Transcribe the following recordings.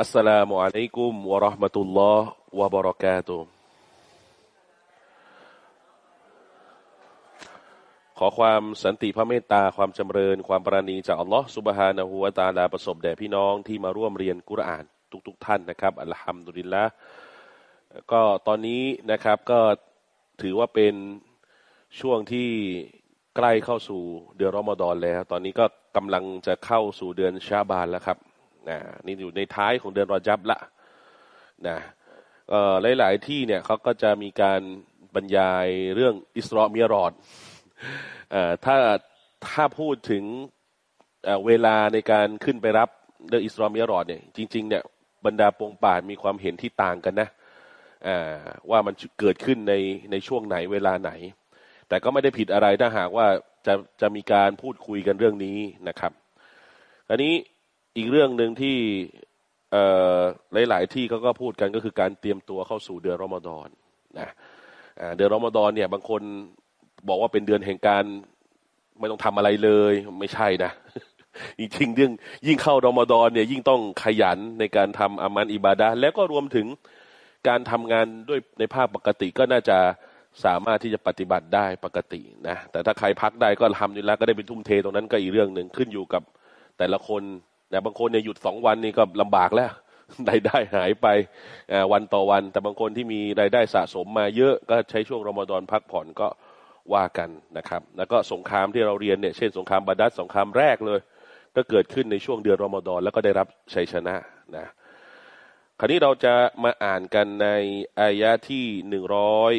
อัสสลามุอะลัยกุมวะราะห์มะตุลลอฮ์วะบะเราะกาตุขอความสันติพระเมตตาความจำเริญ ความปราณีจากอัลลอฮ์สุบฮานะฮูวะตาลาประสบแด่พี่น้องที่มาร่วมเรียนกุรอานทุกๆทท่านนะครับอัลฮัมดุลิลละก็ตอนนี้นะครับก็ถือว่าเป็นช่วงที่ใกล้เข้าสู่เดือนรอมฎอนแล้ว ตอนนี้ก็กำลังจะเข้าสู่เดือนชาบานแล้วครับ นะนี่อยู่ในท้ายของเดือนรอจับละนะหลาย ๆ ที่เนี่ยเขาก็จะมีการบรรยายเรื่องอิสรอมีรอดถ้าถ้าพูดถึงเวลาในการขึ้นไปรับเรื่องอิสรอมีรอดเนี่ยจริง ๆ เนี่ยบรรดาปวงป่ามีความเห็นที่ต่างกันนะว่ามันเกิดขึ้นในในช่วงไหนเวลาไหน แต่ก็ไม่ได้ผิดอะไรถ้าหากว่าจะจะมีการพูดคุยกันเรื่องนี้นะครับอันนี้ อีกเรื่องหนึ่งที่หลาย ๆ ที่เขาก็พูดกันก็คือการเตรียมตัวเข้าสู่เดือนรอมฎอนนะเดือนรอมฎอนเนี่ย บางคนบอกว่าเป็นเดือนแห่งการไม่ต้องทำอะไรเลยไม่ใช่นะจริงๆเรื่องยิ่งเข้ารอมฎอนเนี่ยยิ่งต้องขยันในการทำอามันอิบาดาแล้วก็รวมถึงการทำงานด้วยในภาพปกติก็น่าจะสามารถที่จะปฏิบัติได้ปกตินะแต่ถ้าใครพักได้ก็ทำนี่แล้วก็ได้เป็นทุ่มเทตรงนั้นก็อีกเรื่องหนึ่งขึ้นอยู่กับแต่ละคน แต่บางคนเนี่ยหยุดสองวันนี่ก็ลำบากแล้วรายได้หายไปวันต่อวัน แต่บางคนที่มีรายได้สะสมมาเยอะก็ใช้ช่วงรอมฎอนพักผ่อนก็ว่ากันนะครับ แล้วก็สงครามที่เราเรียนเนี่ยเช่นสงครามบาดัสสงครามแรกเลย ก็เกิดขึ้นในช่วงเดือนรอมฎอนแล้วก็ได้รับชัยชนะนะคราวนี้เราจะมาอ่านกันในอายะที่หนึ่งร้อย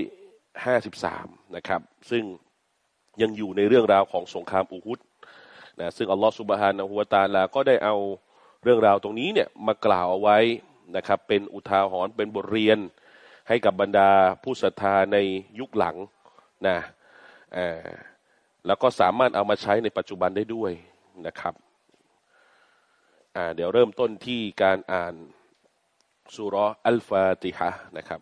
ห้าสิบสามนะครับ ซึ่งยังอยู่ในเรื่องราวของสงครามอุฮุด นะซึ่งอัลลอฮฺสุบฮานะฮุวาตาลาก็ได้เอาเรื่องราวตรงนี้เนี่ยมากล่าวเอาไว้นะครับ เป็นอุทาหรณ์เป็นบทเรียนให้กับบรรดาผู้ศรัทธาในยุคหลังนะแล้วก็สามารถเอามาใช้ในปัจจุบันได้ด้วยนะครับเดี๋ยวเริ่มต้นที่การอ่านสุรอัลฟาติฮะนะครับ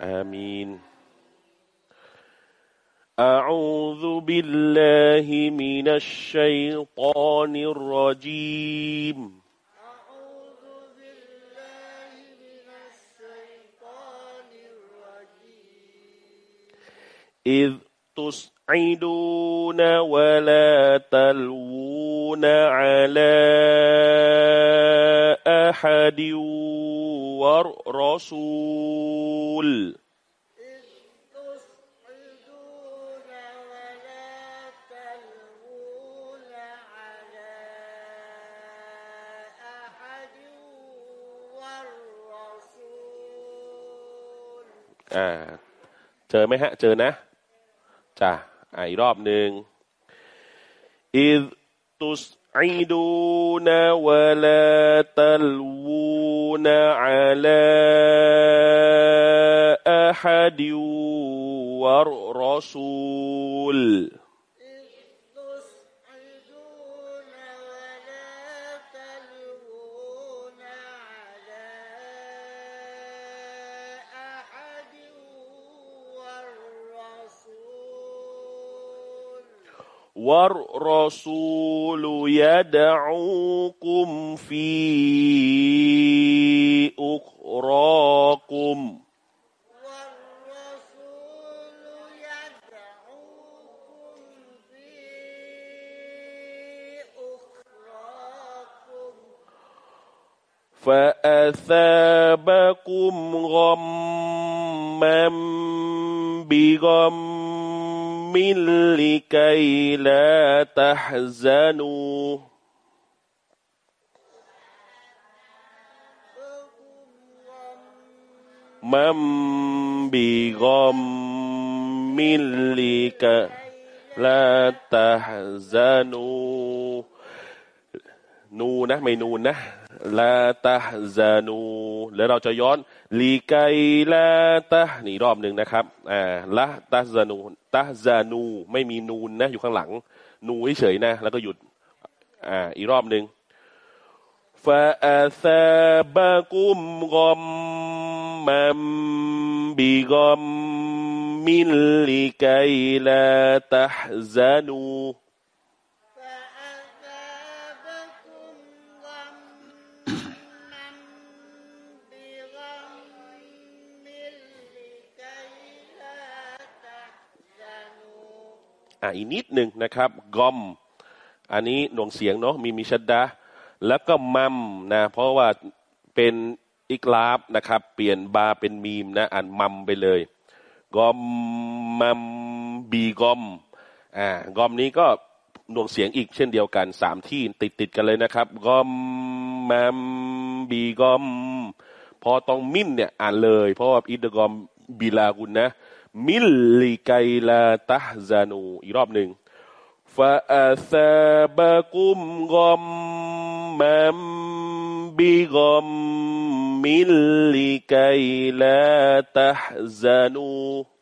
آمين. أعوذ بالله من الشيطان الرجيم. إذ تصعدون ولا تلوون على أحد والرسولอ่าเจอไหมฮะ เจอนะ จ้ะอีกรอบหนึ่งอิดตุสอิดูนะวะลาตัลวูนะอัลาอัฮดิวะรอซูล والرسول يدعوكم في أخراكم. فأثابكم غما بغم من لكي لا تحزنوا من بغم لك لا تحزنوا นูนะไม่นูนนะ ลาตาซานู แล้วเราจะย้อนลีไกลาตานี่รอบหนึ่งนะครับอ่าละตาซานูตาซานู ไม่มีนูนนะ อยู่ข้างหลัง นูเฉยๆนะ แล้วก็หยุดอ่าอีกรอบหนึ่งฟาอาซาบะกุมกอมมัมบิกอมมิลลิไกลาตาซานู อ่าอีกนิดหนึ่งนะครับกอม อันนี้หน่วงเสียงเนาะมีมีชัดดาแล้วก็มัมนะเพราะว่าเป็นอิกลาบนะครับ เปลี่ยนบาเป็นมีมนะอ่านมัมไปเลยกอมมัมบีกอมอ่ากอมนี้ก็หน่วงเสียงอีกเช่นเดียวกันสามที่ติดติดกันเลยนะครับกอมมัมบีกอม พอต้องมิ้นเนี่ยอ่านเลย เพราะว่าอิดกอมบีลากุนนะ มิลลิไกลาตาซานูอีกรอบหนึ่งฟาอาซาบะกุมกอมมัมบิกอมมิลลิไกลาตาซานูลิกายลาตะซานู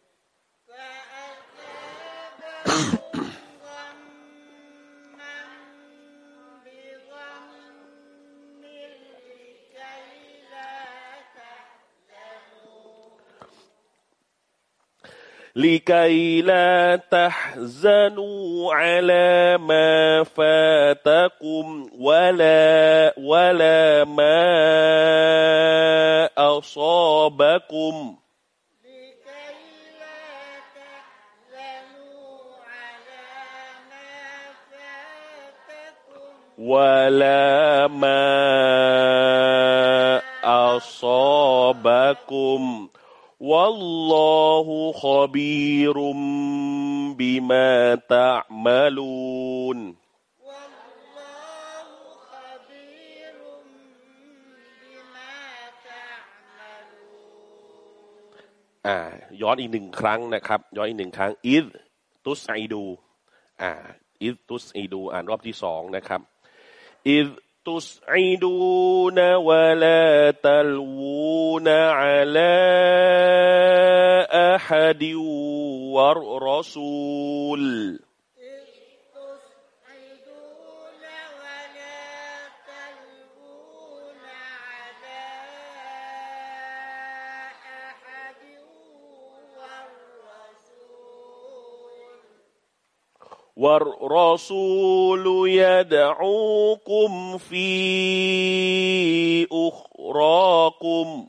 อัลมาฟาตะกุมวะล าวะลามาอัซาบะกุมวะลามาอัซาบะกุม والله خبير بما تعملون والله خبير بما تعملون อ่าย้อนอีกหนึ่งครั้งนะครับย้อนอีกหนึ่งครั้งอิดตุสไอดูอ่าอิดตุสไอดูอ่านรอบที่สองนะครับอิด تصعدون ولا تلوون على أحد والرسول. والرسول يدعوكم في أخراكم.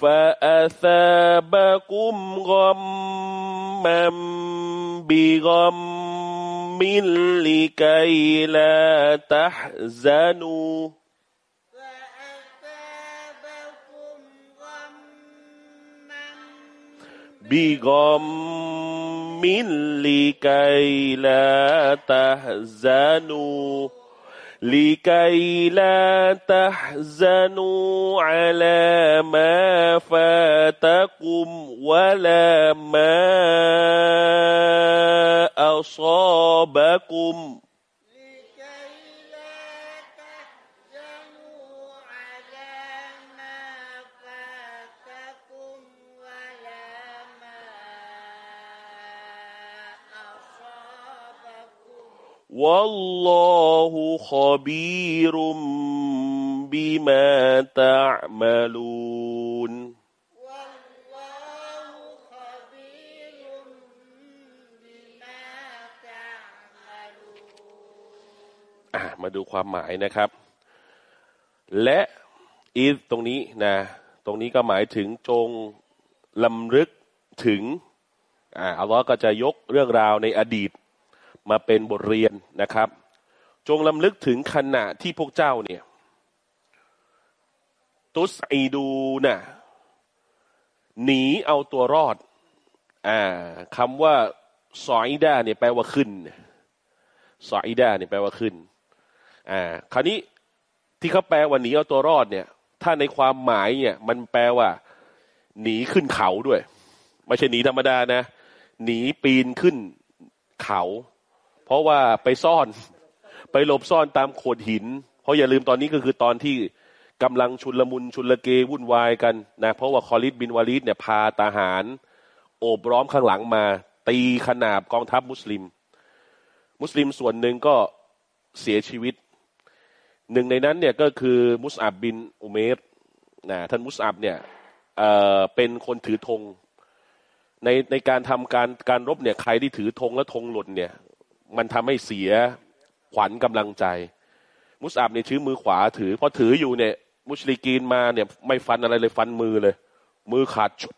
فأثابكم غما بغم لكي لا تحزنوا. بغم لكي لا تحزنوا لكي لا تحزنوا على ما فاتكم ولا ما أصابكم. والله خبير بما تعملون والله خبير بما تعملونมาดูความหมายนะครับ และอีตรงนี้นะ ตรงนี้ก็หมายถึงจงลำลึกถึงอ่าอัลลอฮ์ก็จะยกเรื่องราวในอดีต มาเป็นบทเรียนนะครับ จงลำลึกถึงขณะที่พวกเจ้าเนี่ย ตุสอีดูนะ่ะหนีเอาตัวรอด อ่าคำว่าซอยด้าเนี่ยแปลว่าขึ้นซอยด้าเนี่ยแปลว่าขึ้น อ่า คราวนี้ที่เขาแปลว่าหนีเอาตัวรอดเนี่ย ถ้าในความหมายเนี่ย มันแปลว่า หนีขึ้นเขาด้วย ไม่ใช่หนีธรรมดานะ หนีปีนขึ้นเขา เพราะว่าไปซ่อน ไปหลบซ่อนตามโขดหิน เพราะอย่าลืมตอนนี้ก็คือตอนที่กำลังชุนลมุนชุนละเกวุ่นวายกันนะเพราะว่าคอลิดบินวาลิดเนี่ยพาทหาร โอบร้อมข้างหลังมา ตีขนาบกองทัพมุสลิม มุสลิมส่วนหนึ่งก็เสียชีวิต หนึ่งในนั้นเนี่ยก็คือมุสอับบินอุเมรนะท่านมุสอับเนี่ยเเป็นคนถือธงในในการทำการการรบเนี่ยใครที่ถือธงและธงหล่นเนี่ย มันทำให้เสียขวัญกำลังใจ มุสอับเนี่ยชื้อมือขวาถือพอถืออยู่เนี่ย มุชลิกีนมาเนี่ย ไม่ฟันอะไรเลยฟันมือเลย มือขาดชุด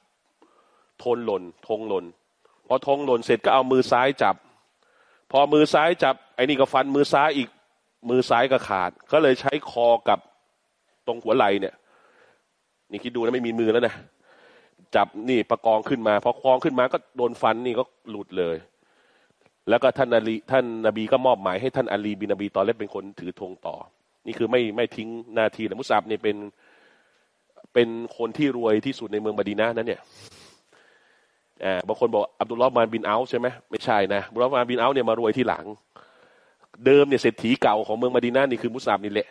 ทนหล่นทงหล่นพอทงหล่นเสร็จก็เอามือซ้ายจับ พอมือซ้ายจับไอ้นี่ก็ฟันมือซ้ายอีก มือซ้ายก็ขาด ก็เลยใช้คอกับตรงหัวไหล่เนี่ย นี่คิดดูนะไม่มีมือแล้วนะจับนี่ประกองขึ้นมาพอคล้องขึ้นมาก็โดนฟันนี่ก็หลุดเลย แล้วก็ท่านอาลีท่านนบีก็มอบหมายให้ท่านอาลีบินนบีตอเล็กเป็นคนถือธงต่อ นี่คือไม่ไม่ทิ้งหน้าที่แต่มุสลิมเนี่ยเป็นเป็นคนที่รวยที่สุดในเมืองมดีนานั้นเนี่ยอ่าบางคนบอกอับดุลลอฮ์มานบินเอาใช่ไหมไม่ใช่นะอับดุลลอฮ์มานบินเอาเนี่ยมารวยที่หลัง เดิมเนี่ยเศรษฐีเก่าของเมืองมดีนานี่คือมุสลิมนี่แหละ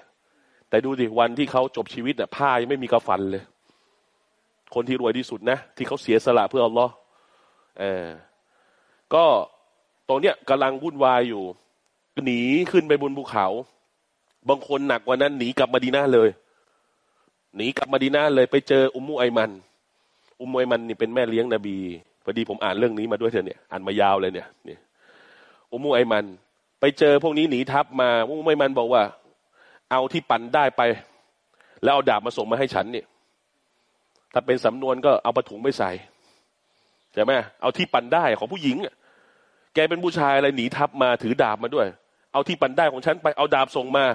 แต่ดูดิวันที่เขาจบชีวิตเนี่ยผ้ายังไม่มีกระฟันเลย คนที่รวยที่สุดนะ ที่เขาเสียสละเพื่ออัลลอฮ์เออก็ ตรงเนี้ยกำลังวุ่นวายอยู่ หนีขึ้นไปบนภูเขา บางคนหนักกว่านั้นหนีกลับมาดีน่าเลย หนีกลับมาดีน่าเลยไปเจออุมมุไอมัน อุมมุไอมันนี่เป็นแม่เลี้ยงนบีพอดีผมอ่านเรื่องนี้มาด้วยเถอเนี่ยอ่านมายาวเลยเนี่ยนี่อุมมุไอมัน ไปเจอพวกนี้หนีทัพมาอุมมุไอมันบอกว่า เอาที่ปั่นได้ไป แล้วเอาดาบมาส่งมาให้ฉันเนี่ยถ้าเป็นสำนวนก็เอาปะถุงไปใส่ใช่ไหมเอาที่ปั่นได้ของผู้หญิง แกเป็นผู้ชายอะไรหนีทัพมาถือดาบมาด้วย เอาที่ปันได้ของฉันไปเอาดาบส่งมา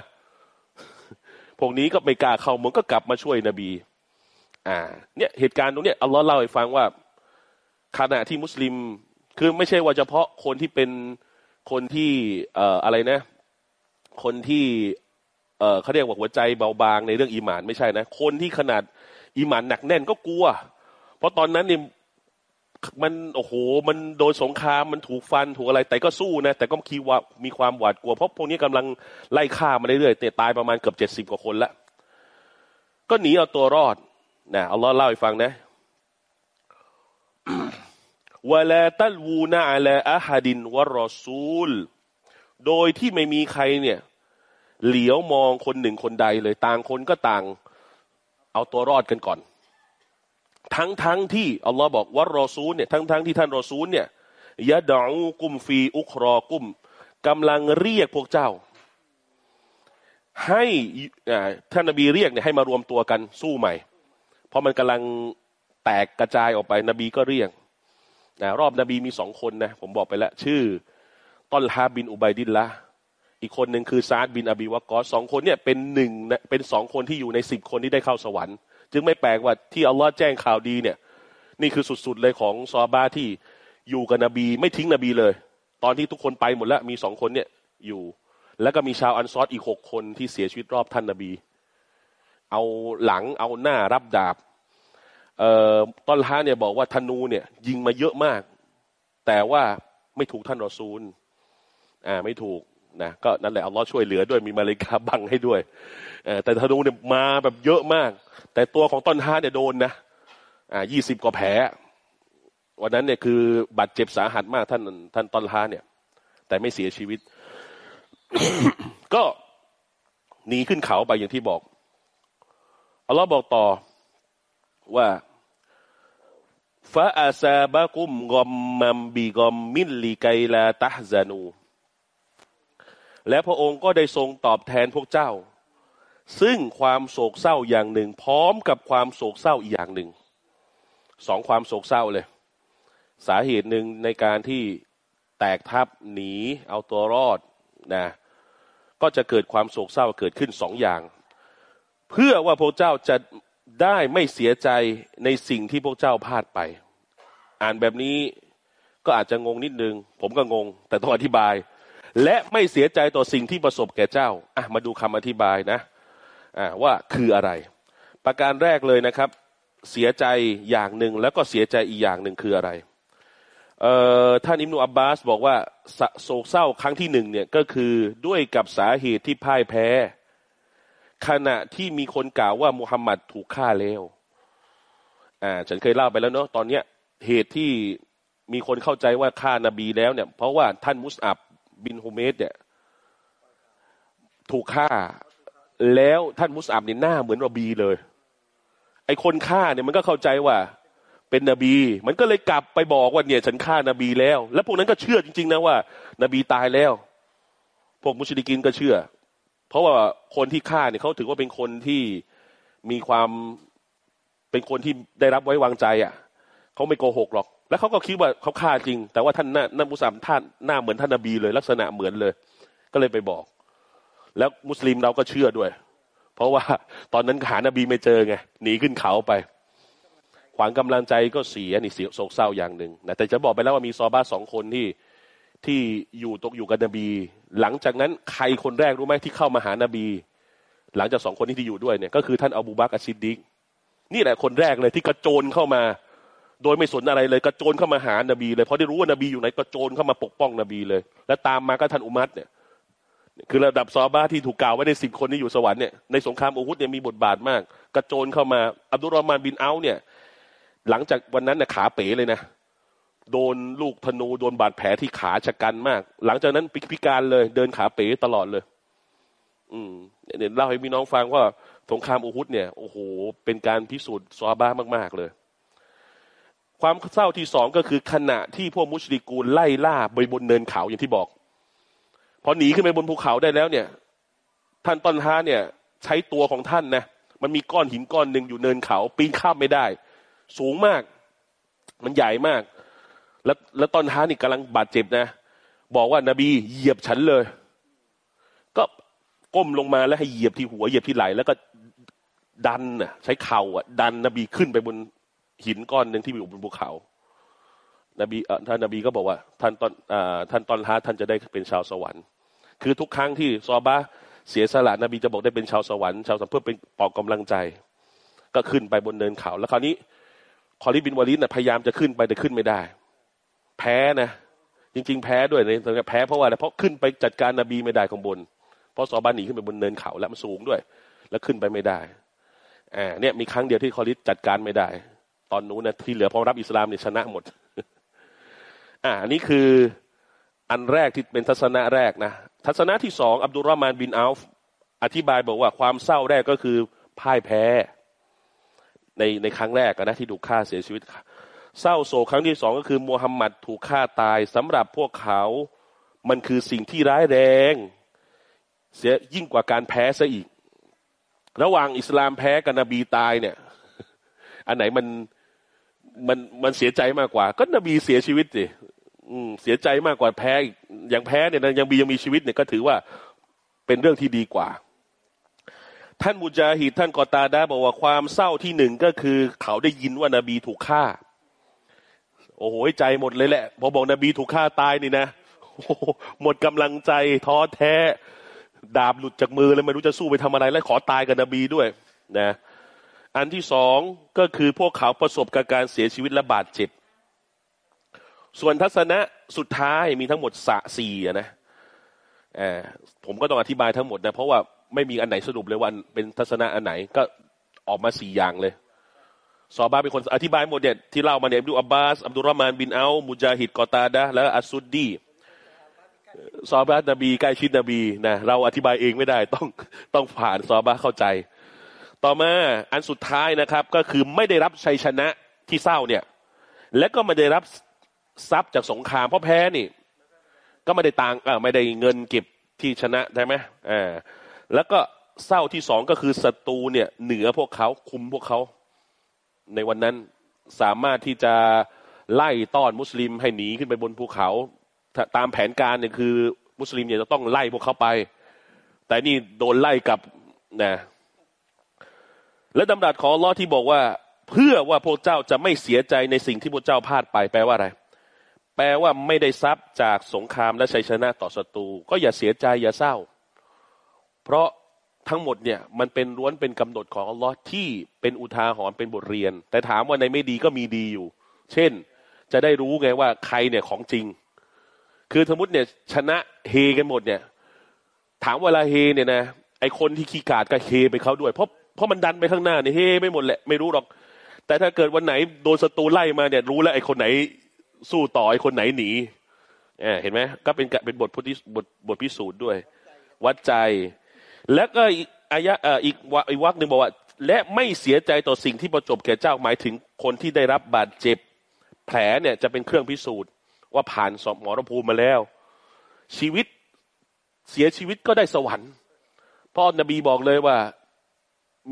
พวกนี้ก็ไม่กล้าเข้ามันก็กลับมาช่วยนบี อ่า เนี่ยเหตุการณ์ตรงเนี้ยอัลลอฮ์เล่าให้ฟังว่าขณะที่มุสลิม คือไม่ใช่ว่าเฉพาะคนที่เป็นคนที่เอ่ออะไรนะ คนที่เอ่อเขาเรียกว่าหัวใจเบาบางในเรื่องอีหมานไม่ใช่นะ คนที่ขนาดอีหมานหนักแน่นก็กลัว เพราะตอนนั้นเนี่ย มันโอ้โห มันโดนสงครามมันถูกฟันถูกอะไร แต่ก็สู้นะ แต่ก็คิดว่ามีความหวาดกลัว เพราะพวกนี้กำลังไล่ฆ่ามาเรื่อยๆแต่ตายประมาณเกือบเจ็ดสิบกว่าคนละก็หนีเอาตัวรอดนะเอาล่อเล่าให้ฟังนะวลาตัลวูนาอัลอาฮัดินวะรอซูล โดยที่ไม่มีใครเนี่ย เหลียวมองคนหนึ่งคนใดเลยต่างคนก็ต่าง เอาตัวรอดกันก่อน ทั้งทั้งที่อัลลอฮ์บอกว่ารอซูลเนี่ยทั้งทั้งที่ท่านรอซูลเนี่ยยะดองกุมฟีอุครอกุมกำลังเรียกพวกเจ้า ให้ท่านนบีเรียกเนี่ยให้มารวมตัวกันสู้ใหม่ เพราะมันกำลังแตกกระจายออกไป นบีก็เรียกนะรอบนบีมีสองคนนะผมบอกไปแล้ว ชื่อต้นฮาบินอุบัยดินละอีกคนหนึ่งคือซาดบินอบีวากอสสองคนเนี่ยเป็นหนึ่งเป็นสองคนที่อยู่ในสิบคนที่ได้เข้าสวรรค์ จึงไม่แปลกว่าที่อัลลอฮ์แจ้งข่าวดีเนี่ย นี่คือสุดๆเลยของซอบาที่อยู่กับนบี ไม่ทิ้งนบีเลย ตอนที่ทุกคนไปหมดแล้วมีสองคนเนี่ยอยู่ แล้วก็มีชาวอันซอดอีกหกคนที่เสียชีวิตรอบท่านนบี เอาหลังเอาหน้ารับดาบเอ่อตอนท้าเนี่ยบอกว่าธนูเนี่ย ยิงมาเยอะมาก แต่ว่าไม่ถูกท่านรอซูลอ่าไม่ถูกนะก็นั่นแหละเอัลลอช่วยเหลือด้วยมีมาเลกาบังให้ด้วยแต่ธนูเนี่ยมาแบบเยอะมาก แต่ตัวของต้นท้าเนี่ยโดนนะอ่ายี่สิบกว่าแผลวันนั้นเนี่ยคือบาดเจ็บสาหัสมากท่านท่านต้นท้าเนี่ย แต่ไม่เสียชีวิต ก็หนีขึ้นเขาไปอย่างที่บอกอัลลอฮ์บอกต่อว่าฟาอาซาบะกุมกอมมัมบีกอมมิลลีไกลาตะซานู และพระองค์ก็ได้ทรงตอบแทนพวกเจ้า ซึ่งความโศกเศร้าอย่างหนึ่ง พร้อมกับความโศกเศร้าอีกอย่างหนึ่งสองความโศกเศร้าเลย สาเหตุหนึ่งในการที่แตกทับหนีเอาตัวรอดนะก็จะเกิดความโศกเศร้าเกิดขึ้นสองอย่าง เพื่อว่าพระเจ้าจะได้ไม่เสียใจในสิ่งที่พวกเจ้าพลาดไป อ่านแบบนี้ก็อาจจะงงนิดนึง ผมก็งง แต่ต้องอธิบาย และไม่เสียใจต่อสิ่งที่ประสบแก่เจ้าอะมาดูคำอธิบายนะ ว่าคืออะไร ประการแรกเลยนะครับ เสียใจอย่างหนึ่งแล้วก็เสียใจอีกอย่างหนึ่งคืออะไรท่านอิมนุอับบาสบอกว่าโศกเศร้าครั้งที่หนึ่งเนี่ยก็คือด้วยกับสาเหตุที่พ่ายแพ้ ขณะที่มีคนกล่าวว่ามุฮัมมัดถูกฆ่าแล้วอ่าฉันเคยเล่าไปแล้วเนาะตอนเนี้ยเหตุที่มีคนเข้าใจว่าฆ่านาบีแล้วเนี่ยเพราะว่าท่านมุสอับบินฮุเมสเนี่ยถูกฆ่า แล้วท่านมุสอับเนี่ยหน้าเหมือนรบีเลย ไอคนฆ่าเนี่ยมันก็เข้าใจว่า เป็นนบี มันก็เลยกลับไปบอกว่าเนี่ยฉันฆ่านาบีแล้ว แล้วพวกนั้นก็เชื่อจริง ๆ นะว่า นบีตายแล้ว พวกมุชลิกินก็เชื่อ เพราะว่าคนที่ฆ่าเนี่ยเขาถือว่าเป็นคนที่มีความเป็นคนที่ได้รับไว้วางใจอะเขาไม่โกหกหรอก แล้วเขาก็คิดว่าเขาฆ่าจริง แต่ว่าท่านหน้านามุสลิมท่านหน้าเหมือนท่านนบีเลย ลักษณะเหมือนเลย ก็เลยไปบอก แล้วมุสลิมเราก็เชื่อด้วย เพราะว่าตอนนั้นหานบีไม่เจอไงหนีขึ้นเขาไป ขวางกำลังใจก็เสียนี่เสียโศกเศร้าอย่างหนึ่งนะแต่จะบอกไปแล้วว่ามีซอบ้าสองคนที่ที่อยู่ตกอยู่กับนบี หลังจากนั้นใครคนแรกรู้ไหมที่เข้ามาหานบี หลังจากสองคนที่ที่อยู่ด้วยเนี่ยก็คือท่านอบูบักอชิดดิกนี่แหละคนแรกเลยที่กระโจนเข้ามา โดยไม่สนอะไรเลย กระโจนเข้ามาหานบีเลยเพราะได้รู้ว่านบีอยู่ไหนกระโจนเข้ามาปกป้องนบีเลย และตามมาก็ท่านอุมัตเนี่ย คือระดับซอบ้าที่ถูกกล่าวไว้ในสิบคนที่อยู่สวรรค์เนี่ยในสงครามอูฮุดเนี่ยมีบทบาทมาก กระโจนเข้ามาอับดุลรอมานบินเอาเนี่ย หลังจากวันนั้นเนี่ยขาเป๋เลยนะ โดนลูกธนูโดนบาดแผลที่ขาชะกันมาก หลังจากนั้นพิการเลย เดินขาเป๋ตลอดเลย อืมเนี่ยเล่าให้พี่น้องฟังว่าสงครามอุฮุดเนี่ยโอ้โหเป็นการพิสูจน์ซอบ้ามาก ๆ เลย ความเศร้าที่สองก็คือขณะที่พวกมุชลิกูลไล่ล่าไปบนเนินเขาอย่างที่บอก พอหนีขึ้นไปบนภูเขาได้แล้วเนี่ย ท่านต้นฮาเนี่ย ใช้ตัวของท่านนะมันมีก้อนหินก้อนหนึ่งอยู่เนินเขา ปีนข้ามไม่ได้ สูงมาก มันใหญ่มาก แล้วแล้วตอนท้านี่กำลังบาดเจ็บนะ บอกว่านาบีเหยียบฉันเลย ก็ก้มลงมาแล้วให้เหยียบที่หัวเหยียบที่ไหล่แล้วก็ดันน่ะ ใช้เข่าอะ ดันนบีขึ้นไปบนหินก้อนหนึ่งที่อยู่บนภูเขา นบีท่านนบีก็บอกว่า ท่านตอนท่านตอนท้าท่านจะได้เป็นชาวสวรรค์ คือทุกครั้งที่ซอบาเสียสละนบีจะบอกได้เป็นชาวสวรรค์ชาวสวรรค์เพื่อเป็นปอกกำลังใจ ก็ขึ้นไปบนเนินเขา แล้วคราวนี้คอลิบินวาลินพยายามจะขึ้นไปแต่ขึ้นไม่ได้ แพ้นะ จริง ๆ แพ้ด้วยในตอนแพ้เพราะว่าอะไรเพราะขึ้นไปจัดการนบีไม่ได้ข้างบน เพราะซอบานหนีขึ้นไปบนเนินเขาแล้วมันสูงด้วย แล้วขึ้นไปไม่ได้อ่าเนี่ยมีครั้งเดียวที่คอริสจัดการไม่ได้ ตอนนู้นนะที่เหลือพอรับอิสลามเนี่ยชนะหมดอ่าอันนี้คืออันแรกที่เป็นทัศนะแรกนะ ทัศนะที่สองอับดุลรามานบินอัลฟอธิบายบอกว่าความเศร้าแรกก็คือพ่ายแพ้ ในในครั้งแรกนะที่ถูกฆ่าเสียชีวิต เศร้าโศกครั้งที่สองก็คือมูฮัมหมัดถูกฆ่าตายสำหรับพวกเขา มันคือสิ่งที่ร้ายแรง เสียยิ่งกว่าการแพ้ซะอีก ระหว่างอิสลามแพ้กับนบีตายเนี่ย อันไหนมันมันมันเสียใจมากกว่า ก็นบีเสียชีวิตสิ เสียใจมากกว่าแพ้อย่างแพ้เนี่ยนะยังบียังมีชีวิตเนี่ยก็ถือว่าเป็นเรื่องที่ดีกว่า ท่านมุจาฮิดท่านกอตาดาบอกว่าความเศร้าที่หนึ่งก็คือ เขาได้ยินว่านาบีถูกฆ่า โอ้โหใจหมดเลยแหละ พอบอกนบีถูกฆ่าตายนี่นะหมดกำลังใจท้อแท้ ดาบหลุดจากมือเลยไม่รู้จะสู้ไปทำอะไร แล้วขอตายกับนบีด้วยนะอันที่สองก็คือพวกเขาประสบกับการเสียชีวิตและบาดเจ็บ ส่วนทัศนะสุดท้ายมีทั้งหมดสะสี่นะผมก็ต้องอธิบายทั้งหมดนะ เพราะว่าไม่มีอันไหนสรุปเลยว่าเป็นทัศนะอันไหนก็ออกมาสี่อย่างเลยซอบาเป็นคนอธิบายหมดเนี่ยที่เล่ามาเนี่ยดูอับบาสอับดุลรามานบินอัลมุจาฮิดกอตาดะและอัสซุดดีซอบานบีใกล้ชิดนบีนะเราอธิบายเองไม่ได้ต้องต้องผ่านซอบาเข้าใจ ต่อมาอันสุดท้ายนะครับ ก็คือไม่ได้รับชัยชนะที่เศร้าเนี่ย และก็ไม่ได้รับ ทรัพย์จากสงครามเพราะแพ้นี่ ก็ไม่ได้ตังไม่ได้เงินเก็บที่ชนะใช่ไหมอ่าแล้วก็เศร้าที่สองก็คือศัตรูเนี่ย เหนือพวกเขาคุมพวกเขา ในวันนั้นสามารถที่จะไล่ต้อนมุสลิมให้หนีขึ้นไปบนภูเขา ตามแผนการเนี่ยคือ มุสลิมเนี่ยจะต้องไล่พวกเขาไป แต่นี่โดนไล่กับนะและดำรัสของลอที่บอกว่า เพื่อว่าพวกเจ้าจะไม่เสียใจในสิ่งที่พวกเจ้าพลาดไปแปลว่าอะไร แปลว่าไม่ได้ทรัพย์จากสงครามและชัยชนะต่อศัตรูก็อย่าเสียใจอย่าเศร้า เพราะทั้งหมดเนี่ยมันเป็นล้วนเป็นกำหนดของอัลลอฮ์ที่เป็นอุทาหรณ์เป็นบทเรียน แต่ถามว่าในไม่ดีก็มีดีอยู่ เช่น จะได้รู้ไงว่าใครเนี่ยของจริง คือสมมติเนี่ยชนะเฮกันหมดเนี่ย ถามเวลาเฮเนี่ยนะไอคนที่ขี้กาดก็เฮไปเขาด้วยเพราะเพราะมันดันไปข้างหน้าเนี่ยเฮไม่หมดแหละไม่รู้หรอก แต่ถ้าเกิดวันไหนโดนศัตรูไล่มาเนี่ยรู้แล้วไอ้คนไหน สู้ต่อไอ้คนไหนหนีเห็นไหมก็เป็นเป็นบทพุทธิบทบทพิสูจน์ด้วย วัดใจ แล้วก็อายะอีกอีกวักหนึ่งบอกว่า และไม่เสียใจต่อสิ่งที่ประจบแก่เจ้าหมายถึงคนที่ได้รับบาดเจ็บ แผลเนี่ยจะเป็นเครื่องพิสูจน์ ว่าผ่านสอบหมอรภูมิมาแล้ว ชีวิตเสียชีวิตก็ได้สวรรค์พ่อนบีบอกเลยว่า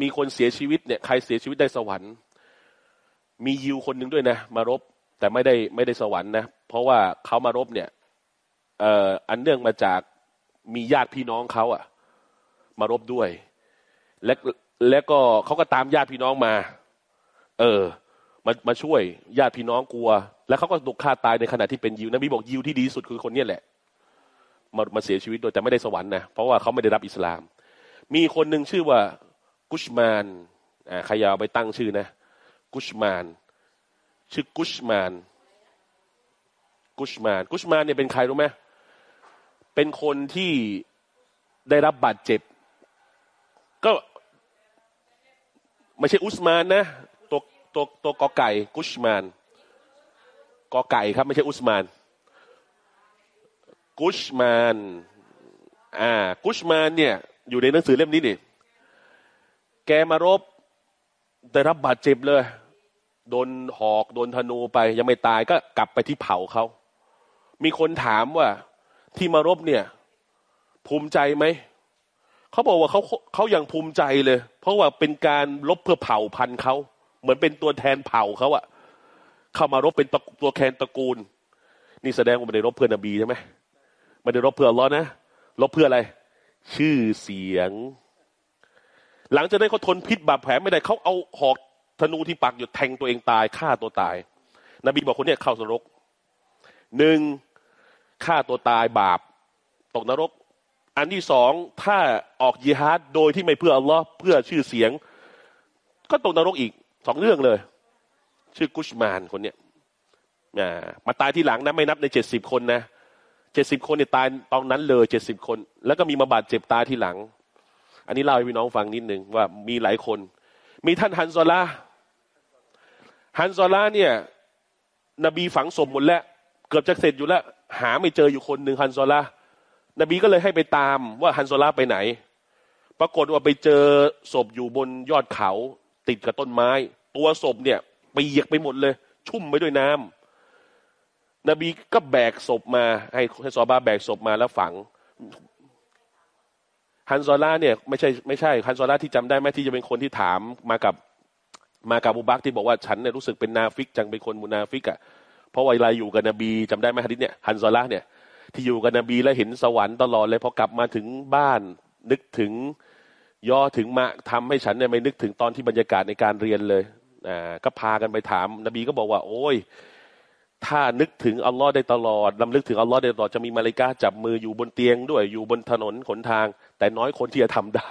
มีคนเสียชีวิตเนี่ยใครเสียชีวิตได้สวรรค์ มียิวคนหนึ่งด้วยนะ มารบ แต่ไม่ได้ไม่ได้สวรรค์นะ เพราะว่าเขามารบเนี่ยเอ่ออันเนื่องมาจากมีญาติพี่น้องเขาอะมารบด้วย และแล้วก็เขาก็ตามญาติพี่น้องมา เออมามาช่วยญาติพี่น้องกลัว แล้วเขาก็ถูกฆ่าตายในขณะที่เป็นยิวนบีบอกยิวที่ดีสุดคือคนนี้แหละ มามาเสียชีวิตโดยแต่ไม่ได้สวรรค์นะเพราะว่าเขาไม่ได้รับอิสลาม มีคนหนึ่งชื่อว่ากุชมานอ่าใครยาวไปตั้งชื่อนะ กุชมาน ชื่อกุชมาน กุชมาน กุชมานเนี่ยเป็นใครรู้ไหมเป็นคนที่ได้รับบาดเจ็บ ก็ไม่ใช่อุสมานนะตัวตัวตัวกอไก่ กุชมานกอไก่ครับ ไม่ใช่อุสมาน กุชมาน อ่า กุชมานเนี่ย อยู่ในหนังสือเล่มนี้นี่แกมารบได้รับบาดเจ็บเลย โดนหอกโดนธนูไป ยังไม่ตายก็กลับไปที่เผาเขา มีคนถามว่า ที่มารบเนี่ย ภูมิใจไหมเขาบอกว่าเขาเขายังภูมิใจเลย เพราะว่าเป็นการรบเพื่อเผ่าพันธุ์เขาเหมือนเป็นตัวแทนเผ่าเขาอะเข้ามารบเป็นตัวแทนตระกูล นี่แสดงว่าไม่ได้รบเพื่อนบีใช่ไหมไม่ได้รบเพื่อล้อนะรบเพื่ออะไร ชื่อเสียง หลังจากนั้นเขาทนพิษบาดแผลไม่ได้เขาเอาหอก ธนูที่ปักอยู่แทงตัวเองตายฆ่าตัวตาย นบีบอกคนนี้เข้านรกหนึ่งฆ่าตัวตายบาป ตกนรก อันที่สองถ้าออกยิฮาดโดยที่ไม่เพื่ออัลลอฮ์เพื่อชื่อเสียง ก็ตกนรกอีกสองเรื่องเลย ชื่อกุชมานคนเนี้ยมาตายที่หลังนะไม่นับในเจ็ดสิบคนนะเจ็ดสิบคนเนี่ยตายตอนนั้นเลยเจ็ดสิบคน แล้วก็มีมาบาดเจ็บตายที่หลัง อันนี้เล่าให้พี่น้องฟังนิดนึงว่ามีหลายคน มีท่านฮันซอลา ฮันซอลาเนี่ย นบีฝังศพหมดแล้ว เกือบจะเสร็จอยู่แล้ว หาไม่เจออยู่คนหนึ่งฮันซอลานบีก็เลยให้ไปตามว่าฮันซอลาไปไหน ปรากฏว่าไปเจอศพอยู่บนยอดเขา ติดกับต้นไม้ ตัวศพเนี่ยเปียกไปหมดเลย ชุ่มไปด้วยน้ำนบีก็แบกศพมา ให้ให้ซอฮาบะฮฺแบกศพมาแล้วฝังฮันซอล่าเนี่ยไม่ใช่ไม่ใช่ฮันซอล่าที่จำได้ไหมที่จะเป็นคนที่ถามมากับ มากับอบูบักรที่บอกว่าฉันเนี่ยรู้สึกเป็นนาฟิกจังเป็นคนมุนาฟิกอะ่ะเพราะเวลาอยู่กับนบีจำได้ไหมฮะดิษเนี่ยฮันซอล่าเนี่ยที่อยู่กับนบีแล้วเห็นสวรรค์ตลอดเลยพอกลับมาถึงบ้านนึกถึงย่อถึงมาทำให้ฉันเนี่ยไม่นึกถึงตอนที่บรรยากาศในการเรียนเลยอ่าก็พากันไปถาม นบีก็บอกว่า โอ้ย ถ้านึกถึงอัลลอฮ์ได้ตลอดลำลึกถึงอัลลอฮ์ได้ตลอดจะมีมาลิกาจับมืออยู่บนเตียงด้วย อยู่บนถนนขนทาง แต่น้อยคนที่จะทำได้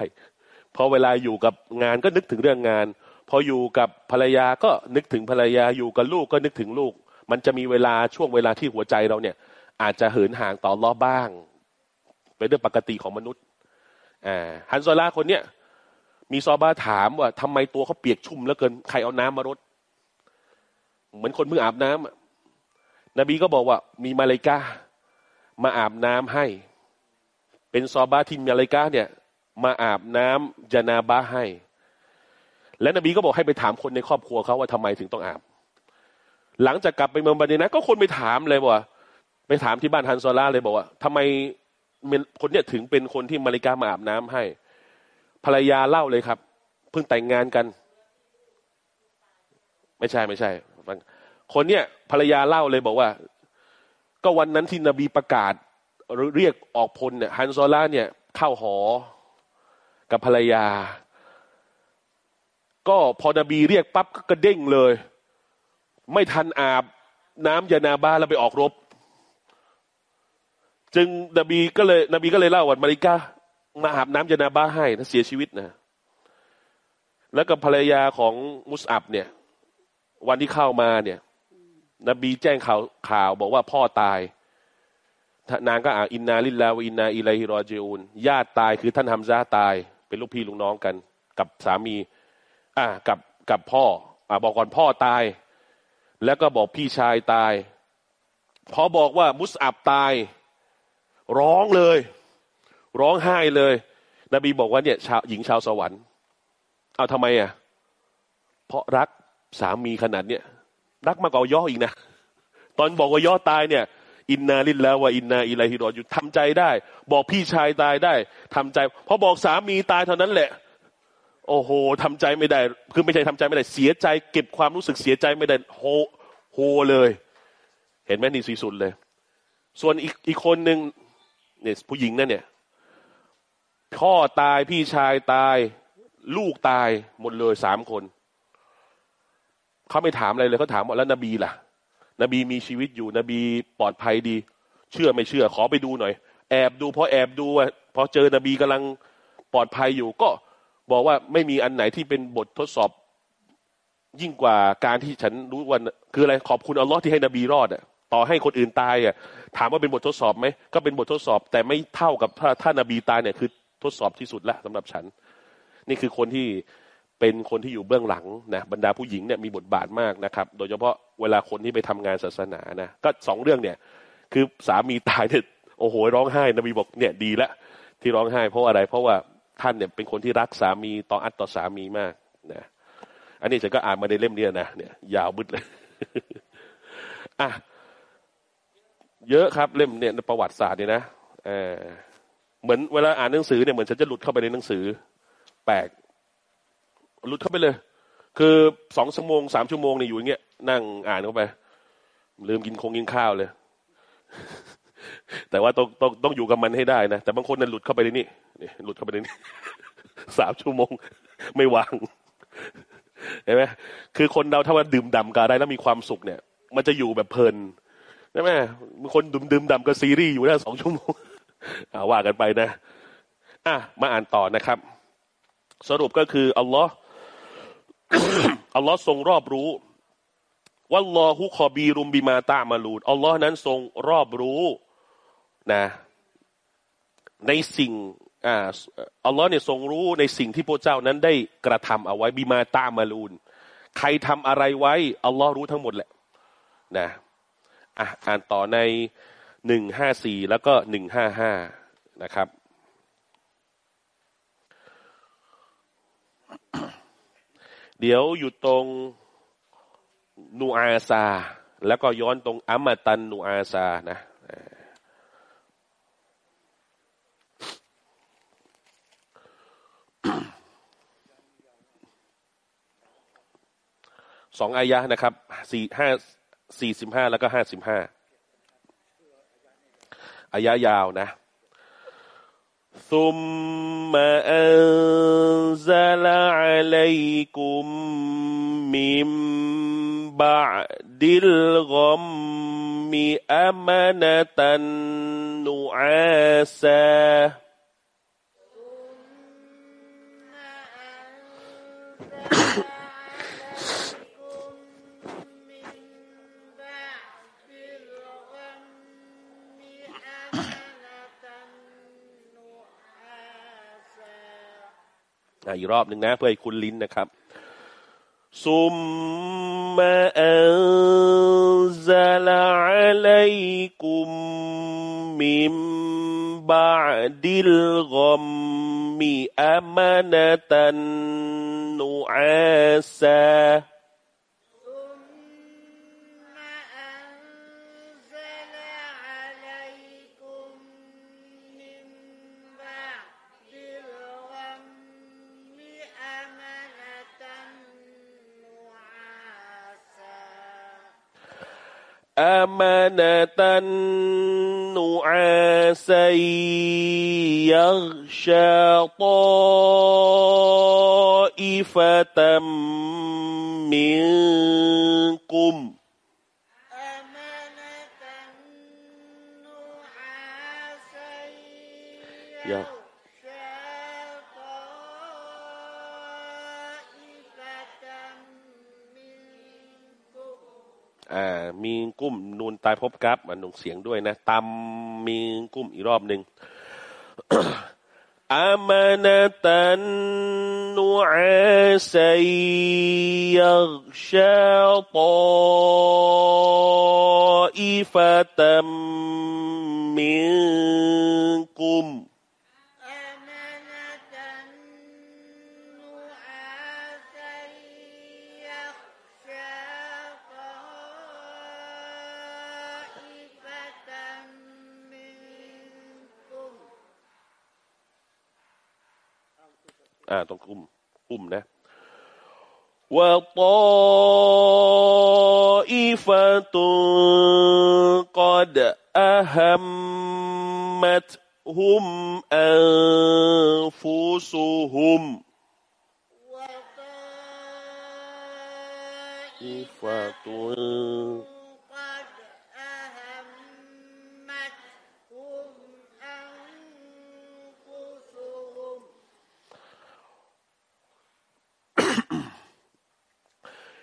เพราะเวลาอยู่กับงานก็นึกถึงเรื่องงาน พออยู่กับภรรยาก็นึกถึงภรรยาอยู่กับลูกก็นึกถึงลูก มันจะมีเวลาช่วงเวลาที่หัวใจเราเนี่ย อาจจะเหินห่างต่อล้อบ้าง เป็นเรื่องปกติของมนุษย์อ่าฮันโซล่าคนเนี้ยมีซอบ้าถามว่าทำไมตัวเขาเปียกชุ่มแล้วเกินใครเอาน้ำมารดเหมือนคนเพิ่งอาบน้ำนบีก็บอกว่า มีมาเลกามาอาบน้ำให้ เป็นซอบ้าที่มาเลกาเนี่ย มาอาบน้ำจานาบะให้ และนบีก็บอกให้ไปถามคนในครอบครัวเขาว่าทำไมถึงต้องอาบ หลังจากกลับไปเมืองบาดีนะก็คนไปถามเลยว่าไปถามที่บ้านฮันซอล่าเลยบอกว่าทำไมคนเนี้ยถึงเป็นคนที่มาริกามาอาบน้ำให้ ภรรยาเล่าเลยครับ เพิ่งแต่งงานกัน ไม่ใช่ไม่ใช่คนเนี้ยภรรยาเล่าเลยบอกว่า ก็วันนั้นที่นบีประกาศเรียกออกพลเนี่ยฮันซอล่าเนี่ยเข้าหอ กับภรรยา ก็พอนบีเรียกปั๊บก็กระเด้งเลย ไม่ทันอาบน้ำยานาบาแล้วไปออกรบ จึงนบีก็เลยนบีก็เลยเล่าว่ามาริกามาอาบน้ำยานาบาให้ถ้าเสียชีวิตนะ แล้วกับภรรยาของมุสอับเนี่ย วันที่เข้ามาเนี่ย นบีแจ้งข่าวข่าวบอกว่าพ่อตายนางก็อ่านอินนาลิลลาวอินนาอิลัยฮิรอจิอูนญาติตายคือท่านฮัมซาตาย เป็นลูกพี่ลูกน้องกัน กับสามี อ่ากับกับพ่ออ่าบอกก่อนพ่อตาย แล้วก็บอกพี่ชายตาย พอบอกว่ามุสอับตาย ร้องเลย ร้องไห้เลย นบีบอกว่าเนี่ยชาวหญิงชาวสวรรค์ เอาทำไมอะ เพราะรักสามีขนาดเนี้ยรักมากกว่าย่ออีกนะ ตอนบอกว่าย่อตายเนี่ย อินนาลินแล้วว่าอินนาอิลัยฮิรออยู่ทำใจได้ บอกพี่ชายตายได้ทำใจพอบอกสามีตายเท่านั้นแหละ โอ้โหทำใจไม่ได้ คือไม่ใช่ทำใจไม่ได้เสียใจ เก็บความรู้สึกเสียใจไม่ได้โฮโฮเลย เห็นไหมนี่สีสุดเลย ส่วนอีกอีกคนหนึ่งเนี่ยผู้หญิงนั่นเนี่ยพ่อตายพี่ชายตาย ลูกตายหมดเลยสามคนเขาไม่ถามอะไรเลยเขาถามว่าแล้วนบีล่ะ นบีมีชีวิตอยู่ นบีปลอดภัยดี เชื่อไม่เชื่อ ขอไปดูหน่อย แอบดูพอแอบดูพอเจอนบีกำลังปลอดภัยอยู่ก็ บอกว่าไม่มีอันไหนที่เป็นบททดสอบ ยิ่งกว่าการที่ฉันรู้ว่าคืออะไรขอบคุณอัลลอฮ์ที่ให้นบีรอดอะต่อให้คนอื่นตายอะถามว่าเป็นบททดสอบไหมก็เป็นบททดสอบ แต่ไม่เท่ากับถ้าถ้านบีตายเนี่ยคือทดสอบที่สุดแล้วสำหรับฉัน นี่คือคนที่เป็นคนที่อยู่เบื้องหลังนะบรรดาผู้หญิงเนี่ยมีบทบาทมากนะครับ โดยเฉพาะเวลาคนที่ไปทำงานศาสนานะก็สองเรื่องเนี่ย คือสามีตายเนี่ยโอ้โหร้องไห้นบีบอกเนี่ยดีแล้วที่ร้องไห้เพราะอะไร เพราะว่า ท่านเนี่ยเป็นคนที่รักสามีต่ออัตต่อสามีมากนะอันนี้ฉันก็อ่านมาในเล่มนี้นะเนี่ยยาวบึดเลยอะเยอะครับเล่มเนี่ยประวัติศาสตร์เนี่ยนะเออเหมือนเวลาอ่านหนังสือเนี่ยเหมือนฉันจะหลุดเข้าไปในหนังสือ แปลกหลุดเข้าไปเลย คือสองชั่วโมงสามชั่วโมงเนี่ยอยู่อย่างเงี้ยนั่งอ่านเข้าไป ลืมกินคงกินข้าวเลย แต่ว่าต้องต้องต้องอยู่กับมันให้ได้นะแต่บางคนเนี่ยหลุดเข้าไปในนี่ หลุดเข้าไปในนี่สามชั่วโมงไม่วางเห็นไหมคือคนเราถ้าว่าดื่มด่ำกับอะไรแล้วมีความสุขเนี่ย มันจะอยู่แบบเพลินใช่ไหมบางคนดื่มดื่มด่ำกับซีรีส์อยู่ได้สองชั่วโมงว่ากันไปนะอะมาอ่านต่อนะครับ สรุปก็คืออัลลอฮ์อัลลอฮ์ทรงรอบรู้วัลลอฮุคอบีรุมบิมาตามาลูดอัลลอฮ์นั้นทรงรอบรู้นะ ในสิ่ง อ่าอัลลอฮ์เนี่ยทรงรู้ในสิ่งที่พระเจ้านั้นได้กระทำเอาไว้บิมาตามาลูน ใครทำอะไรไว้อัลลอฮ์รู้ทั้งหมดแหละนะอะอ่านต่อในหนึ่งห้าสี่แล้วก็หนึ่งห้าห้านะครับเดี๋ยวอยู่ตรงนูอาซา แล้วก็ย้อนตรงอัมมาตันนูอาซานะ สองอายะนะครับสี่ห้าสี่สิบห้าแล้วก็ห้าสิบห้าอายะยาวนะ ثم أنزل عليكم من بعد الغم أمنة نعاسا อีกรอบหนึ่งนะเพื่อให้คุณลิ้นนะครับซุมมาอัลซาลาอะลัยกุมมิมบาดิลกอมมีอามานะตันนูอาซา أمنة نعاسا يغشى طائفة منكم อ่ามีกุ้มนูนตายพบกับมันนงเสียงด้วยนะตำมีกุ้มอีกรอบหนึ่งอามานตันนูอาซัยยักชาตอิฟะตัมมินกุม อ่าต้องอุ้มอุ้มนะว่าตอิฟะตุกอดอะฮัมมัตฮุมอันฟุซุฮุมอิ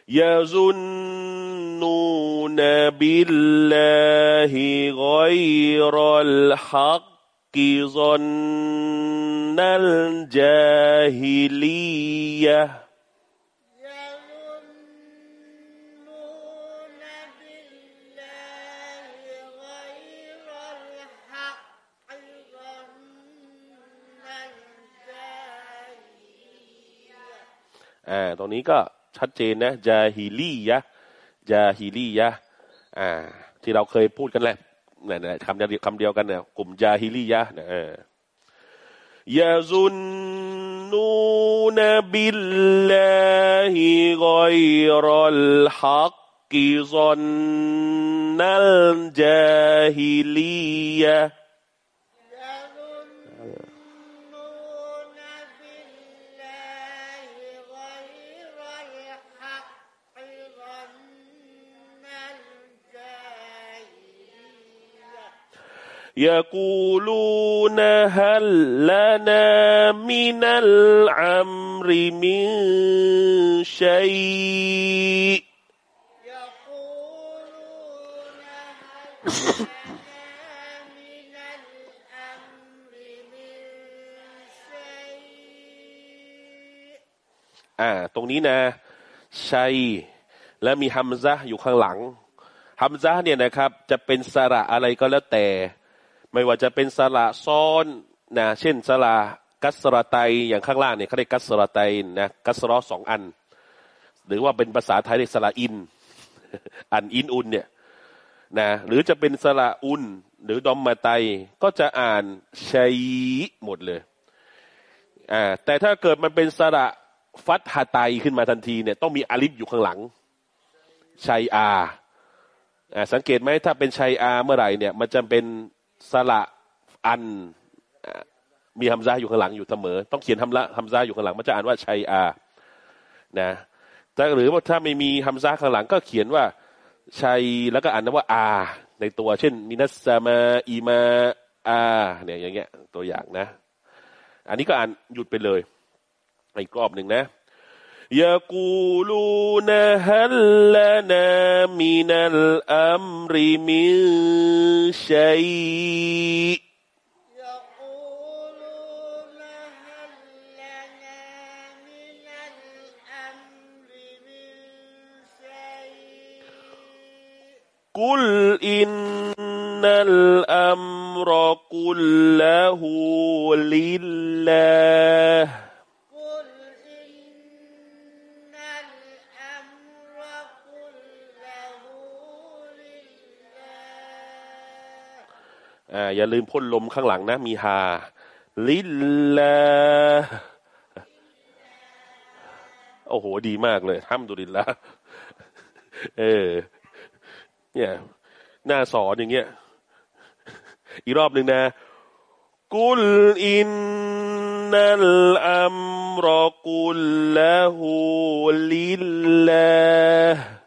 يظنون بالله غير الحق ظن الجاهليهอ่าตรงนี้ก็ ชัดเจนนะจาฮิลียะจาฮิลียะอ่า ที่เราเคยพูดกันแหละเนี่ยคำเดียวคำเดียวกันเนี่ยกลุ่มจาฮิลียะนะยาซุนนูนบิลลาฮิกอยรัลฮักกิซันนัลจาฮิลียะ يقولون هل لنا من الأمر من شيء يقولون هل من الأمر من شيء อ่าตรงนี้นะชัยและมีฮัมซะอยู่ข้างหลังฮัมซะเนี่ยนะครับ จะเป็นสระอะไรก็แล้วแต่ ไม่ว่าจะเป็นสระซ้อนนะเช่นสระกัสระไตอย่างข้างล่างเนี่ยเขาเรียกกัสระไตนะกัสรอสองอัน หรือว่าเป็นภาษาไทยเรียกสระอิน อันอินอุนเนี่ยนะหรือจะเป็นสระอุนหรือดอมมาไตก็จะอ่านชัดหมดเลยอ่าแต่ถ้าเกิดมันเป็นสระฟัตฮาไตขึ้นมาทันทีเนี่ยต้องมีอาลิฟอยู่ข้างหลังชัยอาสังเกตไหมถ้าเป็นชัยอาเมื่อไหร่เนี่ย มันจะเป็น สระอันมีฮัมซาอยู่ข้างหลังอยู่เสมอ ต้องเขียนฮัมละฮัมซาอยู่ข้างหลังมันจะอ่านว่าชัยอา นะแต่หรือว่าถ้าไม่มีฮัมซาข้างหลังก็เขียนว่าชัยแล้วก็อ่านว่าอา ในตัว เช่น มินัสมาอีมาอาเนี่ยอย่างเงี้ย ตัวอย่างนะ อันนี้ก็อ่านหยุดไปเลยอีกรอบหนึ่งนะ يقولون هل لنا من الأمر من شيء؟ يقولون هل لنا من الأمر من شيء؟ قل إن الأمر كله لله. อ่าอย่าลืมพ่นลมข้างหลังนะ มีฮาลิลลาโอ้โห ดีมากเลยห้ามดุลิลละเออ เนี่ย หน้าสอนอย่างเงี้ย อีกรอบหนึ่งนะ กุลอินนัลอัมรกุลละหูลิลลา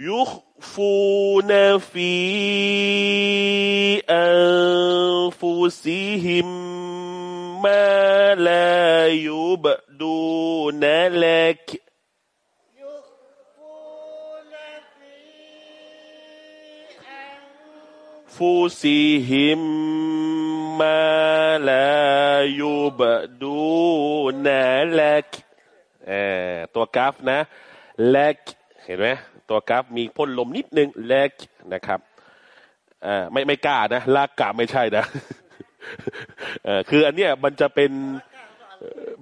يخفون في أنفسهم ما لا يبدون لك أنفسهم ما لا يبدون لك ตัวกราฟนะ lek เห็นไหม ตัวกราฟมีพ่นลมนิดนึงเล็กนะครับไม่ไม่กล้านะลากกาไม่ใช่นะคืออันเนี้ยมันจะเป็น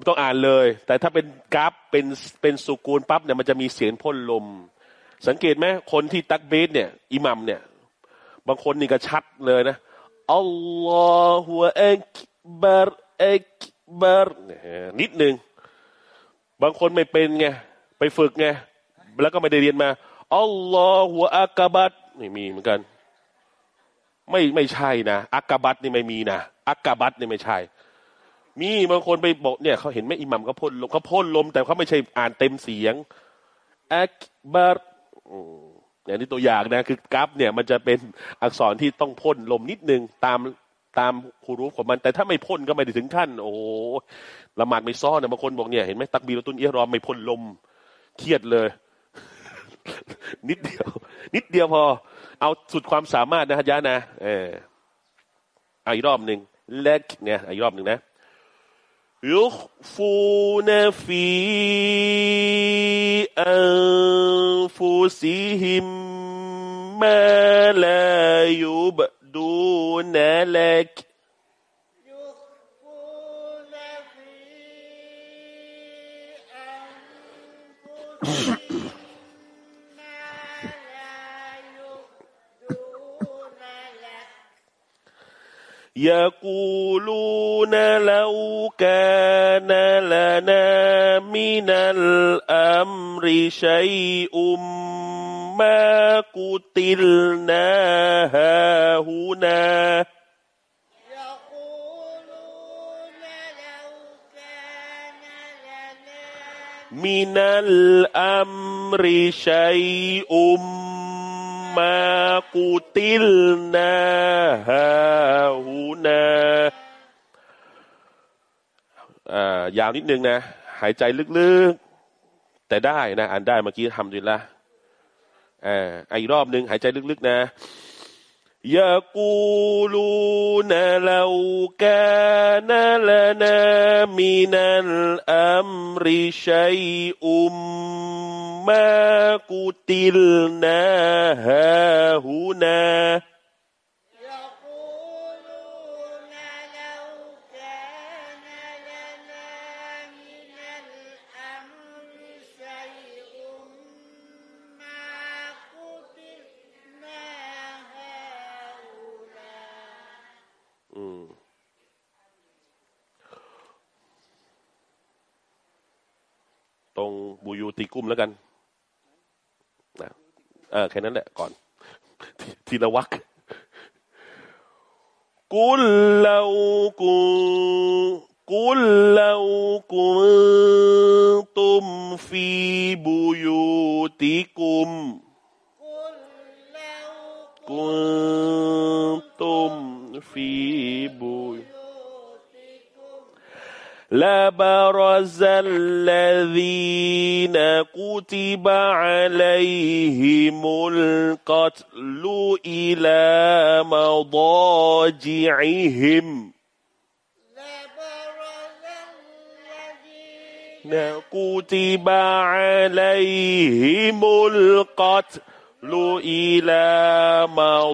ต้องอ่านเลย แต่ถ้าเป็นกราฟเป็นเป็นสุกูลปั๊บเนี่ยมันจะมีเสียงพ่นลม สังเกตไหมคนที่ตักเบสเนี่ยอิหมัมเนี่ย บางคนนี่ก็ชัดเลยนะอัลลอฮฺอักบารอักบารนิดหนึ่งบางคนไม่เป็นไงไปฝึกไงแล้วก็ไม่ได้เรียนมา อัลลอฮฺอักบัตไม่มีเหมือนกัน ไม่ไม่ใช่นะอักบัตนี่ไม่มีนะอักบัตนี่ไม่ใช่ มีบางคนไปบอกเนี่ยเขาเห็นไหมอิหมัมเขาพ่นลมเขาพ่นลม แต่เขาไม่ใช่อ่านเต็มเสียงอักบัตอย่างนี้ตัวอย่างนะ คือกราฟเนี่ยมันจะเป็นอักษรที่ต้องพ่นลมนิดนึงตามตามครูรู้ของมัน แต่ถ้าไม่พ่นก็ไม่ได้ถึงขั้นโอ้ละหมาดไม่ซ้อนนะบางคนบอกเนี่ยเห็นไหมตักบีรตุนเอียรอมไม่พ่นลมเครียดเลย นิดเดียว นิดเดียวพอ เอาสุดความสามารถนะฮะยะนะเอออีกรอบหนึ่งเล็กเนี่ยอีกรอบหนึ่งนะยุฟูนฟีอันฟุซิฮิมมาลายุบดูนเล็กยุ يقولون لو كان لنا من الأمر شيء ما قتلنا هاهنا من الأمر شيء ما قتلنا هاهنا อ่ายาวนิดนึงนะ หายใจลึกๆ แต่ได้นะอ่านได้เมื่อกี้ทำดีละอ่าอีกรอบหนึ่งหายใจลึกๆนะ يقولون لو كان لنا من الأمر شيء ما قتلنا هاهنا ยูตีกุ้มแล้วกันนะเออแค่นั้นแหละก่อน ทีละวักกุลเลวกุกุลเลวกุตุมฟีบุยูติกุมกุตุมฟีบุ لبرز الذين كتب عليهم القتل إلى مضاجعهم. كتب عليهم القتل إلى مضاجعهم.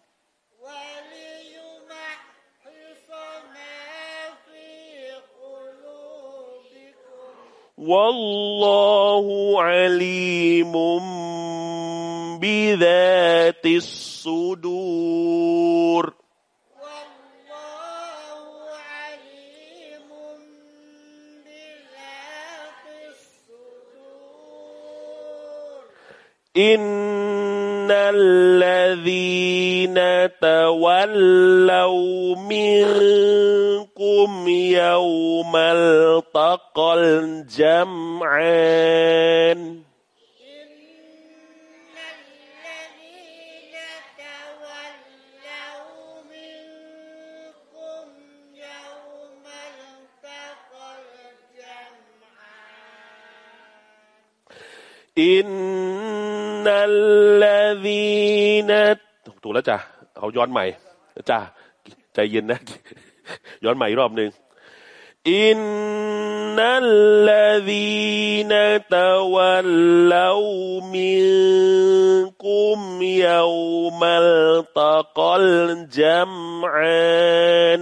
والله عليم بذات الصدور والله عليم بذات الصدور إن الذين تولوا منكم يوم التقى الجمعان. إن นัลลดีนะถูกแล้วจ้ะเขาย้อนใหม่จ้ะใจเย็นนะ ย้อนใหม่รอบหนึ่งอินนัลลดีนัตะวันลามิกุมยาวมัลตะกอลจัมอาน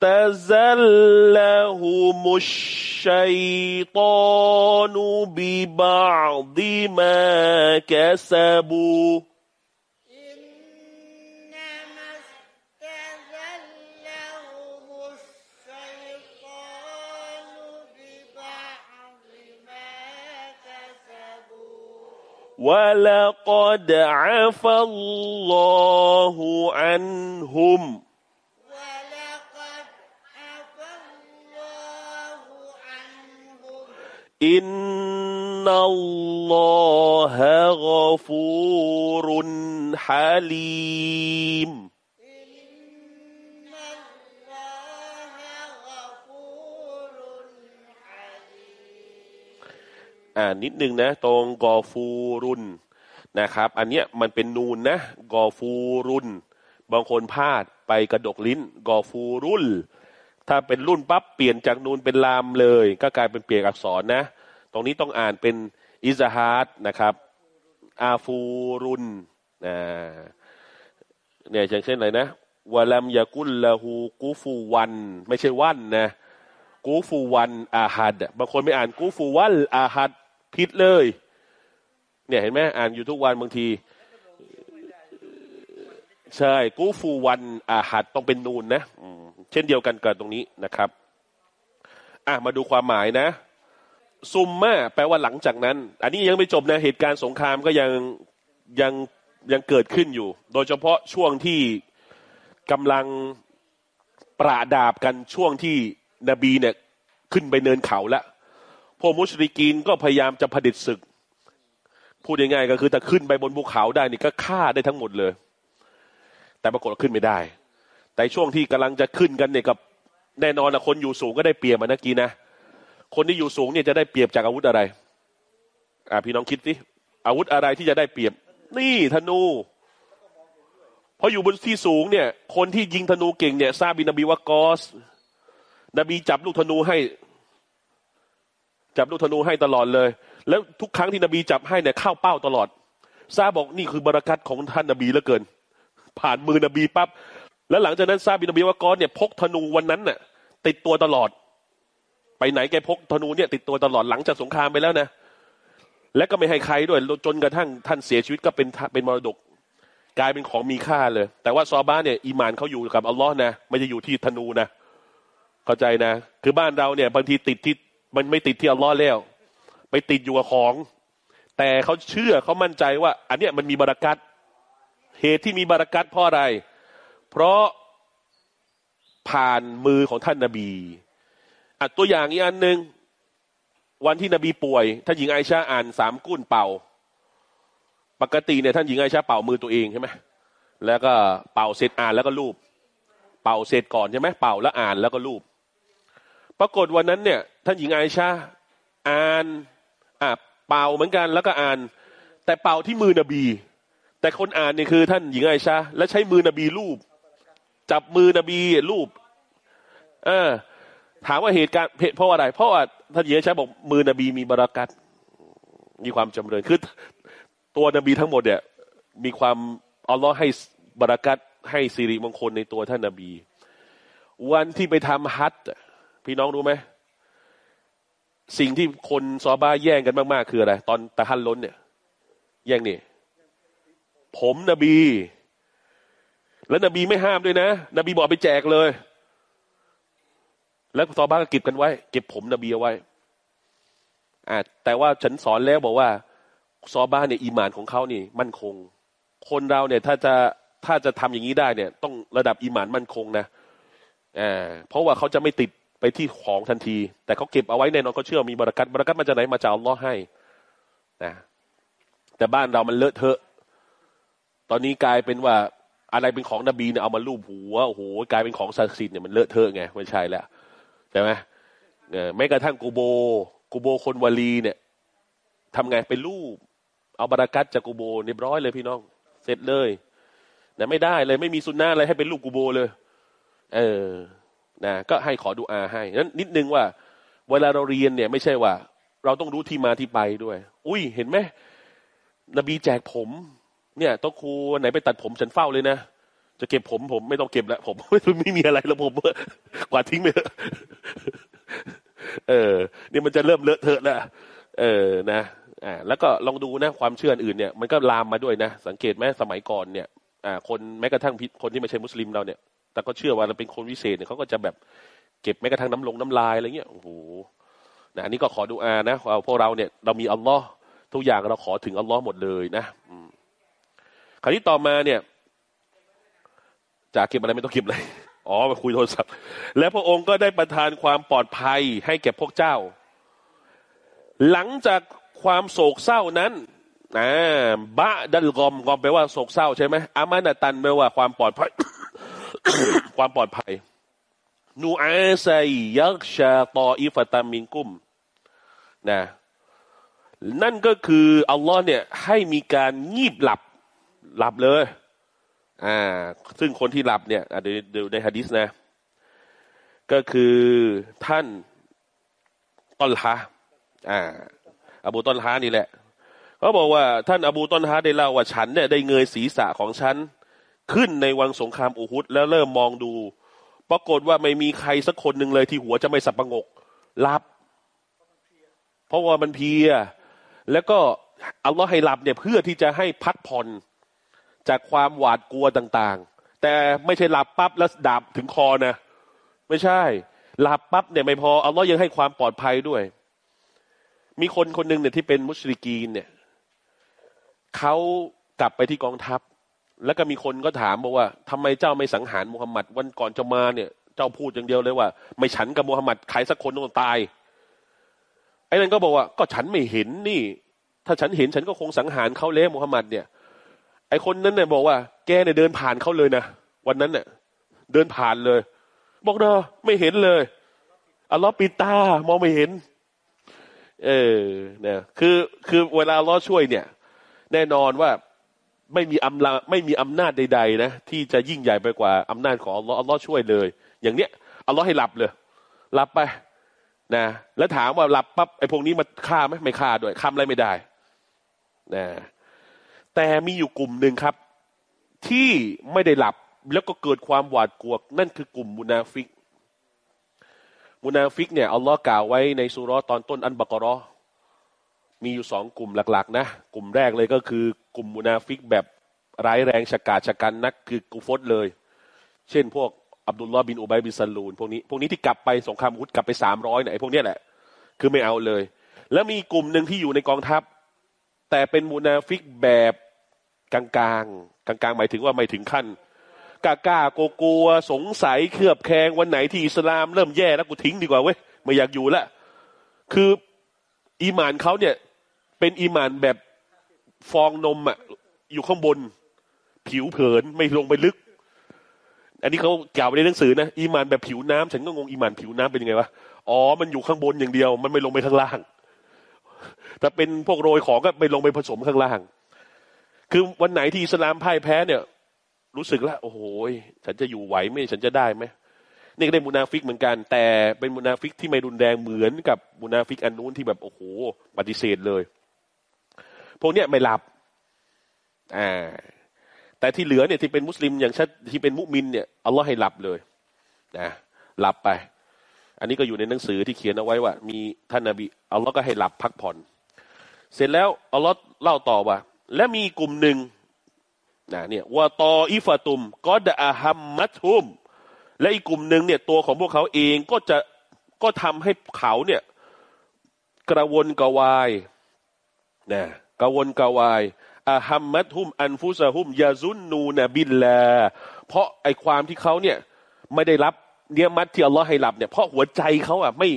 تزلهم الشيطان ببعض ما كسبوا. ولقد عفى الله عنهم. إن الله غفور حليم إن الله غفور حليم อ่านิดนึงนะตรงกอฟูรุนนะครับ อันเนี้ยมันเป็นนูนนะกอฟูรุน บางคนพลาดไปกระดกลิ้นกอฟูรุล ถ้าเป็นรุ่นปั๊บเปลี่ยนจากนูนเป็นลามเลย ก็กลายเป็นเปลี่ยนอักษรนะ ตรงนี้ต้องอ่านเป็นอิซาฮาร์ดนะครับ อาฟูรุนนะเนี่ยอย่างเช่นอะไรนะวะลัมยากุลละหูกูฟูวัน ไม่ใช่วันนะกูฟูวันอาฮัดบางคนไม่อ่านกูฟูวันอาฮัดผิดเลย เนี่ยเห็นไหมอ่านอยู่ทุกวันบางที ใช่กูฟูวันอาฮัดต้องเป็นนูนนะอืมช่นเดียวกันกับตรงนี้นะครับ อะมาดูความหมายนะ ซุมมาแปลว่าหลังจากนั้น อันนี้ยังไม่จบนะเหตุการณ์สงครามก็ยังยังยังเกิดขึ้นอยู่ โดยเฉพาะช่วงที่กำลังปราดาบกันช่วงที่นบีเนี่ยขึ้นไปเนินเขาแล้วพวกมุชริกีนก็พยายามจะผดิตศึก พูดง่ายๆก็คือถ้าขึ้นไปบนภูเขาได้นี่ก็ฆ่าได้ทั้งหมดเลย แต่ปรากฏขึ้นไม่ได้ แต่ช่วงที่กำลังจะขึ้นกันเนี่ยกับแน่นอนนะคนอยู่สูงก็ได้เปรียบมานะกี้นะ คนที่อยู่สูงเนี่ยจะได้เปรียบจากอาวุธอะไร อ่าพี่น้องคิดสิอาวุธอะไรที่จะได้เปรียบ นี่ธนูพออยู่บนที่สูงเนี่ย คนที่ยิงธนูเก่งเนี่ยซาบินบีวากอส นบีจับลูกธนูให้ จับลูกธนูให้ตลอดเลย แล้วทุกครั้งที่นบีจับให้เนี่ยเข้าเป้าตลอดซาบอกนี่คือบารักัตของท่านนบีเหลือเกิน ผ่านมือนบีปั๊บแล้วหลังจากนั้นซาบินบีว่ากอสเนี่ยพกธนูวันนั้นน่ะ ติดตัวตลอด ไปไหนแกพกธนูเนี่ยติดตัวตลอดหลังจากสงครามไปแล้วนะและก็ไม่ให้ใครด้วยจนกระทั่งท่านเสียชีวิตก็เป็นเป็นมรดกกลายเป็นของมีค่าเลย แต่ว่าซอบ้านเนี่ยอีมานเขาอยู่กับอัลลอฮ์นะไม่จะอยู่ที่ธนูนะเข้าใจนะ คือบ้านเราเนี่ยบางทีติดที่มันไม่ติดที่อัลลอฮ์แล้ว ไปติดอยู่กับของ แต่เขาเชื่อเขามั่นใจว่า อันเนี้ยมันมีบารักัต เหตุที่มีบารักัตเพราะอะไร เพราะผ่านมือของท่านนาบีอะตัวอย่างอีกอันหนึ่งวันที่นบีป่วยท่านหญิงไอชาอ่านสามกุ้นเป่า ปกติเนี่ยท่านหญิงไอชาเป่ามือตัวเองใช่ไหมแล้วก็เป่าเสร็จอ่านแล้วก็รูป เป่าเสร็จก่อนใช่ไหมเป่าแล้วอ่านแล้วก็รูป ปรากฏวันนั้นเนี่ย ท่านหญิงไอชาอ่านอ่าเป่าเหมือนกันแล้วก็อ่าน แต่เป่าที่มือนบี แต่คนอ่านเนี่ยคือท่านหญิงไอชาและใช้มือนบีรูป จับมือนบีรูป เออ ถามว่าเหตุการณ์เพราะอะไร เพราะว่าท่านหญิงไอชาบอกมือนบีมีบารักัตมีความจำเริญคือตัวนบีทั้งหมดเนี่ย มีความอัลลอฮ์ให้บารักัตให้สิริมงคลในตัวท่านนบี วันที่ไปทำฮัตพี่น้องรู้ไหมสิ่งที่คนซอบ้าแย่งกันมาก ๆ คืออะไร ตอนตะฮันล้นเนี่ย แย่งนี่ ผมนบี แล้วนบีไม่ห้ามด้วยนะ นบีบอกไปแจกเลย แล้วซอบ้าก็เก็บกันไว้ เก็บผมนบีเอาไว้อ่าแต่ว่าฉันสอนแล้วบอกว่า ซอบ้านเนี่ยอีมานของเขานี่ มั่นคง คนเราเนี่ย ถ้าจะถ้าจะทำอย่างนี้ได้เนี่ย ต้องระดับอีมานมั่นคงนะอ่าเพราะว่าเขาจะไม่ติดไปที่ของทันที แต่เขาเก็บเอาไว้แน่นอนเขาเชื่อมีบรารักัตบรารักัตมาจากไหนมาจากอัลลอฮ์ให้นะแต่บ้านเรามันเลอะเทอะ ตอนนี้กลายเป็นว่าอะไรเป็นของนบีเนี่ยเอามาลูบหัวโอ้โหกลายเป็นของศักดิ์สิทธิ์เนี่ยมันเลอะเทอะไงไม่ใช่แล้วใช่ไหมแม้กระทั่งกูโบกูโบคนวาลีเนี่ยทำไงเป็นรูป เอาบารากัตจากกูโบเรียบร้อยเลยพี่น้อง เสร็จเลยนะไม่ได้เลยไม่มีสุนนะอะไรให้เป็นรูปกูโบเลย เออนะก็ให้ขอดูอาให้นั้นนิดนึงว่า เวลาเราเรียนเนี่ย ไม่ใช่ว่า เราต้องรู้ที่มาที่ไปด้วย อุ้ยเห็นไหมนบีแจกผม เนี่ยต้องครูไหนไปตัดผมฉันเฝ้าเลยนะจะเก็บผมผมไม่ต้องเก็บแล้วผมไม่มีอะไรแล้วผมกวาดทิ้งไปเออนี่มันจะเริ่มเลอะเทอะแล้วเออนะอ่าแล้วก็ลองดูนะความเชื่ออื่นเนี่ยมันก็ลามมาด้วยนะ สังเกตไหมสมัยก่อนเนี่ยอ่าคนแม้กระทั่งคนที่ไม่ใช่มุสลิมเราเนี่ย แต่ก็เชื่อว่าเราเป็นคนวิเศษเนี่ยเขาก็จะแบบเก็บแม้กระทั่งน้ำลงน้ำลายอะไรเงี้ยโอ้โหนะอันนี้ก็ขอดูอานะเอาพวกเราเนี่ยเรามีอัลลอฮ์ทุกอย่างเราขอถึงอัลลอฮ์หมดเลยนะ คราวนี้ต่อมาเนี่ยจากเก็บอะไรไม่ต้องเก็บเลยอ๋อมาคุยโทรศัพท์ และพระองค์ก็ได้ประทานความปลอดภัยให้แก่พวกเจ้า หลังจากความโศกเศร้านั้นนะบะดัลกอมกอมแปลว่าโศกเศร้าใช่ไหมอามานาตันแปลว่าความปลอดภัย ความปลอดภัย นูอาไซยักชาตออิฟตามิงกุมนะนั่นก็คืออัลลอฮ์เนี่ยให้มีการงีบหลับ หลับเลย อ่า ซึ่งคนที่หลับเนี่ยเดี๋ยวในฮะดิษนะ ก็คือท่านต้นละอ่า อบูต้นฮานี่แหละเขาบอกว่าท่านอบูต้นฮาได้เล่าว่าฉันเนี่ยได้เงยศีรษะของฉันขึ้นในวังสงครามอูฮุดแล้วเริ่มมองดู ปรากฏว่าไม่มีใครสักคนหนึ่งเลยที่หัวจะไม่สับประงกหลับ เพราะว่ามันเพีย แล้วก็อัลลอฮ์ให้หลับเนี่ยเพื่อที่จะให้พักผ่อน จากความหวาดกลัวต่างๆ แต่ไม่ใช่หลับปั๊บแล้วดาบถึงคอนะ ไม่ใช่ หลับปั๊บเนี่ยไม่พออัลลอฮ์ยังให้ความปลอดภัยด้วย มีคนคนหนึ่งเนี่ยที่เป็นมุชริกีนเนี่ยเขากลับไปที่กองทัพ แล้วก็มีคนก็ถามบอกว่าทำไมเจ้าไม่สังหารมุฮัมมัดวันก่อนจะมาเนี่ย เจ้าพูดอย่างเดียวเลยว่า ไม่ฉันกับมุฮัมมัดใครสักคนต้องตายไอ้นั่นก็บอกว่า ก็ฉันไม่เห็นนี่ ถ้าฉันเห็นฉันก็คงสังหารเขาแล้วมุฮัมมัดเนี่ย ไอคนนั้นเนี่ยบอกว่า แกเนี่ยเดินผ่านเขาเลยนะวันนั้นเนี่ยเดินผ่านเลย บอกเนาะไม่เห็นเลยอัลลอฮ์ปิดตามองไม่เห็น เออเนี่ยคือคือเวลาอัลลอฮ์ช่วยเนี่ย แน่นอนว่าไม่มีอำนาจไม่มีอำนาจใด ๆ นะที่จะยิ่งใหญ่ไปกว่าอำนาจของอัลลอฮ์อัลลอฮ์ช่วยเลย อย่างเนี้ยอัลลอฮ์ให้หลับเลยหลับไปนะแล้วถามว่าหลับปั๊บไอ้พวกนี้มาฆ่าไหมไม่ฆ่าด้วยคำอะไรไม่ได้นะ แต่มีอยู่กลุ่มหนึ่งครับ ที่ไม่ได้หลับแล้วก็เกิดความหวาดกลัวนั่นคือกลุ่มมุนาฟิก มุนาฟิกเนี่ยอัลลอฮ์กล่าวไว้ในซูเราะฮฺตอนต้นอัลบะกอเราะฮฺมีอยู่สองกลุ่มหลัก ๆ นะ กลุ่มแรกเลยก็คือกลุ่มมุนาฟิกแบบร้ายแรงฉกาจฉกันนักคือกูฟตเลย เช่นพวกอับดุลลอฮ์บินอุบัยบินซัลูนพวกนี้พวกนี้ที่กลับไปสงครามอุฮุดกลับไปสามร้อยเนี่ยไอ้พวกนี้แหละ คือไม่เอาเลย แล้วมีกลุ่มหนึ่งที่อยู่ในกองทัพ แต่เป็นมุนาฟิกแบบ กลางๆกลางๆหมายถึงว่าไม่ถึงขั้นกล้ากล้ากลัวกลัวสงสัยเคลือบแคลงวันไหนที่อิสลามเริ่มแย่แล้วกูทิ้งดีกว่าเว้ยไม่อยากอยู่ละคืออีมานเขาเนี่ย เป็นอีมานแบบฟองนมอะอยู่ข้างบน ผิวเผินไม่ลงไปลึก อันนี้เขากล่าวในหนังสือนะอีมานแบบผิวน้ำฉันก็งงอีมานผิวน้ำเป็นยังไงวะอ๋อมันอยู่ข้างบนอย่างเดียว มันไม่ลงไปข้างล่างแต่เป็นพวกโรยของก็ไปลงไปผสมข้างล่าง คือวันไหนที่อิสลามพ่ายแพ้เนี่ย รู้สึกแล้วโอ้โหฉันจะอยู่ไหวไหมฉันจะได้ไหมนี่ก็ได้มุนาฟิกเหมือนกัน แต่เป็นมุนาฟิกที่ไม่รุนแรงเหมือนกับมุนาฟิกอันนู้นที่แบบโอ้โหปฏิเสธเลย พวกเนี้ยไม่หลับอ่าแต่ที่เหลือเนี่ยที่เป็นมุสลิมอย่างชัดที่เป็นมุมินเนี่ยอัลลอฮ์ให้หลับเลยนะหลับไป อันนี้ก็อยู่ในหนังสือที่เขียนเอาไว้ว่า มีท่านนาบีอัลลอฮ์ก็ให้หลับพักผ่อน เสร็จแล้วอัลลอฮ์เล่าต่อว่า และมีกลุ่มหนึ่งนะเนี่ยวาตออิฟตุมก็ดะอาฮัมมัตุมและอีกกลุ่มหนึ่งเนี่ยตัวของพวกเขาเองก็จะก็ทำให้เขาเนี่ย กระวนกระวายนะกระวนกระวายอาฮัมมัตุมอันฟุซาฮุมยาซุนนูนบิลลาเพราะไอความที่เขาเนี่ย ไม่ได้รับเนี่ยมัดที่อัลลอฮ์ให้รับเนี่ยเพราะหัวใจเขาอะไม่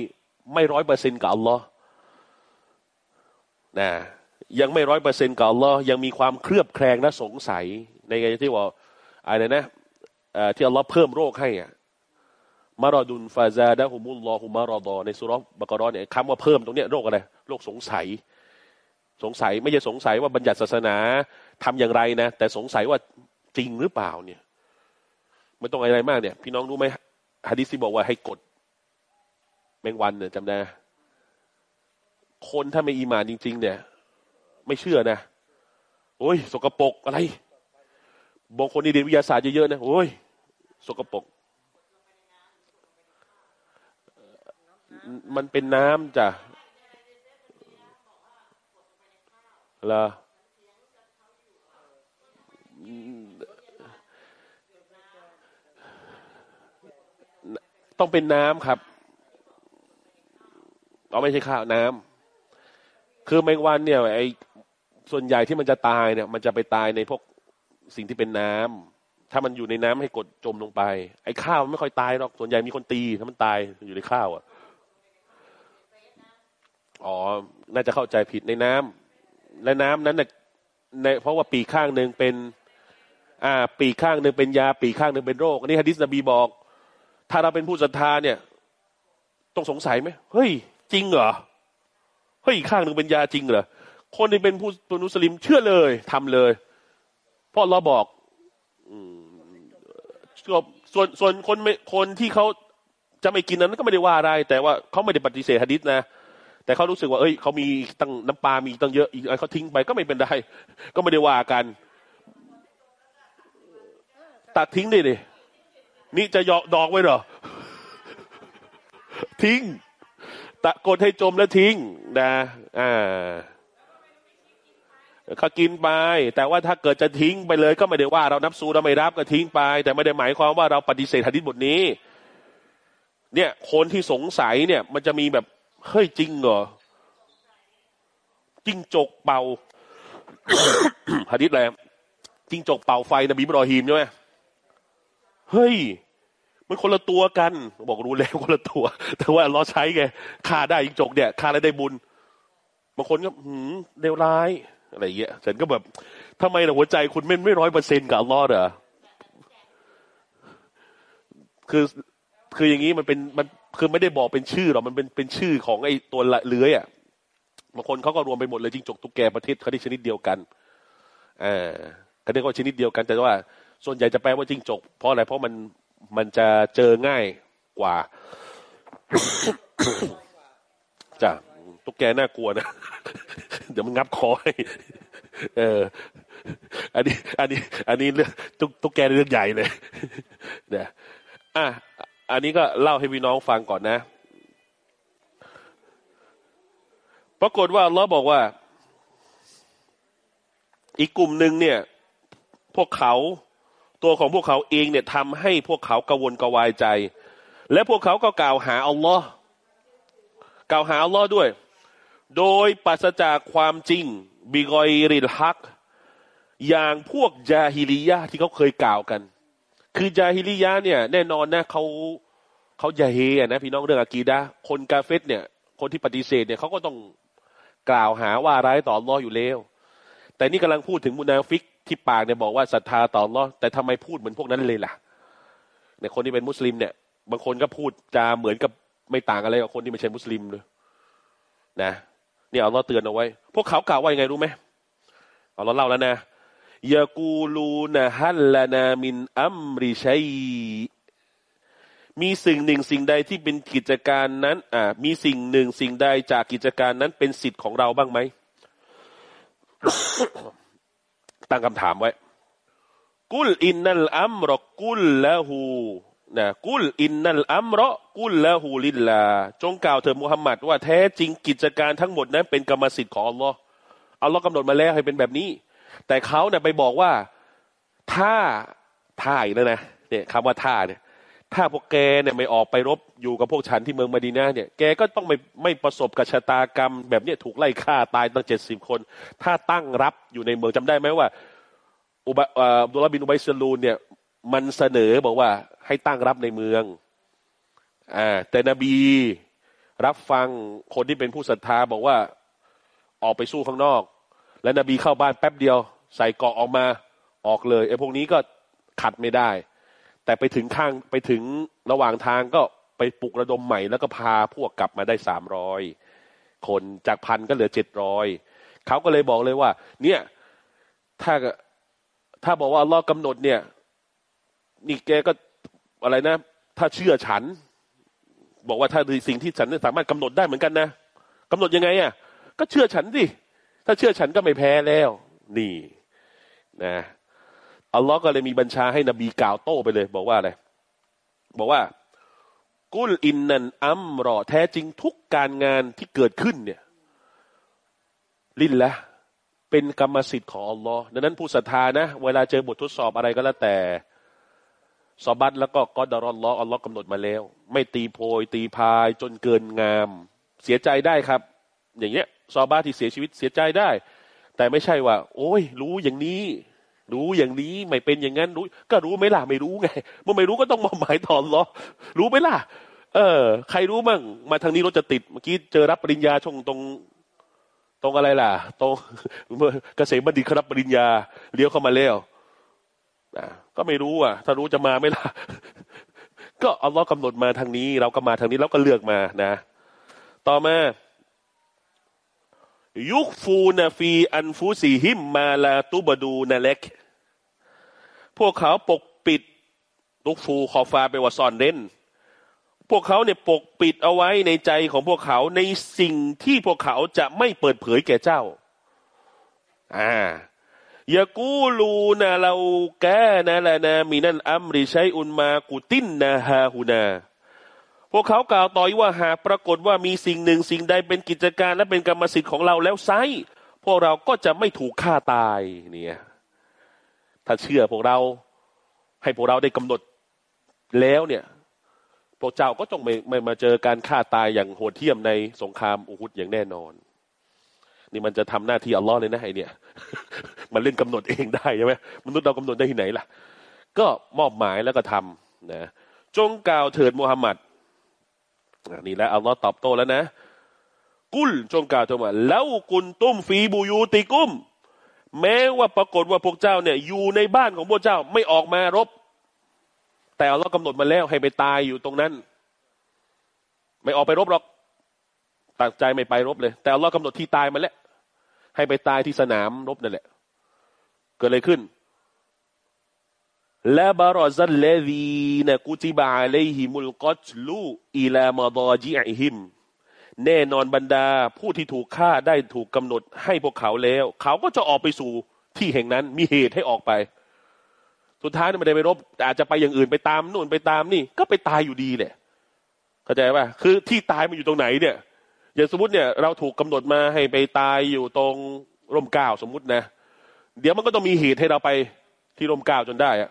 ไม่ร้อยเปอร์เซ็นต์กับอัลลอฮ์นะ ยังไม่ร้อยเปอร์เซ็นต์กับอัลลอฮ์ยังมีความเครือบแคลงและสงสัย ในไงที่ว่าอะไรนะที่อัลลอฮ์เพิ่มโรคให้อะมารอดุนฟาซาดะฮุมุลลอฮุมารอดอในสุรบกรอเนี่ยคำว่าเพิ่มตรงเนี้ยโรคอะไรโรคสงสัย สงสัยไม่ใช่สงสัยว่าบัญญัติศาสนาทำอย่างไรนะ แต่สงสัยว่าจริงหรือเปล่าเนี่ยไม่ต้องอะไรมากเนี่ย พี่น้องรู้ไหมฮะดิษที่บอกว่าให้กด แมงวันเนี่ยจำได้คนถ้าไม่อีมานจริง ๆ เนี่ย ไม่เชื่อนะโอ้ย สกปรกอะไรบางคนนี่เรียนวิทยาศาสตร์เยอะๆนะโอ้ย สกปรกมันเป็นน้ำจ้ะละต้องเป็นน้ำครับเอาไม่ใช่ข้าวน้ำคือแมงวันเนี่ยไอ ส่วนใหญ่ที่มันจะตายเนี่ย มันจะไปตายในพวกสิ่งที่เป็นน้ำถ้ามันอยู่ในน้ำให้กดจมลงไป ไอ้ข้าวมันไม่ค่อยตายหรอกส่วนใหญ่มีคนตีถ้ามันตายอยู่ในข้าวอะอ๋อ น่าจะเข้าใจผิดในน้ำและน้ำนั้นเนี่ยในเพราะว่าปีข้างหนึ่งเป็น อ่า ปีข้างหนึ่งเป็นยา ปีข้างหนึ่งเป็นโรคอันนี้ฮะดิษนบีบอก ถ้าเราเป็นผู้ศรัทธาเนี่ย ต้องสงสัยไหมเฮ้ย จริงเหรอเฮ้ยข้างหนึ่งเป็นยาจริงเหรอ คนที่เป็นผู้เป็นมุสลิมเชื่อเลยทำเลย เพราะเราบอกส่วนส่วนคนคนที่เขาจะไม่กินนั้นก็ไม่ได้ว่าอะไร แต่ว่าเขาไม่ได้ปฏิเสธฮะดิษนะแต่เขารู้สึกว่า เอ้ย เขามีตั้งน้ำปลา มีตั้งเยอะ อีกเขาทิ้งไปก็ไม่เป็นไร ก็ไม่ได้ว่ากัน ตัดทิ้งดิดิ นี่จะหยอกดอกไว้เหรอ ทิ้ง ตะกดให้จมแล้วทิ้ง นะ อ่า เขากินไป แต่ว่าถ้าเกิดจะทิ้งไปเลย ก็ไม่ได้ว่าเรานับซูเราไม่รับก็ทิ้งไป แต่ไม่ได้หมายความว่าเราปฏิเสธหะดิษบทนี้ เนี่ยคนที่สงสัยเนี่ย มันจะมีแบบเฮ้ยจริงเหรอจิ้งจกเป่าฮะดิษอะไรจิ้งจกเป่าไฟนบีบรอฮีมใช่ไหมเฮ้ยมันคนละตัวกัน บอกรู้แล้วคนละตัว แต่ว่าเราใช้ไงฆ่าได้จิ้งจกเนี่ยฆ่าแล้วได้บุญบางคนก็หืมเลวร้าย อะไรเงี้ยฉันก็แบบทำไมนะหัวใจคุณไม่ไม่ร้อยเปอร์เซ็นต์กับอัลลอฮ์เหรอคือคืออย่างนี้มันเป็นมันคือไม่ได้บอกเป็นชื่อหรอกมันเป็นเป็นชื่อของไอ้ตัวละเลื้อยอะบางคนเขาก็รวมไปหมดเลยจิงจกตุ๊กแกประเทศเขาได้ชนิดเดียวกันเออเขาเรียกว่าชนิดเดียวกันแต่ว่า ส่วนใหญ่จะแปลว่าจิงจก เพราะอะไรเพราะมันมันจะเจอง่ายกว่าจ้ะ กแกน่ากลัวนะ เดี๋ยวมันงับคอให้เออ อันนี้ อันนี้ อันนี้เรื่องตุ๊กตุ๊กแกเรื่องใหญ่เลยเนี่ยอะอันนี้ก็เล่าให้พี่น้องฟังก่อนนะ ปรากฏว่าเราบอกว่า อีกกลุ่มหนึ่งเนี่ย พวกเขาตัวของพวกเขาเองเนี่ยทำให้พวกเขากังวลกวายใจ และพวกเขาก็กล่าวหาอัลลอฮ์กล่าวหาอัลลอฮ์ด้วย โดยปราศจากความจริง بغير الحق อย่างพวกญาฮิลียะที่เขาเคยกล่าวกัน คือญาฮิลียะเนี่ย แน่นอนนะเขาเขาจะเฮนะพี่น้องเรื่องอากีดะคนกาเฟรเนี่ย คนที่ปฏิเสธเนี่ยเขาก็ต้องกล่าวหาว่าร้ายต่ออัลลอฮ์อยู่แล้ว แต่นี่กำลังพูดถึงมุนาฟิกที่ปากเนี่ยบอกว่าศรัทธาต่ออัลลอฮ์แต่ทำไมพูดเหมือนพวกนั้นเลยล่ะเนี่ยคนที่เป็นมุสลิมเนี่ยบางคนก็พูดจาเหมือนกับไม่ต่างอะไรกับคนที่ไม่ใช่มุสลิมเลยนะ เนี่ยเอาล้อเตือนเอาไว้ พวกเขากล่าวว่ายังไงรู้ไหมเอาล้อเล่าแล้วนะยากูลูนะฮัลลานามินอัมริชัยมีสิ่งหนึ่งสิ่งใดที่เป็นกิจการนั้น อ่า มีสิ่งหนึ่งสิ่งใดจากกิจการนั้นเป็นสิทธิ์ของเราบ้างไหม ตั้งคำถามไว้ กุลอินนัลอัมรกุลละหู นะกุลอินนัลอัมรอกุลละหูลิลลา จงกล่าวเถิดมุฮัมมัดว่าแท้จริงกิจการทั้งหมดนั้นเป็นกรรมสิทธิ์ของอัลลอฮ์อัลลอฮ์กำหนดมาแล้วให้เป็นแบบนี้ แต่เขาเนี่ยไปบอกว่าถ้าท่าอีกแล้วนะเนี่ยคำว่าท่าเนี่ย ถ้าพวกแกเนี่ยไม่ออกไปรบอยู่กับพวกฉันที่เมืองมาดีนาเนี่ย แกก็ต้องไม่ไม่ประสบกับชะตากรรม แบบเนี้ยถูกไล่ฆ่าตายตั้งเจ็ดสิบคน ถ้าตั้งรับอยู่ในเมืองจำได้ไหมว่าอุบะอับดุลบินอุบัยซลูนเนี่ย มันเสนอบอกว่า ให้ตั้งรับในเมืองอ่าแต่นบีรับฟังคนที่เป็นผู้ศรัทธาบอกว่าออกไปสู้ข้างนอก และนบีเข้าบ้านแป๊บเดียว ใส่เกาะออกมาออกเลยไอ้พวกนี้ก็ขัดไม่ได้ แต่ไปถึงข้างไปถึงระหว่างทางก็ไปปลุกระดมใหม่ แล้วก็พาพวกกลับมาได้สามร้อยคนจากพันก็เหลือเจ็ดร้อยเขาก็เลยบอกเลยว่า เนี่ย ถ้าถ้าบอกว่าลอฮ์กำหนดเนี่ย นี่แกก็ อะไรนะ ถ้าเชื่อฉัน บอกว่าถ้าสิ่งที่ฉันสามารถกำหนดได้เหมือนกันนะกำหนดยังไงอะ ก็เชื่อฉันสิถ้าเชื่อฉันก็ไม่แพ้แล้ว นี่นะอัลลอฮ์ก็เลยมีบัญชาให้นบีกล่าวโต้ไปเลย บอกว่าอะไรบอกว่า กุลอินนันอัมรอแท้จริงทุกการงานที่เกิดขึ้นเนี่ย ลินละเป็นกรรมสิทธิ์ของอัลลอฮ์ดังนั้นผู้ศรัทธานะ เวลาเจอบททดสอบอะไรก็แล้วแต่ สอบัตแล้วก็กอดรอลลออัลลอฮ์กำหนดมาแล้ว ไม่ตีโพย ตีพายจนเกินงาม เสียใจได้ครับ อย่างเงี้ยซอบ้าที่เสียชีวิตเสียใจได้ แต่ไม่ใช่ว่า โอ้ย รู้อย่างนี้ รู้อย่างนี้ไม่เป็นอย่างนั้นรู้ ก็รู้ไหมล่ะไม่รู้ไงเมื่อไม่รู้ก็ต้องมองหมายถอนล้อรู้ไหมล่ะ เออ ใครรู้มั่งมาทางนี้รถจะติดเมื่อกี้เจอรับปริญญาชงตรงตรงอะไรล่ะ ตรงเกษมบัณฑิตครับปริญญาเลี้ยวเข้ามาแล้ว ก็ไม่รู้อะ ถ้ารู้จะมาไหมล่ะ ก็อัลลอฮ์กำหนดมาทางนี้ เราก็มาทางนี้แล้วก็เลือกมานะ ต่อมา ยุคฟูนฟีอันฟูซีหิมมาลาตุบดูนาเล็ก พวกเขาปกปิดลุกฟูขอฟ้าไปว่าซ่อนเร้นพวกเขาเนี่ยปกปิดเอาไว้ในใจของพวกเขาในสิ่งที่พวกเขาจะไม่เปิดเผยแก่เจ้า อ่า ยากูลูนาเราแกนะละนามีนั่นอัมริใชัยอุนมากุตินนาฮาฮูนาพวกเขากล่าวต่อยว่าหากปรากฏว่ามีสิ่งหนึ่งสิ่งใดเป็นกิจการและเป็นกรรมสิทธิ์ของเราแล้วไซพวกเราก็จะไม่ถูกฆ่าตายเนี่ยถ้าเชื่อพวกเราให้พวกเราได้กำหนดแล้วเนี่ย พวกเจ้าก็ต้องไม่ไม่มาเจอการฆ่าตายอย่างโหดเหี้ยมในสงครามอุฮุดอย่างแน่นอน นี่มันจะทำหน้าที่อัลลอฮ์เลยนะไอเนี่ย มันเล่นกำหนดเองได้ใช่ไหมมนุษย์เรากำหนดได้ที่ไหนล่ะ ก็มอบหมายแล้วก็ทำนะจงกล่าวเถิดมูฮัมหมัดนี่แหละอัลลอฮ์ตอบโต้แล้วนะ กุลจงกล่าวเถิดว่าแล้วกุนตุ้มฟีบูยูติกุม แม้ว่าปรากฏว่าพวกเจ้าเนี่ย อยู่ในบ้านของพวกเจ้าไม่ออกมารบ แต่อัลลอฮ์กำหนดมาแล้วให้ไปตายอยู่ตรงนั้น ไม่ออกไปรบหรอกตั้งใจไม่ไปรบเลย แต่อัลลอฮ์กำหนดที่ตายมาแล้ว ให้ไปตายที่สนามรบนั่นแหละ เกิดอะไรขึ้นและบารอซัลเลดีนกุติบะอะลัยฮิมุลกัตลูอิลามาดอจิอิฮิม แน่นอนบรรดาผู้ที่ถูกฆ่าได้ถูกกำหนดให้พวกเขาแล้ว เขาก็จะออกไปสู่ที่แห่งนั้นมีเหตุให้ออกไป สุดท้ายไม่ได้ไปรบ อาจจะไปอย่างอื่นไปตามนู่นไปตามนี่ ก็ไปตายอยู่ดีแหละเข้าใจป่ะคือที่ตายมันอยู่ตรงไหนเนี่ย อย่างสมมติเนี่ยเราถูกกำหนดมาให้ไปตายอยู่ตรงร่มเกล้าสมมุตินะ เดี๋ยวมันก็ต้องมีเหตุให้เราไปที่ร่มเกล้าจนได้อะ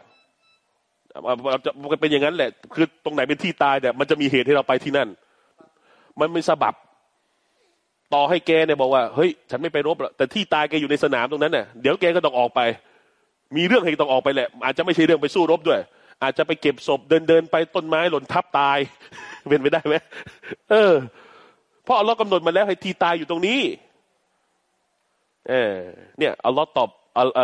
จะเป็นอย่างนั้นแหละ คือตรงไหนเป็นที่ตายเนี่ยมันจะมีเหตุให้เราไปที่นั่น มันไม่สบับ ต่อให้แกเนี่ยบอกว่าเฮ้ย ฉันไม่ไปรบหรอกแต่ที่ตายแกอยู่ในสนามตรงนั้นเนี่ยเดี๋ยวแกก็ต้องออกไป มีเรื่องให้ต้องออกไปแหละ อาจจะไม่ใช่เรื่องไปสู้รบด้วย อาจจะไปเก็บศพเดินเดินไปต้นไม้หล่นทับตายเป็นไปได้ไหมเออ ราะอัลลอฮ์กำหนดมาแล้วให้ทีตายอยู่ตรงนี้เออเนี่ยอัลลอฮ์ตอบ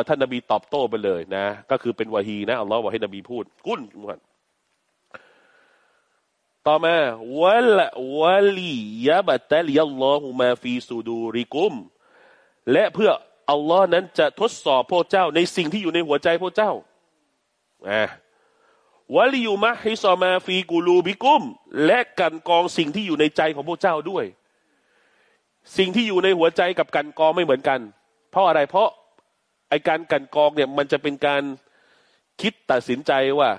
ท่านนบีตอบโต้ไปเลยนะ ก็คือเป็นวาฮีนะอัลลอฮ์บอกให้นบีพูด กุนมุฮันต่อมาวะละวะลียะบัตตลิยัลลอฮุมาฟีซูดูริกุม และเพื่ออัลลอฮ์นั้นจะทดสอบพวกเจ้าในสิ่งที่อยู่ในหัวใจพวกเจ้าอ่า วลิยูมะฮิซอมาฟีกูลูบิกุม และกันกองสิ่งที่อยู่ในใจของพวกเจ้าด้วย สิ่งที่อยู่ในหัวใจกับกันกองไม่เหมือนกัน เพราะอะไรเพราะไอการกันกองเนี่ยมันจะเป็นการคิดตัดสินใจว่า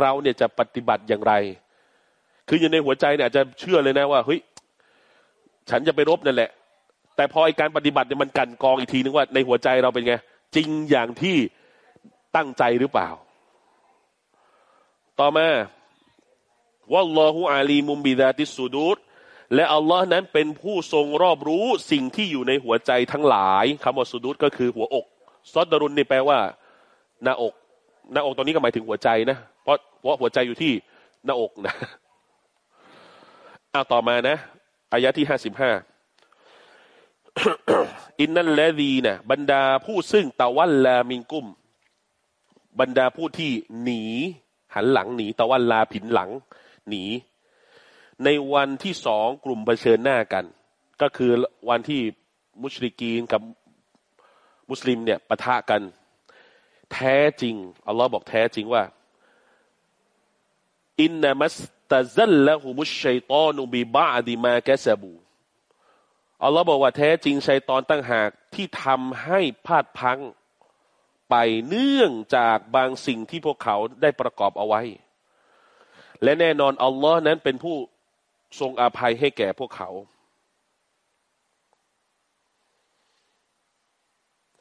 เราเนี่ยจะปฏิบัติอย่างไร คืออยู่ในหัวใจเนี่ยจะเชื่อเลยนะว่าเฮ้ยฉันจะไปรบนั่นแหละ แต่พอไอการปฏิบัติเนี่ยมันกันกองอีกทีนึงว่าในหัวใจเราเป็นไงจริงอย่างที่ตั้งใจหรือเปล่า ต่อมาวัลลอฮุอาลีมุมบิดาติสุดูดและอัลลอฮ์นั้นเป็นผู้ทรงรอบรู้สิ่งที่อยู่ในหัวใจทั้งหลายคำว่าสุดูดก็คือหัวอกซอดดารุนนี่แปลว่า หน้าอกหน้าอกตอนนี้ก็หมายถึงหัวใจนะ เพราะเพราะหัวใจอยู่ที่หน้าอกนะเอาต่อมานะอายะที่ห้าสิบห้าอินนัลลดีนะบรรดาผู้ซึ่งตะวันลามิงกุม บรรดาผู้ที่หนี หันหลังหนีตะวันลาผินหลังหนี ในวันที่สองกลุ่มเผชิญหน้ากัน ก็คือวันที่มุชริกีนกับมุสลิมเนี่ยปะทะกัน แท้จริงอัลลอฮ์บอกแท้จริงว่า อินนามัสตะซัลละหุมุชชัยตอนุบิบาดิมาแกซบูอัลลอฮ์บอกว่าแท้จริงชัยตอนตั้งหากที่ทำให้พลาดพัง ไปเนื่องจากบางสิ่งที่พวกเขาได้ประกอบเอาไว้ และแน่นอนอัลลอฮ์นั้นเป็นผู้ทรงอาภัยให้แก่พวกเขา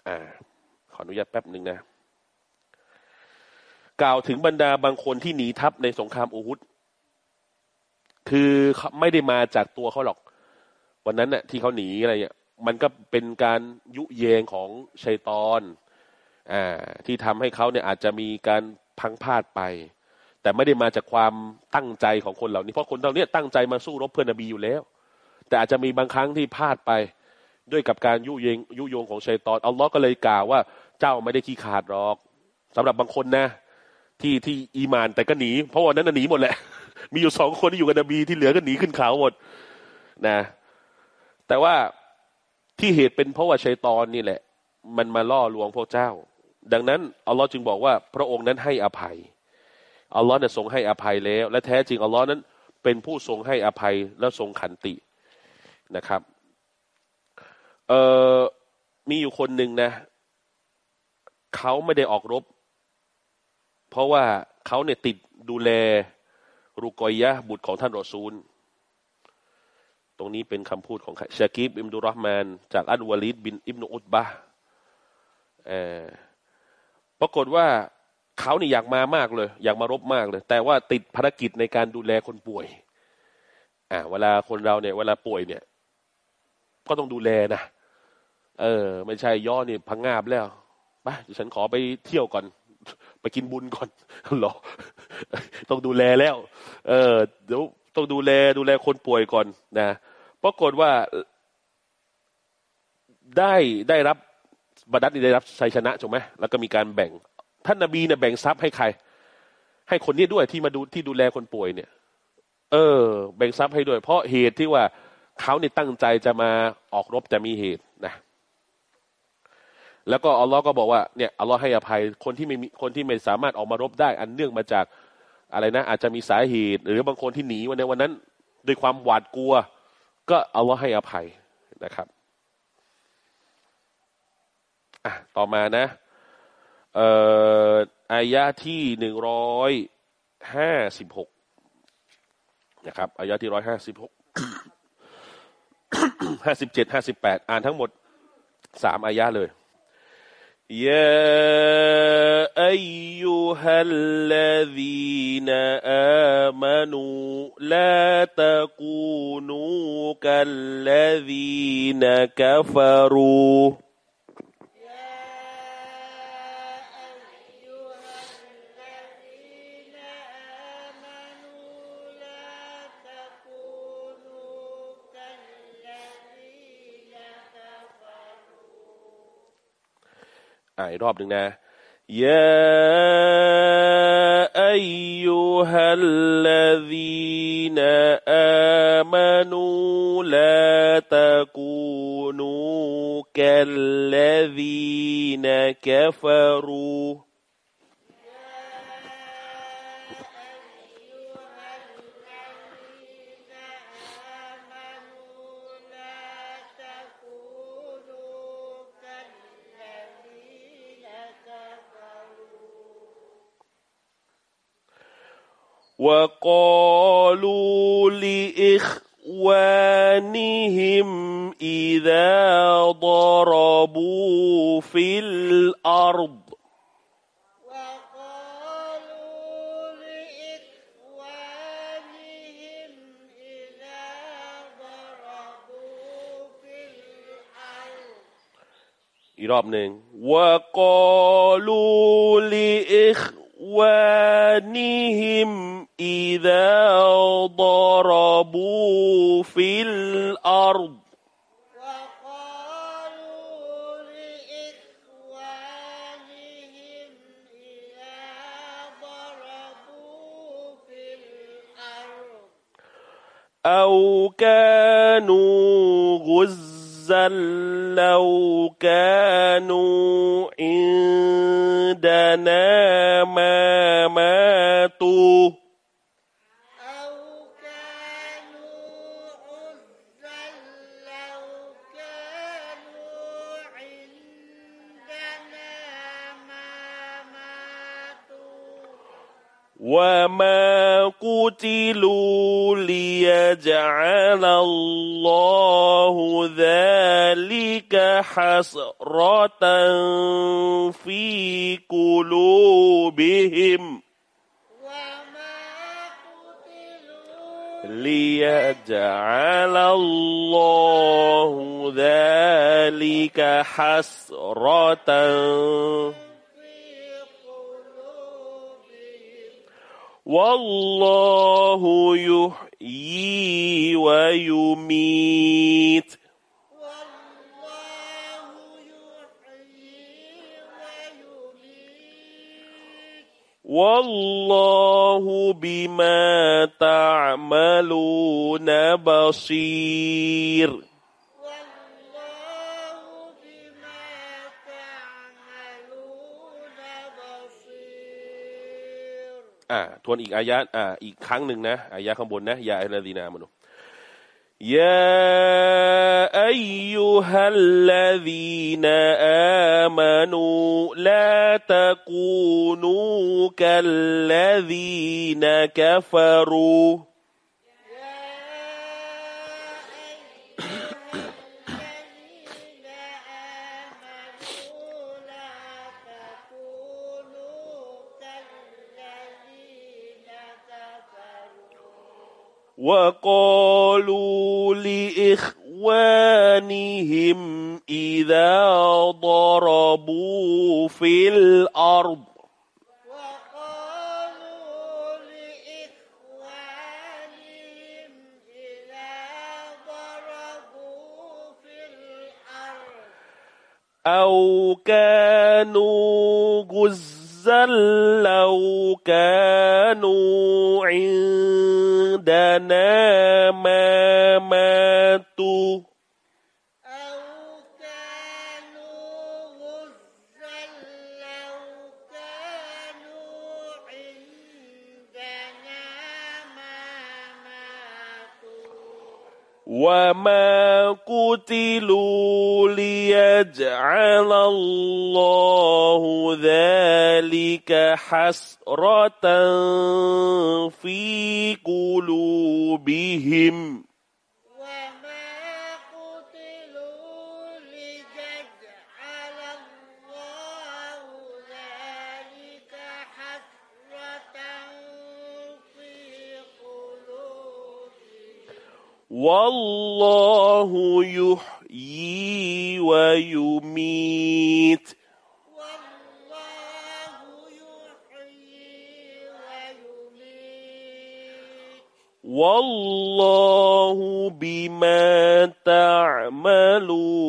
อ่าขออนุญาตแป๊บหนึ่งนะ กล่าวถึงบรรดาบางคนที่หนีทัพในสงครามอูฮุดคือไม่ได้มาจากตัวเขาหรอก วันนั้นเนี่ยที่เขาหนีอะไรเนี่ยมันก็เป็นการยุเยงของชัยตอน ที่ทำให้เขาเนี่ยอาจจะมีการพังพาดไป แต่ไม่ได้มาจากความตั้งใจของคนเหล่านี้เพราะคนเหล่านี้ตั้งใจมาสู้รบเพื่อนนบีอยู่แล้ว แต่อาจจะมีบางครั้งที่พลาดไปด้วยกับการยุยงยุยงของชัยตอนอัลลอฮ์ก็เลยกล่าวว่าเจ้าไม่ได้ขี้ขาดหรอกสำหรับบางคนนะ ที่ที่อีมานแต่ก็หนี เพราะวันนั้นหนีหมดแหละ มีอยู่สองคนที่อยู่กับนบีที่เหลือก็หนีขึ้นเขาหมดนะ แต่ว่าที่เหตุเป็นเพราะว่าชัยตอนนี่แหละ มันมาล่อลวงพวกเจ้า ดังนั้นอัลลอฮ์จึงบอกว่าพระองค์นั้นให้อภัยอัลลอฮ์เนี่ยทรงให้อภัยแล้ว และแท้จริงอัลลอฮ์นั้นเป็นผู้ทรงให้อภัยและทรงขันตินะครับเออมีอยู่คนหนึ่งนะเขาไม่ได้ออกรบ เพราะว่าเขาเนี่ยติดดูแลรุกอยยะบุตรของท่านรอซูล ตรงนี้เป็นคำพูดของชากิบอิมดุรห์มาน จากอัลวาลิดบินอิบนุอุตบะเอ่อ ปรากฏว่าเขานี่อยากมามากเลย อยากมารบมากเลย แต่ว่าติดภารกิจในการดูแลคนป่วย อ่า เวลาคนเราเนี่ย เวลาป่วยเนี่ย ก็ต้องดูแลนะเออ ไม่ใช่ย่อเนี่ยพังงาบแล้วไปฉันขอไปเที่ยวก่อน ไปกินบุญก่อนหรอ ต้องดูแลแล้ว เออเดี๋ยวต้องดูแลดูแลคนป่วยก่อนนะปรากฏว่าได้ได้รับ บรรดัตได้รับชัยชนะถูกไหมแล้วก็มีการแบ่ง ท่านนาบีเนี่ยแบ่งทรัพย์ให้ใคร ให้คนนี้ด้วยที่มาดูที่ดูแลคนป่วยเนี่ย เออ แบ่งทรัพย์ให้ด้วย เพราะเหตุที่ว่าเขาเนี่ยตั้งใจจะมาออกรบแต่มีเหตุนะ แล้วก็อัลลอฮ์ก็บอกว่าเนี่ยอัลลอฮ์ให้อภัยคนที่ไม่มีคนที่ไม่สามารถออกมารบได้ อันเนื่องมาจากอะไรนะ อาจจะมีสาเหตุ หรือบางคนที่หนีวันในวันนั้น ด้วยความหวาดกลัว ก็อัลลอฮ์ให้อภัยนะครับ อ่ะต่อมานะเอ่ออายะที่หนึ่งร้อยห้าสิบหกนะครับอายะที่ร้อยห้าสิบหกห้าสิบเจ็ดห้าสิบแปดอ่านทั้งหมดสามอายะเลย يا أيها الذين آمنوا لا تكونوا كالذين كفروا آه يا أيها الذين آمنوا لا تكونوا كالذين كفروا وقالوا لإخوانهم إذا ضربوا في الأرض وقالوا لإخوانهم إذا ضربوا في الأرض อีกรอบหนึ่ง وقالوا لإخوانهم إذا ضربوا في الأرض وقالوا لإخوانهم إذا ضربوا في الأرض. أو كانوا غزا لو كانوا عندنا ما وما قتلوا ليجعل الله ذلك حسرة في قلوبهم. ليجعل الله ذلك حسرة والله يحيي ويميت. والله بما تعملون بصير. آه ทวนอีกอายะอ่าอีกครั้งหนึ่งนะอายะข้างบนนะยาอัลลดีนามนุ يا أيها الذين آمنوا لا تكونوا كالذين كفروا وقالوا لإخوانهم إذا ضربوا في الأرض. أو كانوا جزا لو كانوا عند عندنا ما ماتوا وما قتلوا ليجعل الله ذلك حسرة في قلوبهم والله يحيي ويميت. والله يحيي ويميت. والله بما تعملون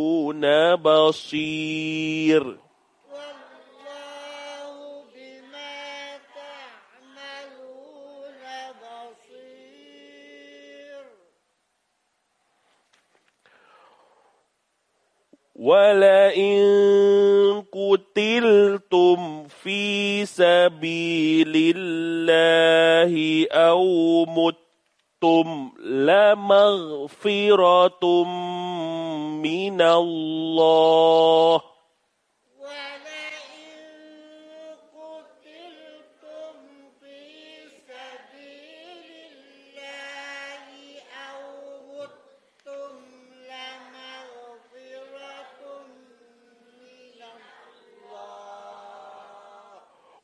بصير. ولئن قتلتم في سبيل الله أو متم لمغفرة من الله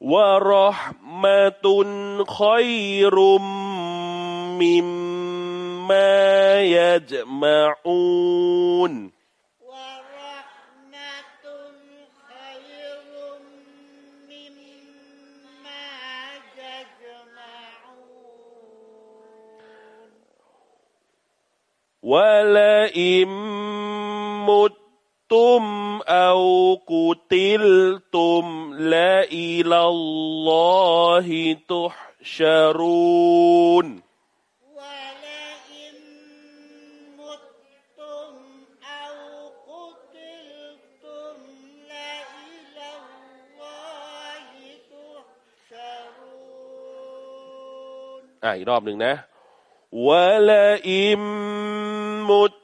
ورحمة خير مما يجمعون. ورحمة خير مما تجمعون ولئن متم أو قتلتم لإلى الله تحشرون ولئن متم أو قتلتم لإلى الله تحشرون อ่ะอีกรอบหนึ่งนะ ولئن متم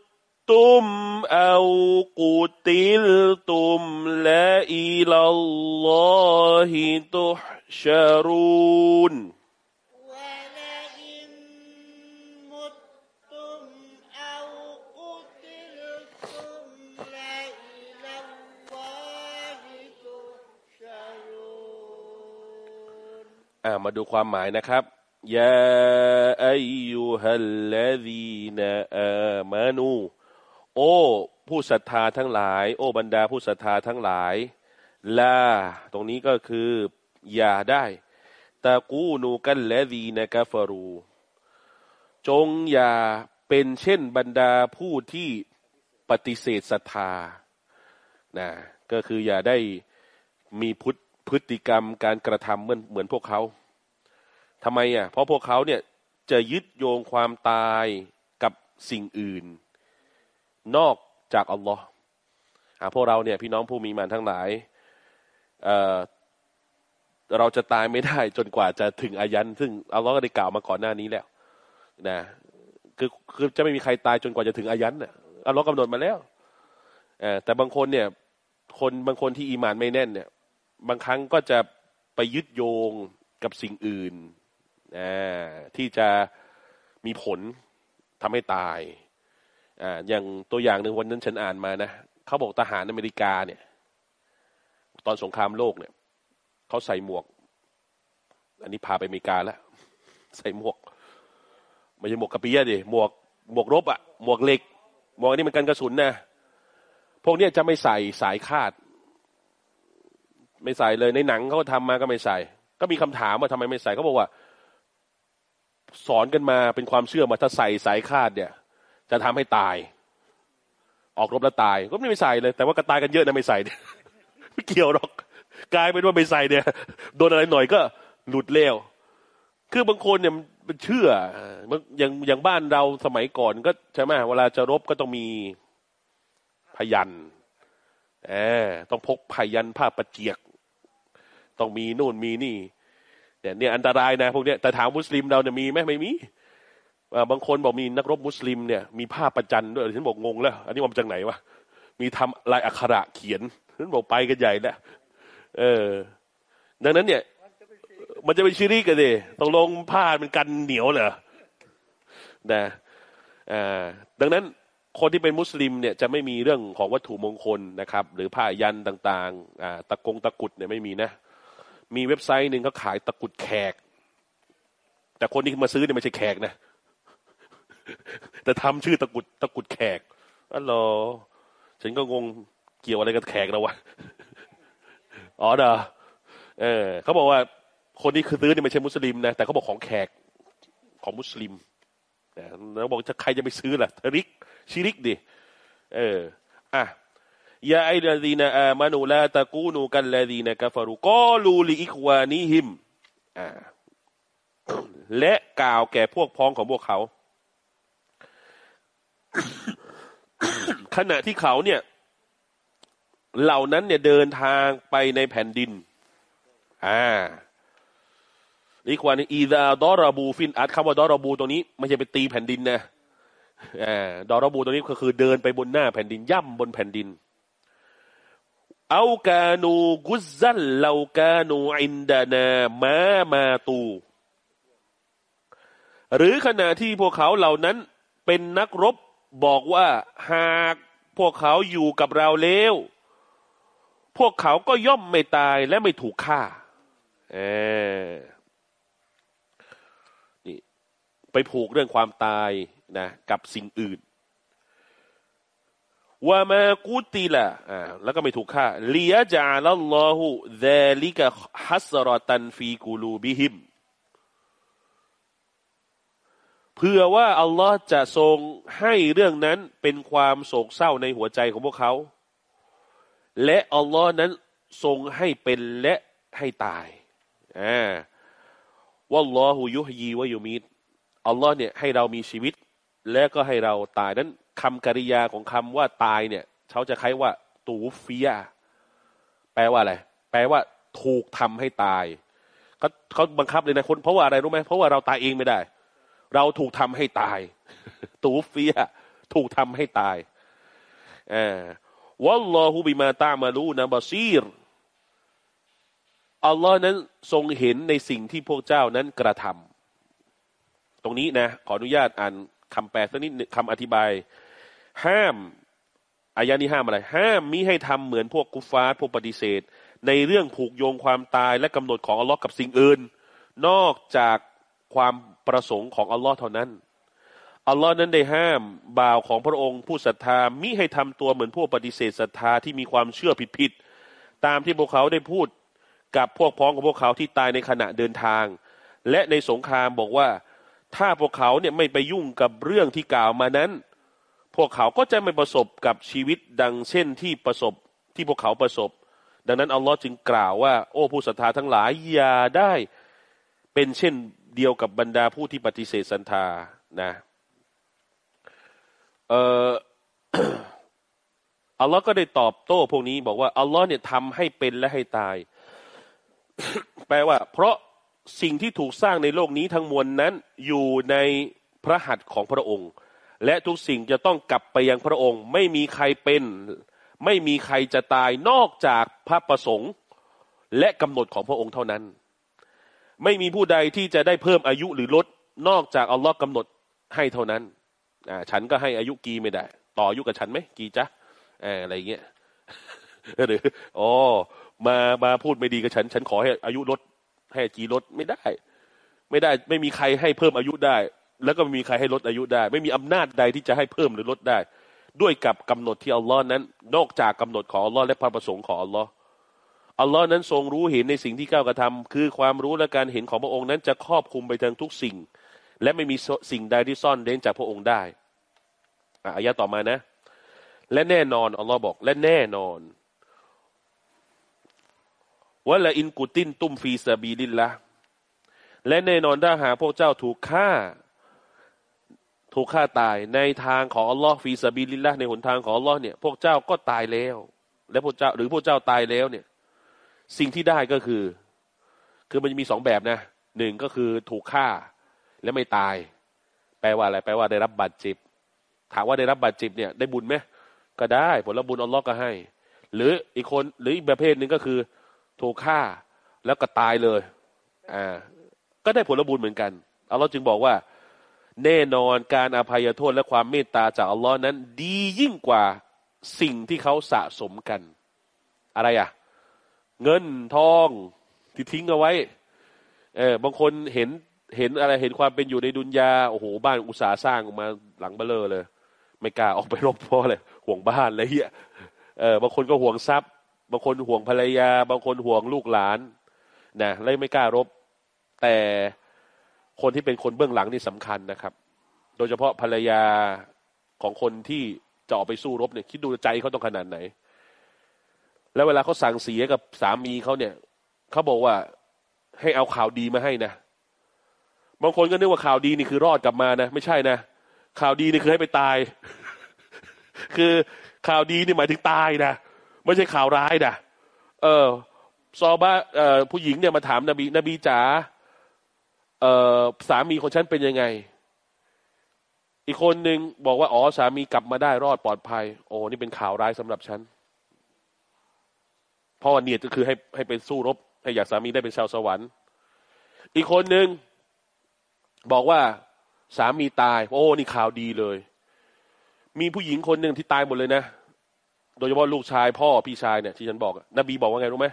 أو قتلتم لإلى الله تحشرون ولئن متم أو قتلتم لإلى الله تحشرون อ่ามาดูความหมายนะครับ ยาอา โอ้ ผู้ศรัทธาทั้งหลาย โอ้บรรดาผู้ศรัทธาทั้งหลายลาตรงนี้ก็คืออย่าได้ตะกูนูกันและดีนะกาฟารู จงอย่าเป็นเช่นบรรดาผู้ที่ปฏิเสธศรัทธานะก็คืออย่าได้มีพุทธพฤติกรรมการกระทำเหมือนเหมือนพวกเขาทำไมอะเพราะพวกเขาเนี่ยจะยึดโยงความตายกับสิ่งอื่น นอกจากอัลลอฮ์อาพวกเราเนี่ยพี่น้องผู้มีมันทั้งหลายเเราจะตายไม่ได้จนกว่าจะถึงอายัน ซึ่งอัลลอฮ์ก็ได้กล่าวมาก่อนหน้านี้แล้วนะคือคือจะไม่มีใครตายจนกว่าจะถึงอายันน่ะอัลลอฮ์กำหนดมาแล้วแต่บางคนเนี่ย คนบางคนที่อีมานไม่แน่นเนี่ย บางครั้งก็จะไปยึดโยงกับสิ่งอื่นที่จะมีผลทำให้ตาย อ่าอย่างตัวอย่างหนึ่งวันนั้นฉันอ่านมานะเขาบอกทหารอเมริกาเนี่ย ตอนสงครามโลกเนี่ยเขาใส่หมวก อันนี้พาไปอเมริกาแล้วใส่หมวกไม่ใช่หมวกกระเปียดิหมวกหมวกรบอะหมวกเหล็กหมวกนี้มันกันกระสุนนะพวกนี้จะไม่ใส่สายคาด ไม่ใส่เลยในหนังเขาก็ทำมาก็ไม่ใส่ ก็มีคำถามว่าทำไมไม่ใส่เขาบอกว่า สอนกันมาเป็นความเชื่อมาถ้าใส่สายคาดเนี่ย จะทำให้ตาย ออกรบแล้วตาย ก็ไม่ใส่เลย แต่ว่าก็ตายกันเยอะนะไม่ใส่ไม่เกี่ยวหรอกกลายเป็นว่าไม่ใส่เนี่ยโดนอะไรหน่อยก็หลุดเลี้ยวคือบางคนเนี่ยมันเชื่ออย่างอย่างบ้านเราสมัยก่อนก็ใช่ไหมเวลาจะรบก็ต้องมีพยันแอบต้องพกพยันผ้าประเจียก ต้องมีนู่นมีนี่เนี่ยเนี่ยอันตรายนะพวกเนี้ยแต่ถามมุสลิมเราเนี่ยมีไหมไม่มี บางคนบอกมีนักรบมุสลิมเนี่ยมีผ้าประจันด้วยฉันบอกงงแล้ว อันนี้มาจากไหนวะมีทำลายอักขระเขียนฉันบอกไปกันใหญ่แล้วเออ ดังนั้นเนี่ย มันจะเป็นชิริกันดิต้องลงผ้ามันกันเหนียวเหรอนะอ่าดังนั้นคนที่เป็นมุสลิมเนี่ยจะไม่มีเรื่องของวัตถุมงคลนะครับ หรือผ้ายันต่างๆอ่าตะกงตะกุดเนี่ยไม่มีนะ มีเว็บไซต์หนึ่งเขาขายตะกุดแขก แต่คนที่มาซื้อเนี่ยไม่ใช่แขกนะ แต่ทำชื่อตะกุดตะกุดแขกอ๋อฉันก็งงเกี่ยวอะไรกับแขกแล้ววะอ๋อเด้อเออเขาบอกว่า คนที่คือซื้อเนี่ยไม่ใช่มุสลิมนะแต่เขาบอกของแขกของมุสลิมแล้วบอกจะใครจะไปซื้อล่ะทริกชิริกดิเอออะยาไอลาดีนาอามานูลาตะกูนูกันลาดีนากาฟารุกอลูลีอิควานิฮิมอ่าและกล่าวแก่พวกพ้องของพวกเขา ขณะที่เขาเนี่ย เหล่านั้นเนี่ยเดินทางไปในแผ่นดิน อ่าอีกว่านี้อีดาดอราบูฟินอัดคำว่าดอราบูตรงนี้ไม่ใช่ไปตีแผ่นดินนะอ่าดอราบูตรงนี้ก็คือเดินไปบนหน้าแผ่นดินย่ำบนแผ่นดินเอากานูกุซัลเลากานูอินดานามามาตู หรือขณะที่พวกเขาเหล่านั้นเป็นนักรบ บอกว่าหากพวกเขาอยู่กับเราแล้วพวกเขาก็ย่อมไม่ตายและไม่ถูกฆ่าเออนี่ไปผูกเรื่องความตายนะกับสิ่งอื่นว่ามากูตีละอ่าแล้วก็ไม่ถูกฆ่าเลียจาลัลลอฮุเดลิกะฮัสรอตันฟีกูลูบิฮิม เพื่อว่าอัลลอฮ์จะทรงให้เรื่องนั้นเป็นความโศกเศร้าในหัวใจของพวกเขา และอัลลอฮ์นั้นทรงให้เป็นและให้ตายอ่าวัลลอฮุยุฮยีวะยุมิดอัลลอฮ์เนี่ยให้เรามีชีวิต และก็ให้เราตายนั้นคำกริยาของคำว่าตายเนี่ยเขาจะคล้ว่า ตูฟียแปลว่าอะไรแปลว่า ถูกทำให้ตายเขาเขาบังคับเลยนะคนเพราะว่าอะไรรู้ไหมเพราะว่าเราตายเองไม่ได้ เราถูกทำให้ตาย ตูฟียถูกทำให้ตายอ่าวัลลอฮุบิมาตามาลูนะบาซีรอัลลอฮ์นั้นทรงเห็นในสิ่งที่พวกเจ้านั้นกระทำตรงนี้นะ ขออนุญาตอ่านคำแปลสักนิดคำอธิบาย ห้ามอายานี้ห้ามอะไร ห้ามมิให้ทำเหมือนพวกกุฟาร์พวกปฏิเสธ ในเรื่องผูกโยงความตายและกำหนดของอัลลอฮ์กับสิ่งอื่น นอกจากความ ประสงค์ของอัลลอฮ์เท่านั้น อัลลอฮ์นั้นได้ห้ามบ่าวของพระองค์ผู้ศรัทธามิให้ทำตัวเหมือนพวกปฏิเสธศรัทธาที่มีความเชื่อผิดๆตามที่พวกเขาได้พูดกับพวกพ้องของพวกเขาที่ตายในขณะเดินทาง และในสงครามบอกว่า ถ้าพวกเขาเนี่ยไม่ไปยุ่งกับเรื่องที่กล่าวมานั้น พวกเขาก็จะไม่ประสบกับชีวิตดังเช่นที่ประสบที่พวกเขาประสบ ดังนั้นอัลลอฮ์จึงกล่าวว่า โอ้ผู้ศรัทธาทั้งหลายอย่าได้ เป็นเช่น เดียวกับบรรดาผู้ที่ปฏิเสธศรัทธานะเอออัลลอฮ์ก็ได้ตอบโต้พวกนี้บอกว่าอัลลอฮ์เนี่ยทำให้เป็นและให้ตาย แปลว่า เพราะสิ่งที่ถูกสร้างในโลกนี้ทั้งมวลนั้นอยู่ในพระหัตถ์ของพระองค์ และทุกสิ่งจะต้องกลับไปยังพระองค์ ไม่มีใครเป็น ไม่มีใครจะตายนอกจากพระประสงค์ และกำหนดของพระองค์เท่านั้น ไม่มีผู้ใดที่จะได้เพิ่มอายุหรือลดนอกจากอัลลอฮ์กำหนดให้เท่านั้นอ่าฉันก็ให้อายุกีไม่ได้ ต่ออายุกับฉันไหมกีจ้ะอะไรเงี้ยหรืออ๋อมามาพูดไม่ดีกับฉัน ฉันขอให้อายุลดให้กีลดไม่ได้ ไม่ได้ไม่มีใครให้เพิ่มอายุได้ แล้วก็ไม่มีใครให้ลดอายุได้ ไม่มีอำนาจใดที่จะให้เพิ่มหรือลดได้ ด้วยกับกำหนดที่อัลลอฮ์นั้น นอกจากกำหนดของอัลลอฮ์และพระประสงค์ของอัลลอฮ์ อัลลอฮ์นั้นทรงรู้เห็นในสิ่งที่ก้าวกระทำคือความรู้และการเห็นของพระองค์นั้นจะครอบคลุมไปทั้งทุกสิ่ง และไม่มีสิ่งใดที่ซ่อนเร้นจากพระองค์ได้อายะต่อมานะ และแน่นอนอัลลอฮ์บอก และแน่นอนว่าละอินกุตินตุมฟีซาบีลินละและแน่นอนถ้าหาพวกเจ้าถูกฆ่า ถูกฆ่าตายในทางของอัลลอฮ์ฟีซาบีลินละในหนทางของอัลลอฮ์เนี่ยพวกเจ้าก็ตายแล้ว และพวกเจ้าหรือพวกเจ้าตายแล้วเนี่ย สิ่งที่ได้ก็คือ คือมันจะมีสองแบบนะหนึ่งก็คือถูกฆ่าและไม่ตาย แปลว่าอะไร แปลว่าได้รับบาดเจ็บ ถามว่าได้รับบาดเจ็บเนี่ย ได้บุญไหมก็ได้ ผลบุญอัลลอฮ์ก็ให้ หรืออีกคนหรืออีกประเภทหนึ่งก็คือ ถูกฆ่าแล้วก็ตายเลย อ่า ก็ได้ผลบุญเหมือนกันอัลลอฮ์จึงบอกว่า แน่นอนการอภัยโทษและความเมตตาจากอัลลอฮ์นั้น ดียิ่งกว่าสิ่งที่เขาสะสมกัน อะไรอะ เงินทองที่ทิ้งเอาไว้ เออบางคนเห็นเห็นอะไรเห็นความเป็นอยู่ในดุนยาโอ้โหบ้านอุตสาห์สร้างออกมาหลังเบลอเลย ไม่กล้าออกไปรบเพราะอะไรห่วงบ้านอะไรเงี้ยเออบางคนก็ห่วงทรัพย์ บางคนห่วงภรรยา บางคนห่วงลูกหลานนะเลยไม่กล้ารบ แต่คนที่เป็นคนเบื้องหลังนี่สำคัญนะครับ โดยเฉพาะภรรยาของคนที่จะออกไปสู้รบเนี่ยคิดดูใจเขาต้องขนาดไหน แล้วเวลาเขาสั่งเสียกับสามีเขาเนี่ยเขาบอกว่าให้เอาข่าวดีมาให้นะบางคนก็นึกว่าข่าวดีนี่คือรอดกลับมานะ ไม่ใช่นะข่าวดีนี่คือให้ไปตาย คือข่าวดีนี่หมายถึงตายนะไม่ใช่ข่าวร้ายนะเออซอบะเอ่อผู้หญิงเนี่ยมาถามนบีนบีจ๋าเอ่อสามีของฉันเป็นยังไง อีกคนหนึ่งบอกว่าอ๋อสามีกลับมาได้รอดปลอดภัย โอ้นี่เป็นข่าวร้ายสำหรับฉัน พราะว่าเนียก็คือให้ให้เป็นสู้รบ ให้อยากสามีได้เป็นชาวสวรรค์ อีกคนหนึ่งบอกว่าสามีตาย โอ้นี่ข่าวดีเลย มีผู้หญิงคนหนึ่งที่ตายหมดเลยนะ โดยเฉพาะลูกชายพ่อพี่ชายเนี่ยที่ฉันบอกนบีบอกว่าไงรู้ไหม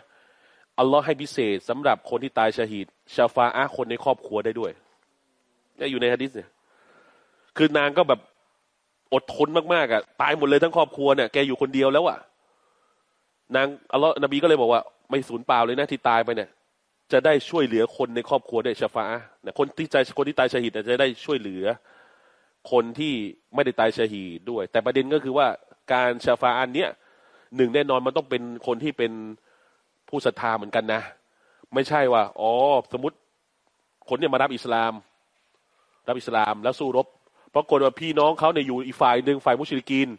อัลลอฮ์ให้พิเศษสำหรับคนที่ตายชาฮิดชาฟาอาคนในครอบครัวได้ด้วยนี่อยู่ในฮะดิษเนี่ย คือนางก็แบบอดทนมากๆอะ ตายหมดเลยทั้งครอบครัวเนี่ยแกอยู่คนเดียวแล้วอะ นางอัลลอฮ์นบีก็เลยบอกว่า ไม่สูญเปล่าเลยนะที่ตายไปเนี่ย จะได้ช่วยเหลือคนในครอบครัวได้ชาฟาเนี่ยคนที่ใจคนที่ตายชาฮิดจะได้ช่วยเหลือ คนที่ไม่ได้ตายชาฮิดด้วย แต่ประเด็นก็คือว่าการชาฟาอันเนี้ยหนึ่งแน่นอนมันต้องเป็นคนที่เป็นผู้ศรัทธาเหมือนกันนะ ไม่ใช่ว่าอ๋อสมมติคนเนี่ยมารับอิสลาม รับอิสลามแล้วสู้รบปรากฏว่าพี่น้องเขาเนี่ยอยู่อีกฝ่ายหนึ่งฝ่ายมุชลิกีน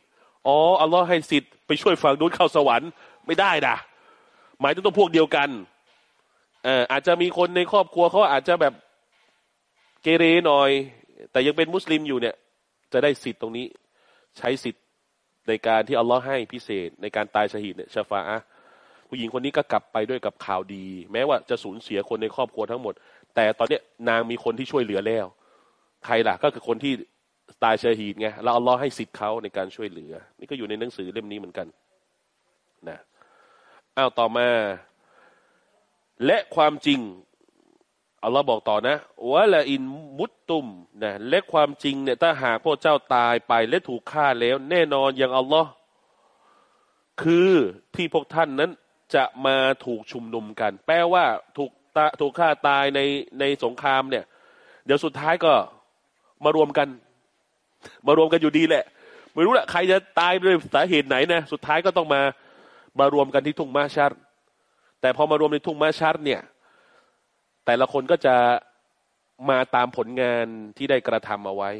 อ๋ออัลลอฮ์ให้สิทธิ์ไปช่วยฝั่งนู้นเข้าสวรรค์ ไม่ได้นะหมายถึงต้องพวกเดียวกันเอออาจจะมีคนในครอบครัวเขาอาจจะแบบเกเรหน่อย แต่ยังเป็นมุสลิมอยู่เนี่ย จะได้สิทธิ์ตรงนี้ ใช้สิทธิ์ในการที่อัลลอฮ์ให้พิเศษ ในการตายชหิดเนี่ยชาฟาอะผู้หญิงคนนี้ก็กลับไปด้วยกับข่าวดี แม้ว่าจะสูญเสียคนในครอบครัวทั้งหมด แต่ตอนเนี้ยนางมีคนที่ช่วยเหลือแล้ว ใครล่ะก็คือคนที่ตายชหิดไงแล้วอัลลอฮ์ให้สิทธิ์เขาในการช่วยเหลือ นี่ก็อยู่ในหนังสือเล่มนี้เหมือนกัน นะ อ้าวต่อมา และความจริงอัลลอฮ์บอกต่อนะว่าละอินมุตตุมนะและความจริงเนี่ยถ้าหากพวกเจ้าตายไปและถูกฆ่าแล้ว แน่นอนอย่างอัลลอฮ์คือที่พวกท่านนั้นจะมาถูกชุมนุมกัน แปลว่าถูกถูกฆ่าตายในในสงครามเนี่ย เดี๋ยวสุดท้ายก็มารวมกัน มารวมกันอยู่ดีแหละ ไม่รู้แหละใครจะตายด้วยสาเหตุไหนนะ สุดท้ายก็ต้องมา มารวมกันที่ทุ่งมาชัดแต่พอมารวมในทุ่งมาชัดเนี่ย แต่ละคนก็จะมาตามผลงานที่ได้กระทำเอาไว้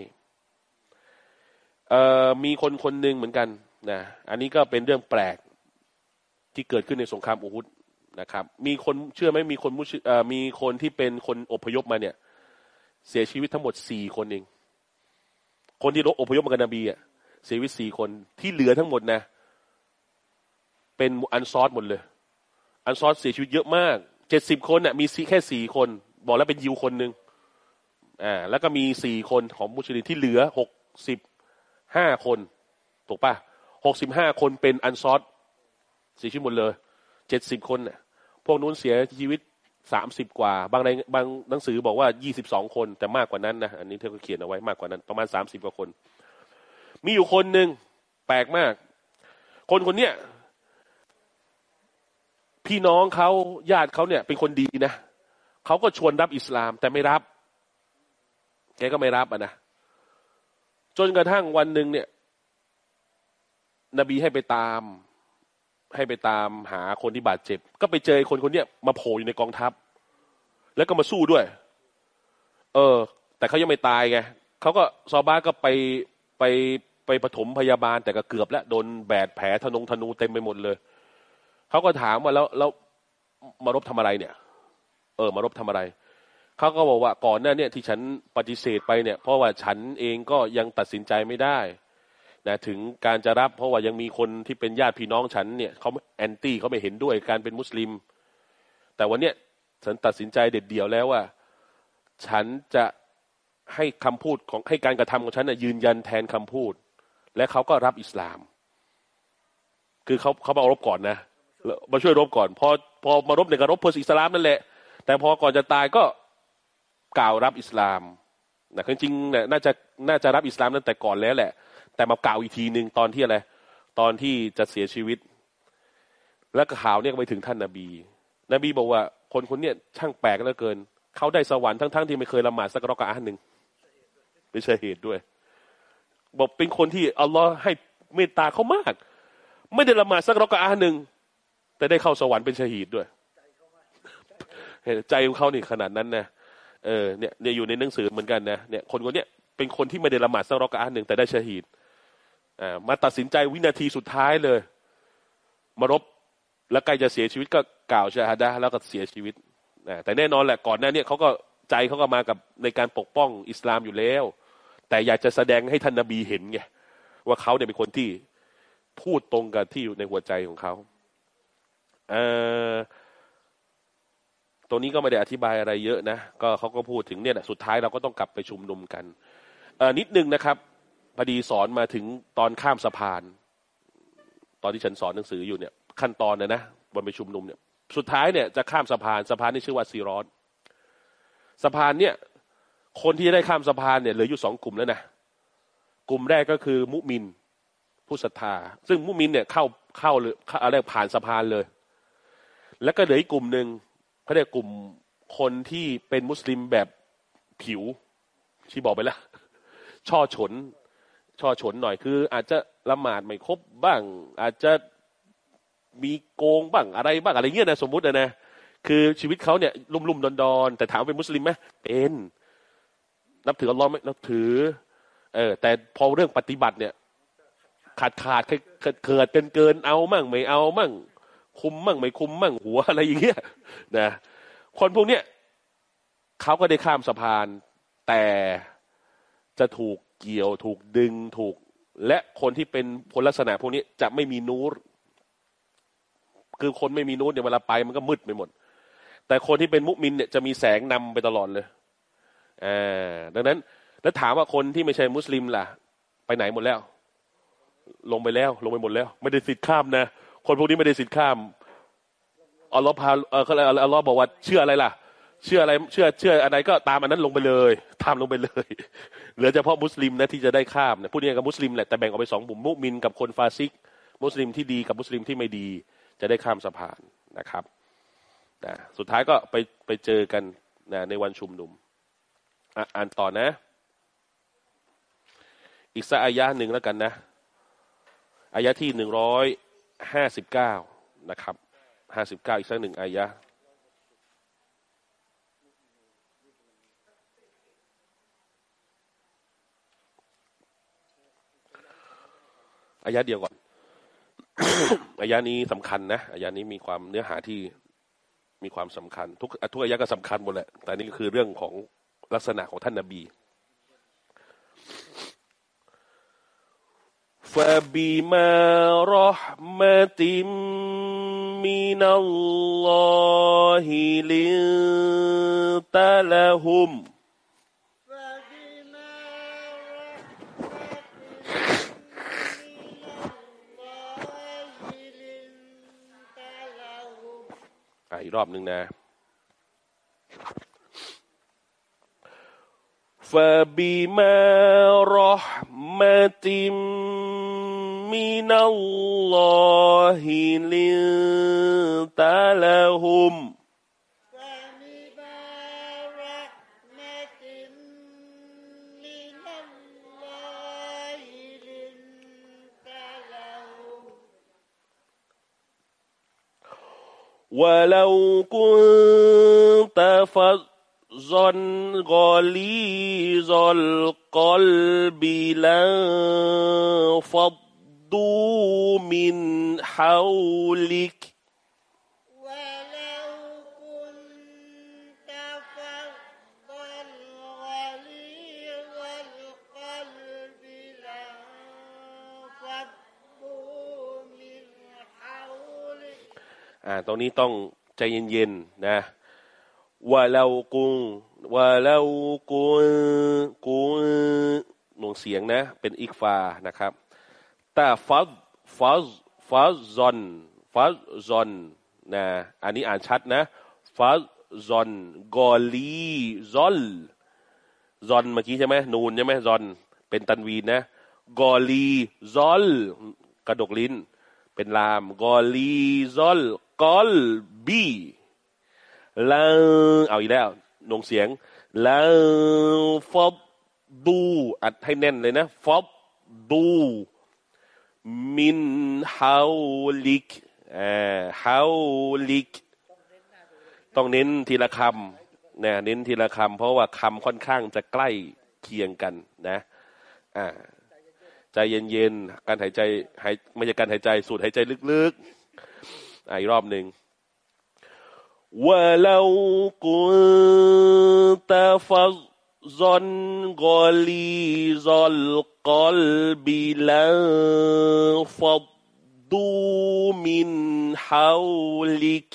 มีคนคนหนึ่งเหมือนกันนะอันนี้ก็เป็นเรื่องแปลกที่เกิดขึ้นในสงครามอุฮุดนะครับ มีคนเชื่อไหมมีคนมุชมีคนที่เป็นคนอพยพมาเนี่ย เสียชีวิตทั้งหมดสี่คนเอง คนที่รบอพยพมากันนบีอะเสียชีวิตสี่คนที่เหลือทั้งหมดนะ เป็นอันซอสหมดเลย อันซอสเสียชีวิตเยอะมากเจ็ดสิบคนเนี่ยมีแค่สี่คน บอกแล้วเป็นยิวคนหนึ่งอ่าแล้วก็มีสี่คนของมุสลิมที่เหลือหกสิบห้าคนถูกปะหกสิบห้าคนเป็นอันซอสเสียชีวิตหมดเลยเจ็ดสิบคนเนี่ยพวกนู้นเสียชีวิตสามสิบกว่า บางในบางหนังสือบอกว่ายี่สิบสองคน แต่มากกว่านั้นนะอันนี้เธอก็เขียนเอาไว้มากกว่านั้น ประมาณสามสิบกว่าคน มีอยู่คนหนึ่งแปลกมาก คนคนเนี้ย พี่น้องเขาญาติเขาเนี่ยเป็นคนดีนะเขาก็ชวนรับอิสลาม แต่ไม่รับ แกก็ไม่รับอะนะจนกระทั่งวันหนึ่งเนี่ย นบีให้ไปตาม ให้ไปตามหาคนที่บาดเจ็บ ก็ไปเจอคนคนเนี้ยมาโผล่อยู่ในกองทัพ แล้วก็มาสู้ด้วย เออ แต่เขายังไม่ตายไงเขาก็ซอบ้าก็ไปไปไปปฐมพยาบาลแต่ก็เกือบแล้วโดนแบดแผลทนงธนูเต็มไปหมดเลย เขาก็ถามว่าแล้วแล้วมารบทำอะไรเนี่ย เออมารบทำอะไรเขาก็บอกว่าก่อนหน้าเนี่ยที่ฉันปฏิเสธไปเนี่ย เพราะว่าฉันเองก็ยังตัดสินใจไม่ได้นะถึงการจะรับ เพราะว่ายังมีคนที่เป็นญาติพี่น้องฉันเนี่ยเขาแอนตี้เขาไม่เห็นด้วยการเป็นมุสลิม แต่วันเนี้ยฉันตัดสินใจเด็ดเดี่ยวแล้วว่า ฉันจะให้คำพูดของให้การกระทำของฉันน่ยยืนยันแทนคำพูด และเขาก็รับอิสลาม คือเขาเขามารบก่อนนะ มาช่วยรบก่อน พอพอมารบในการรบเพื่ออิสลามนั่นแหละ แต่พอก่อนจะตายก็กล่าวรับอิสลามนะจริงๆเนี่ยน่าจะน่าจะรับอิสลามตั้งแต่ก่อนแล้วแหละ แต่มากล่าวอีกทีหนึ่งตอนที่อะไรตอนที่จะเสียชีวิต แล้วข่าวเนี่ยไปถึงท่านนาบี นบีบอกว่าคนคนเนี้ยช่างแปลกเหลือเกิน เขาได้สวรรค์ทั้งๆที่ไม่เคยละหมาดสักรอกะหนึ่งไม่ใช่เหตุด้วย บอกเป็นคนที่อัลลอฮ์ให้เมตตาเขามาก ไม่ได้ละหมาดสักรอกะหนึ่ง แต่ได้เข้าสวรรค์เป็นชหีดด้วยใจของเขานี่ขนาดนั้นนะเออเนี่ยเนี่ยอยู่ในหนังสือเหมือนกันนะเนี่ยคนคนนี้เป็นคนที่ไม่ได้ละหมาดสักรอกะหนึ่งแต่ได้ชหีดอ่ามาตัดสินใจวินาทีสุดท้ายเลย มารบแล้วใกล้จะเสียชีวิตก็กล่าวชาฮดาแล้วก็เสียชีวิตแต่แน่นอนแหละก่อนหน้านี้เขาก็ใจเขาก็มากับในการปกป้องอิสลามอยู่แล้ว แต่อยากจะแสดงให้ท่านนาบีเห็นไงว่าเขาเนี่ยเป็นคนที่พูดตรงกับที่อยู่ในหัวใจของเขา ตรงนี้ก็ไม่ได้อธิบายอะไรเยอะนะ ก็เขาก็พูดถึงเนี่ยสุดท้ายเราก็ต้องกลับไปชุมนุมกันนิดนึงนะครับพอดีสอนมาถึงตอนข้ามสะพาน ตอนที่ฉันสอนหนังสืออยู่เนี่ย ขั้นตอนนะนะบนไปชุมนุมเนี่ย สุดท้ายเนี่ยจะข้ามสะพานสะพานนี่ชื่อว่าซีรอสสะพานเนี่ยคนที่ได้ข้ามสะพานเนี่ยเหลืออยู่สองกลุ่มแล้วนะกลุ่มแรกก็คือมุมินผู้ศรัทธา ซึ่งมุมินเนี่ยเข้าเข้าเลยอะไรผ่านสะพานเลย แล้วก็เหลืออีกกลุ่มหนึ่งเขาเรียกกลุ่มคนที่เป็นมุสลิมแบบผิว ที่บอกไปแล้ว ช่อฉน ช่อฉนหน่อยคือ อาจจะละหมาดไม่ครบบ้าง อาจจะมีโกงบ้างอะไรบ้างอะไรเงี้ยนะสมมุตินะนะคือชีวิตเขาเนี่ยลุ่มลุ่มดอนดอนแต่ถามเป็นมุสลิมไหมเป็นนับถืออัลลอฮ์ไหมนับถือ เออ แต่พอเรื่องปฏิบัติเนี่ย ขาดขาดเกิดเกิดเกินเกินเอามั่งไม่เอามั่ง คุมมั่งไม่คุมมั่งหัวอะไรอย่างเงี้ยนะคนพวกเนี้ยเขาก็ได้ข้ามสะพาน แต่จะถูกเกี่ยว ถูกดึงถูก และคนที่เป็นคนลักษณะพวกนี้จะไม่มีนูรคือคนไม่มีนูตเนี่ยเวลาไปมันก็มืดไปหมด แต่คนที่เป็นมุมินเนี่ยจะมีแสงนำไปตลอดเลยอ่าดังนั้น แล้วถามว่าคนที่ไม่ใช่มุสลิมล่ะ ไปไหนหมดแล้ว ลงไปแล้ว ลงไปหมดแล้ว ไม่ได้สิทธิ์ข้ามนะ คนพวกนี้ไม่ได้สิทธิ์ข้ามอัลลอฮ์พาเออเขาเลยอัลลอฮ์บอกว่าเชื่ออะไรล่ะ เชื่ออะไรเชื่อเชื่ออะไรก็ตามอันนั้นลงไปเลยตามลงไปเลยเหลือเฉพาะมุสลิมนะที่จะได้ข้ามเนะพูดง่ายกับมุสลิมแหละแต่แบ่งออกไปสองกลุ่มมุมินกับคนฟาซิก มุสลิมที่ดีกับมุสลิมที่ไม่ดี จะได้ข้ามสะพานนะครับนะสุดท้ายก็ไปไปเจอกันนะในวันชุมนุมออ่านต่อนะ อีกสักอายะหนึ่งแล้วกันนะอายะที่หนึ่งร้อย ห้าสิบเก้านะครับห้าสิบเก้าอีกสักหนึ่งอายะอายะเดียวก่อนอายะนี้สำคัญนะอายะนี้มีความเนื้อหาที่มีความสำคัญ ทุกทุกอายะก็สำคัญหมดแหละแต่นี่ก็คือเรื่องของลักษณะของท่านนาบี فبما رحمة من الله لنت لهم فبما من الله لنت لهم. ولو كنت فظا غليظ القلب لانفض من حولك ولو كنت فظا غليظ القلب لانفضوا من حولك อ่าตรงนี้ต้องใจเย็นๆนะว่าเรากุงว่าเรากุงกุงหน่วงเสียงนะ เป็นอีกฟานะครับ แต่ฟัดฟัดฟัดซอนฟัดซอนนะอันนี้อ่านชัดนะฟัดซอนกอลีซอลซอนเมื่อกี้ใช่ไหมนูนใช่ไหมซอน เป็นตันวีนนะกอลีซอลกระดกลิ้น เป็นลามกอลีซอลกอลบีลาเอาอีกแล้วนงเสียงลาฟอบดูอัดให้แน่นเลยนะฟอบดู มินฮาวลิกอ่าฮาวลิก ต้องเน้นทีละคำนะเน้นทีละคำเพราะว่าคำค่อนข้างจะใกล้เคียงกันนะอ่าใจเย็นๆ การหายใจหายไม่ใช่การหายใจสูดหายใจลึกๆอ่าอีกรอบหนึ่ง ولو كنت فظا غليظ القلب لانفضوا من حولك.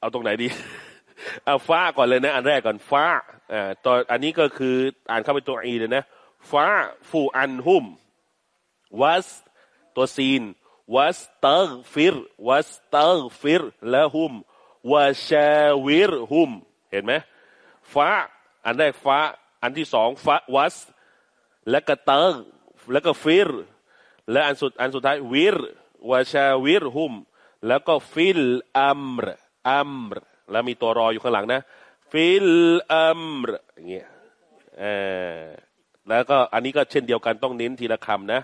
เอาตรงไหนดีเอาฟ้าก่อนเลยนะ อันแรกก่อนฟ้าอ่าตอนอันนี้ก็คืออ่านเข้าไปตัวอีเลยนะฟ้าฟูอันหุมวัสตัวซีนวัสตักฟิรวัสตักฟิรละหุมวาชาวิรหุมเห็นไหมฟ้า อันแรกฟ้า อันที่สองฟ้าวัส แล้วก็เติงแล้วก็ฟิรและอันสุดอันสุดท้ายวิรوشاورهم แล้วก็في الأمر أمرแล้วมีตัวรออยู่ข้างหลังนะ في الأمر อย่างเงี้ยเออแล้วก็อันนี้ก็เช่นเดียวกันต้องเน้นทีละคำนะ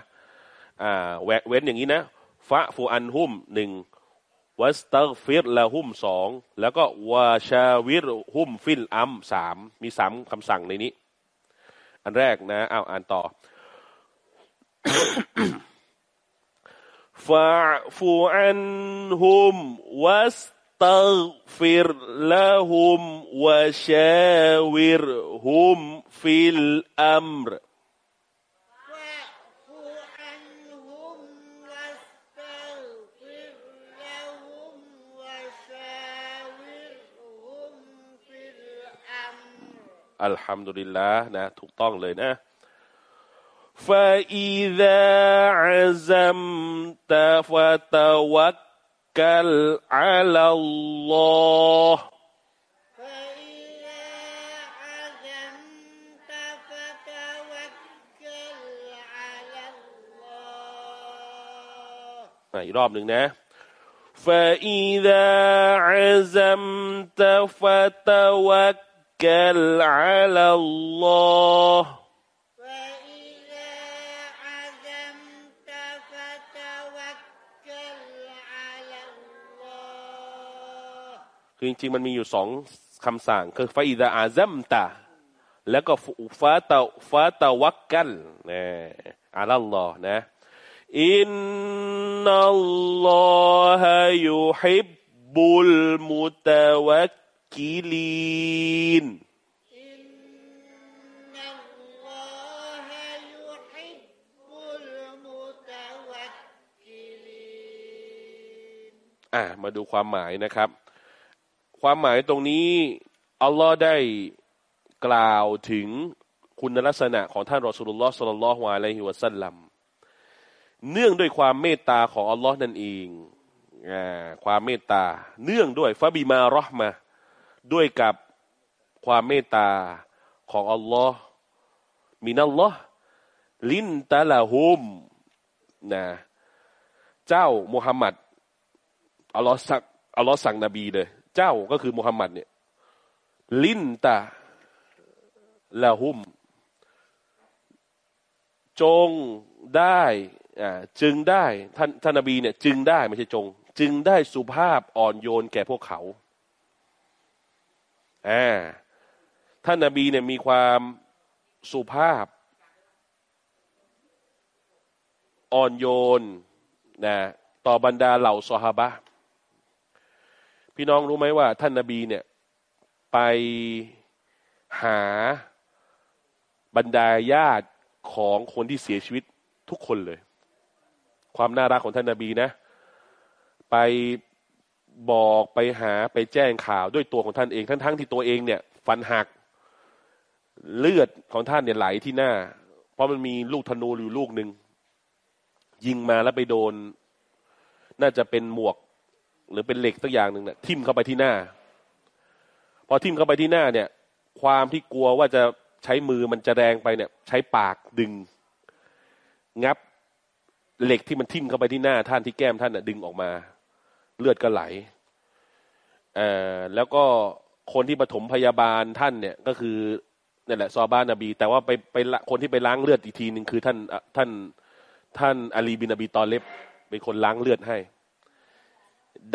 อ่าเว้นอย่างนี้นะفاعف عنهم หนึ่ง واستغفر لهم สองแล้วก็وشاورهم في الأمر สามมีสามคำสั่งในนี้ อันแรกนะอ้าวอ่านต่อฟะฟูอันหุมวัส واستغفر لهم وشاورهم في الأمر อัลฮัมดุลิลลาห์นะถูกต้องเลยนะ فإذا عزمت فتوكل على الله فإذا عزمت فتوكل على الله อ่ะอีกรอบหนึ่งนะ فإذا عزمت فتوكل على الله คือจริงๆมันมีอยู่สองคำสั่ง คือฟาอิดาอาซัมตาแล้วก็ฟาตาฟาตาวักกันนะอัลลอฮ์นะอินนัลลอฮยูฮิบบุลมุตะวักกิลินอะมาดูความหมายนะครับ ความหมายตรงนี้อัลลอฮ์ได้กล่าวถึงคุณลักษณะของท่านรอสูลุลลอฮ์สุลลัลอฮุอะลัยฮิวะสัลลัมเนื่องด้วยความเมตตาของอัลลอฮ์นั่นเองอความเมตตา เนื่องด้วยฟะบิมารอห์มาด้วยกับความเมตตาของอัลลอฮ์มินัลลอฮ์ลินตะละฮุมนะเจ้ามุฮัมมัดอัลลอฮ์สั่งอัลลอฮ์สั่งนบีเลย เจ้าก็คือมุฮัมมัดเนี่ยลินตาละหุม จงได้อ่าจึงได้ท่านท่านนบีเนี่ย จึงได้ไม่ใช่จง จึงได้สุภาพอ่อนโยนแก่พวกเขาอ่าท่านนบีเนี่ยมีความสุภาพ อ่อนโยนนะต่อบรรดาเหล่าซอฮาบะ พี่น้องรู้ไหมว่า ท่านนาบีเนี่ย ไปหาบรรดาญาติของคนที่เสียชีวิตทุกคนเลย ความน่ารักของท่านนาบีนะ ไปบอกไปหาไปแจ้งข่าวด้วยตัวของท่านเองทั้งทั้งที่ตัวเองเนี่ย ฟันหักเลือดของท่านเนี่ยไหลที่หน้า เพราะมันมีลูกธนูอยู่ลูกหนึ่งยิงมาแล้วไปโดน น่าจะเป็นหมวก หรือเป็นเหล็กสักอย่างหนึ่งเนี่ยทิ่มเข้าไปที่หน้า พอทิ่มเข้าไปที่หน้าเนี่ย ความที่กลัวว่าจะใช้มือมันจะแรงไปเนี่ย ใช้ปากดึง งับเหล็กที่มันทิ่มเข้าไปที่หน้าท่านที่แก้มท่านน่ะดึงออกมา เลือดก็ไหลเอ่อแล้วก็คนที่ปฐมพยาบาลท่านเนี่ยก็คือนั่นแหละซอบ้านนบี แต่ว่าไปไปคนที่ไปล้างเลือดอีกทีหนึ่งคือท่านท่านท่านอาลีบินอบีตอเลบเป็นคนล้างเลือดให้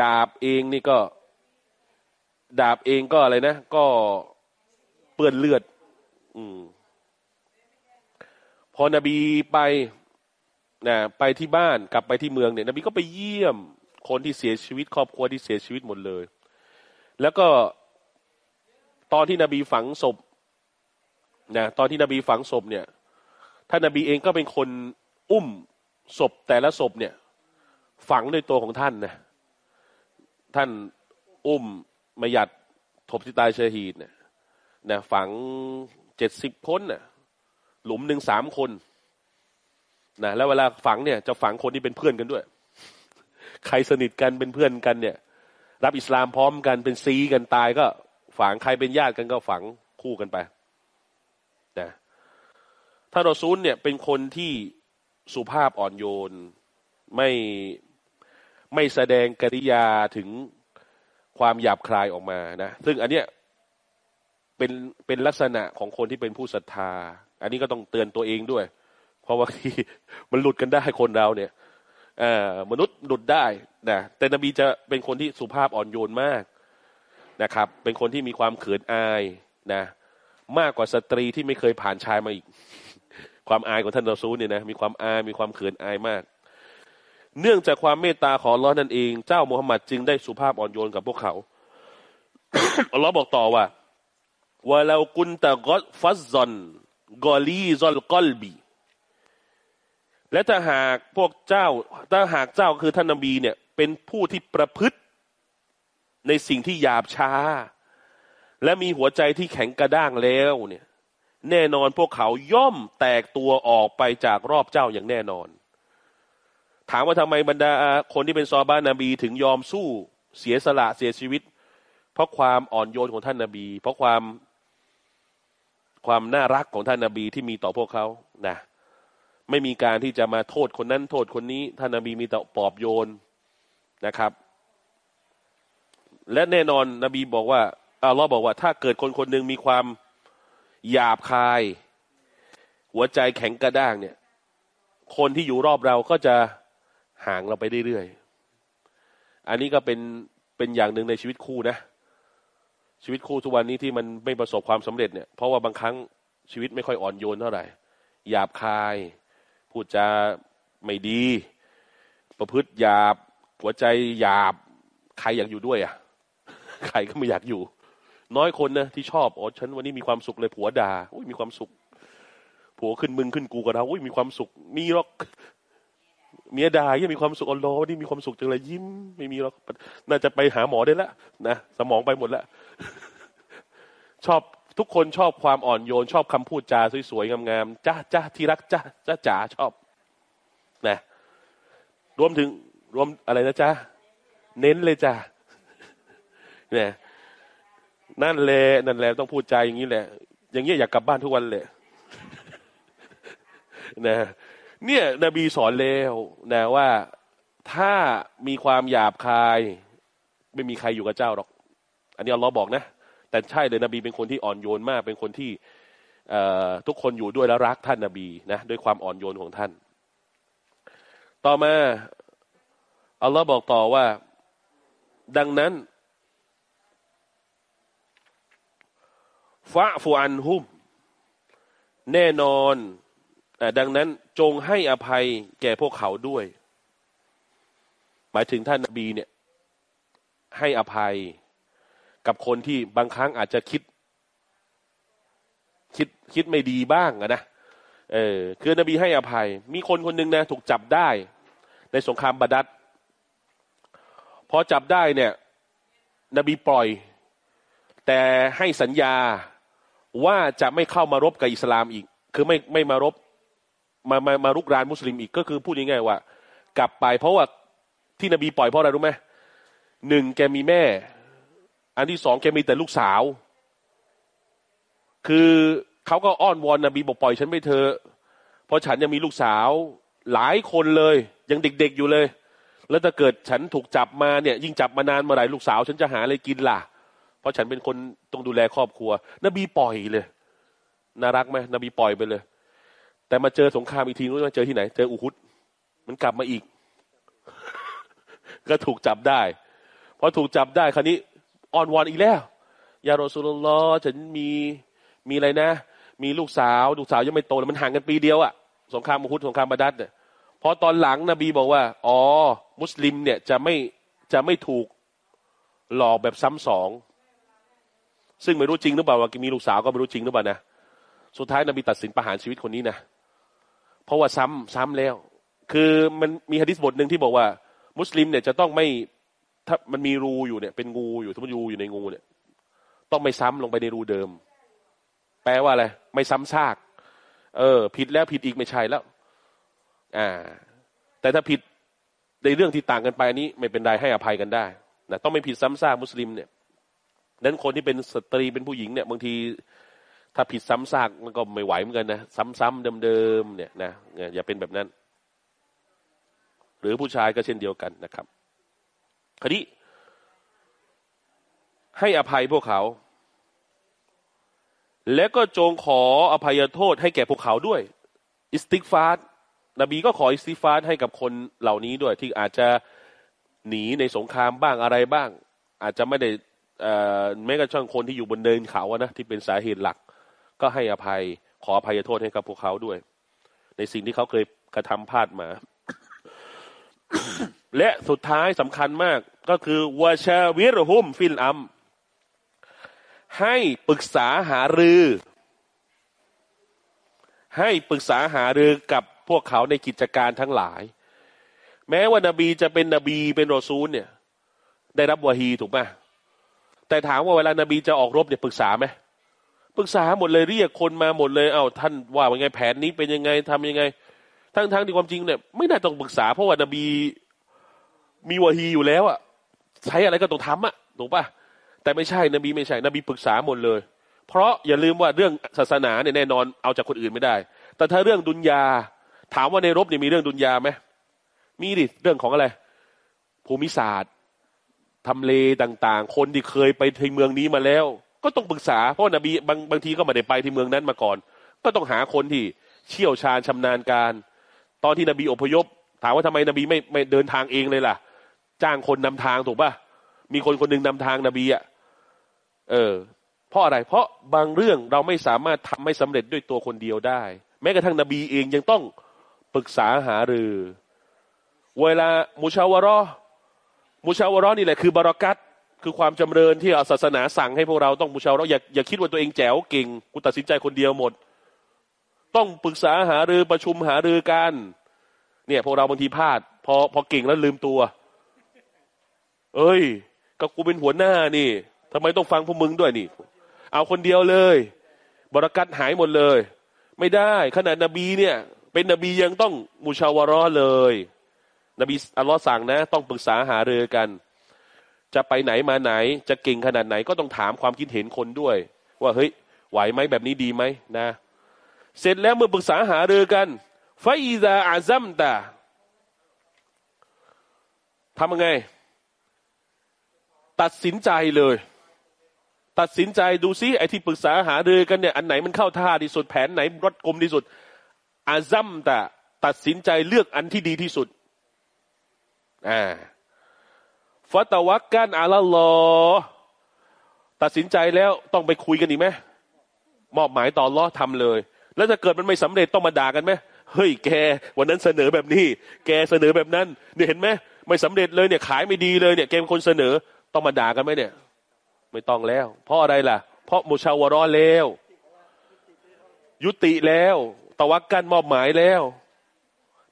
ดาบเองนี่ก็ ดาบเองก็อะไรนะ ก็เปื้อนเลือด อืม พอนบีไปนะไปที่บ้านกลับไปที่เมืองเนี่ย นบีก็ไปเยี่ยมคนที่เสียชีวิต ครอบครัวที่เสียชีวิตหมดเลย แล้วก็ตอนที่นบีฝังศพนะตอนที่นบีฝังศพเนี่ยท่านนบีเองก็เป็นคนอุ้มศพแต่ละศพเนี่ย ฝังด้วยตัวของท่านนะ ท่านอุ้มมายัดทบที่ตายเชฮีดเนี่ยนะฝังเจ็ดสิบคนน่ะหลุมหนึ่งสามคนนะแล้วเวลาฝังเนี่ยจะฝังคนที่เป็นเพื่อนกันด้วย ใครสนิทกันเป็นเพื่อนกันเนี่ย รับอิสลามพร้อมกันเป็นซีกันตายก็ฝังใครเป็นญาติกันก็ฝังคู่กันไปนะถ้ารอซูลเนี่ยเป็นคนที่สุภาพอ่อนโยน ไม่ ไม่แสดงกริยาถึงความหยาบคลายออกมานะ ซึ่งอันเนี้ยเป็นเป็นลักษณะของคนที่เป็นผู้ศรัทธา อันนี้ก็ต้องเตือนตัวเองด้วย เพราะว่าที่มันหลุดกันได้คนเราเนี่ยอมนุษย์หลุดได้นะแต่นบีจะเป็นคนที่สุภาพอ่อนโยนมากนะครับ เป็นคนที่มีความเขินอายนะ มากกว่าสตรีที่ไม่เคยผ่านชายมาอีก ความอายของท่านรอซูลเนี่ยนะมีความอายมีความเขินอายมาก เนื่องจากความเมตตาของลอฮ์นั่นเอง เจ้ามุฮัมมัดจึงได้สุภาพอ่อนโยนกับพวกเขาอัลลอฮ์บอกต่อว่าว่าเรากุนตะกอฟัซซอนกอลีซอลกอลบีและถ้าหากพวกเจ้าถ้าหากเจ้าคือท่านนบีเนี่ย เป็นผู้ที่ประพฤติในสิ่งที่หยาบช้า และมีหัวใจที่แข็งกระด้างแล้วเนี่ย แน่นอนพวกเขาย่อมแตกตัวออกไปจากรอบเจ้าอย่างแน่นอน ถามว่าทำไมบรรดาคนที่เป็นซอบ้านนบีถึงยอมสู้เสียสละเสียชีวิต เพราะความอ่อนโยนของท่านนาบี เพราะความความน่ารักของท่านนาบีที่มีต่อพวกเขานะไม่มีการที่จะมาโทษคนนั้นโทษคนนี้ท่านนาบีมีแต่ปอบโยนนะครับ และแน่นอนนบีบอกว่าอัลลอฮ์บอกว่า ถ้าเกิดคนคนหนึ่งมีความหยาบคาย หัวใจแข็งกระด้างเนี่ย คนที่อยู่รอบเราก็จะ ห่างเราไปเรื่อยๆ อันนี้ก็เป็นเป็นอย่างหนึ่งในชีวิตคู่นะ ชีวิตคู่ทุกวันนี้ที่มันไม่ประสบความสำเร็จเนี่ยเพราะว่าบางครั้งชีวิตไม่ค่อยอ่อนโยนเท่าไหร่หยาบคาย พูดจาไม่ดี ประพฤติหยาบ หัวใจหยาบ ใครอยากอยู่ด้วยอะ ใครก็ไม่อยากอยู่ น้อยคนนะที่ชอบอ๋อฉันวันนี้มีความสุขเลยผัวด่าอุ้ยมีความสุขผัวขึ้นมึงขึ้นกูกับเราอุ้ยมีความสุขมีหรอก เมียด่ายังมีความสุขอ๋อรอวันนี้มีความสุขจังเลยยิ้ม ไม่มีหรอกน่าจะไปหาหมอได้แล้วนะสมองไปหมดแล้วชอบทุกคนชอบความอ่อนโยน ชอบคำพูดจาสวยๆงามๆจ้าจ้าที่รักจ้าจ้าจ๋าชอบนะรวมถึงรวมอะไรนะจ้าเน้นเลยจ้าเนี่ยนั่นแหละนั่นแหละต้องพูดใจอย่างนี้แหละ อย่างเงี้ยอยากกลับบ้านทุกวันเลยนะ เนี่ยนบีสอนแล้วนะว่าถ้ามีความหยาบคาย ไม่มีใครอยู่กับเจ้าหรอก อันนี้อัลลอฮ์บอกนะ แต่ใช่เลยนบีเป็นคนที่อ่อนโยนมาก เป็นคนที่ทุกคนอยู่ด้วยแล้วรักท่านนบีนะด้วยความอ่อนโยนของท่าน ต่อมาอัลลอฮ์บอกต่อว่า ดังนั้นฟะฟูอันฮุมแน่นอนดังนั้น จงให้อภัยแก่พวกเขาด้วย หมายถึงท่านนบีเนี่ย ให้อภัยกับคนที่บางครั้งอาจจะคิด คิดคิดไม่ดีบ้างนะเออคือนบีให้อภัย มีคนคนหนึ่งนะถูกจับได้ ในสงครามบาดัดพอจับได้เนี่ย นบีปล่อย แต่ให้สัญญาว่าจะไม่เข้ามารบกับอิสลามอีก คือไม่ไม่มารบ มามามารุกรานมุสลิมอีกก็คือพูดง่ายๆว่า กลับไปเพราะว่าที่นบีปล่อยเพราะอะไรรู้ไหมหนึ่งแกมีแม่ อันที่สองแกมีแต่ลูกสาว คือเขาก็อ้อนวอนนบีบอกปล่อยฉันไปเถอะเพราะฉันยังมีลูกสาว หลายคนเลย ยังเด็กๆอยู่เลย แล้วถ้าเกิดฉันถูกจับมาเนี่ย ยิ่งจับมานานเมื่อไหร่ลูกสาว ฉันจะหาอะไรกินล่ะ เพราะฉันเป็นคนต้องดูแลครอบครัว นบีปล่อยเลยน่ารักไหมนบีปล่อยไปเลย แต่มาเจอสงครามอีกทีนู้นมาเจอที่ไหน เจออุฮุดมันกลับมาอีก ก็ถูกจับได้พอถูกจับได้คราวนี้อ่อนวอนอีกแล้ว ยาโรสุลลอฉันมีมีอะไรนะ มีลูกสาวลูกสาวยังไม่โตเลยมันห่างกันปีเดียวอะสงครามอุฮุดสงครามบาดัดเนี่ยพอตอนหลังนบีบอกว่า อ๋อ มุสลิมเนี่ยจะไม่จะไม่ถูกหลอกแบบซ้ำสอง ซึ่งไม่รู้จริงหรือเปล่าว่ามีลูกสาวก็ไม่รู้จริงหรือเปล่านะสุดท้ายนบีตัดสินประหารชีวิตคนนี้นะ เพราะว่าซ้ำซ้ำแล้ว คือมันมีฮะดิษบทหนึ่งที่บอกว่า มุสลิมเนี่ยจะต้องไม่ถ้ามันมีรูอยู่เนี่ย เป็นงูอยู่สมมติรูอยู่ในงูเนี่ย ต้องไม่ซ้ำลงไปในรูเดิม แปลว่าอะไรไม่ซ้ำซาก เออ ผิดแล้วผิดอีกไม่ใช่แล้ว อ่า แต่ถ้าผิดในเรื่องที่ต่างกันไปนี้ ไม่เป็นไรให้อภัยกันได้นะต้องไม่ผิดซ้ำซากมุสลิมเนี่ยนั้นคนที่เป็นสตรีเป็นผู้หญิงเนี่ยบางที ถ้าผิดซ้ำซากมันก็ไม่ไหวเหมือนกันนะซ้ำๆเดิมๆเนี่ยนะอย่าเป็นแบบนั้น หรือผู้ชายก็เช่นเดียวกันนะครับคราวนี้ให้อภัยพวกเขา และก็จงขออภัยโทษให้แก่พวกเขาด้วย อิสติกฟาร์นบีก็ขออิสติกฟาร์ให้กับคนเหล่านี้ด้วย ที่อาจจะหนีในสงครามบ้างอะไรบ้าง อาจจะไม่ได้แม้กระทั่งคนที่อยู่บนเนินเขาอะนะที่เป็นสาเหตุหลัก ก็ให้อภัยขออภัยโทษให้กับพวกเขาด้วย ในสิ่งที่เขาเคยกระทำพลาดมา และสุดท้ายสำคัญมากก็คือوشاورهم في الأمر ให้ปรึกษาหารือ ให้ปรึกษาหารือกับพวกเขาในกิจการทั้งหลาย แม้ว่านาบีจะเป็นนบีเป็นรอซูลเนี่ย ได้รับวาฮีถูกไหมแต่ถามว่าเวลานาบีจะออกรบเนี่ยปรึกษาไหม ปรึกษาหมดเลยเรียกคนมาหมดเลยเอา้าท่านว่ายังไงแผนนี้เป็นยังไงทำยังไง ทั้งทั้งที่ความจริงเนี่ยไม่น่าต้องปรึกษาเพราะว่านบีมีวะฮีอยู่แล้วอะใช้อะไรก็ต้องทำอะถูกปะแต่ไม่ใช่นบีไม่ใช่นบีปรึกษาหมดเลย เพราะอย่าลืมว่าเรื่องศาสนาเนี่ยแน่นอนเอาจากคนอื่นไม่ได้ แต่ถ้าเรื่องดุนยา ถามว่าในรบเนี่ยมีเรื่องดุนยาไหมมีดิเรื่องของอะไร ภูมิศาสตร์ทำเลต่าง ๆ คนที่เคยไปที่เมืองนี้มาแล้ว ก็ต้องปรึกษาเพราะนบีบางบางทีก็ไม่ได้ไปที่เมืองนั้นมาก่อน ก็ต้องหาคนที่เชี่ยวชาญชำนาญการ ตอนที่นบีอพยพ ถามว่าทำไมนบีไม่ไม่เดินทางเองเลยล่ะ จ้างคนนำทางถูกปะมีคนคนหนึ่งนำทางนบีอะเออ เพราะอะไร เพราะบางเรื่องเราไม่สามารถทำให้สำเร็จด้วยตัวคนเดียวได้ แม้กระทั่งนบีเองยังต้องปรึกษาหารือ เวลามุชาวรอมุชาวรอนี่แหละคือบารักัต คือความจำเริญที่ศาสนาสั่งให้พวกเราต้องมุชาวรออย่าอย่าคิดว่าตัวเองแจ๋วเก่งกูตัดสินใจคนเดียวหมด ต้องปรึกษาหารือประชุมหารือกันเนี่ยพวกเราบางทีพลาด พอพอเก่งแล้วลืมตัว เอ้ยก็กูเป็นหัวหน้านี่ทำไมต้องฟังพวกมึงด้วยนี่ เอาคนเดียวเลย บรากัดหายหมดเลย ไม่ได้ขนาดนบีเนี่ย เป็นนบียังต้องมุชาวรอเลย นบีอัลลอฮ์สั่งนะ ต้องปรึกษาหารือกัน จะไปไหนมาไหน จะเก่งขนาดไหนก็ต้องถามความคิดเห็นคนด้วย ว่าเฮ้ยไหวไหมแบบนี้ดีไหมนะ เสร็จแล้วเมื่อปรึกษาหารือกันฟาอิซาอาซัมตาทำยังไง ตัดสินใจเลย ตัดสินใจดูซิไอ้ที่ปรึกษาหารือกันเนี่ยอันไหนมันเข้าท่าที่สุดแผนไหนรถกลมที่สุด อาซัมตาตัดสินใจเลือกอันที่ดีที่สุดอ่า ฟาตวักกันอาลลอตัดสินใจแล้วต้องไปคุยกันอีกไหมมอบหมายต่อล้อทำเลย แล้วถ้าเกิดมันไม่สำเร็จต้องมาด่ากันไหมเฮ้ยแก วันนั้นเสนอแบบนี้ แกเสนอแบบนั้นเนี่ยเห็นไหมไม่สำเร็จเลยเนี่ยขายไม่ดีเลยเนี่ยแกเป็นคนเสนอต้องมาด่ากันไหมเนี่ย ไม่ต้องแล้ว เพราะอะไรล่ะ เพราะมุชาวรอแล้ว ยุติแล้ว ตะวักกันมอบหมายแล้ว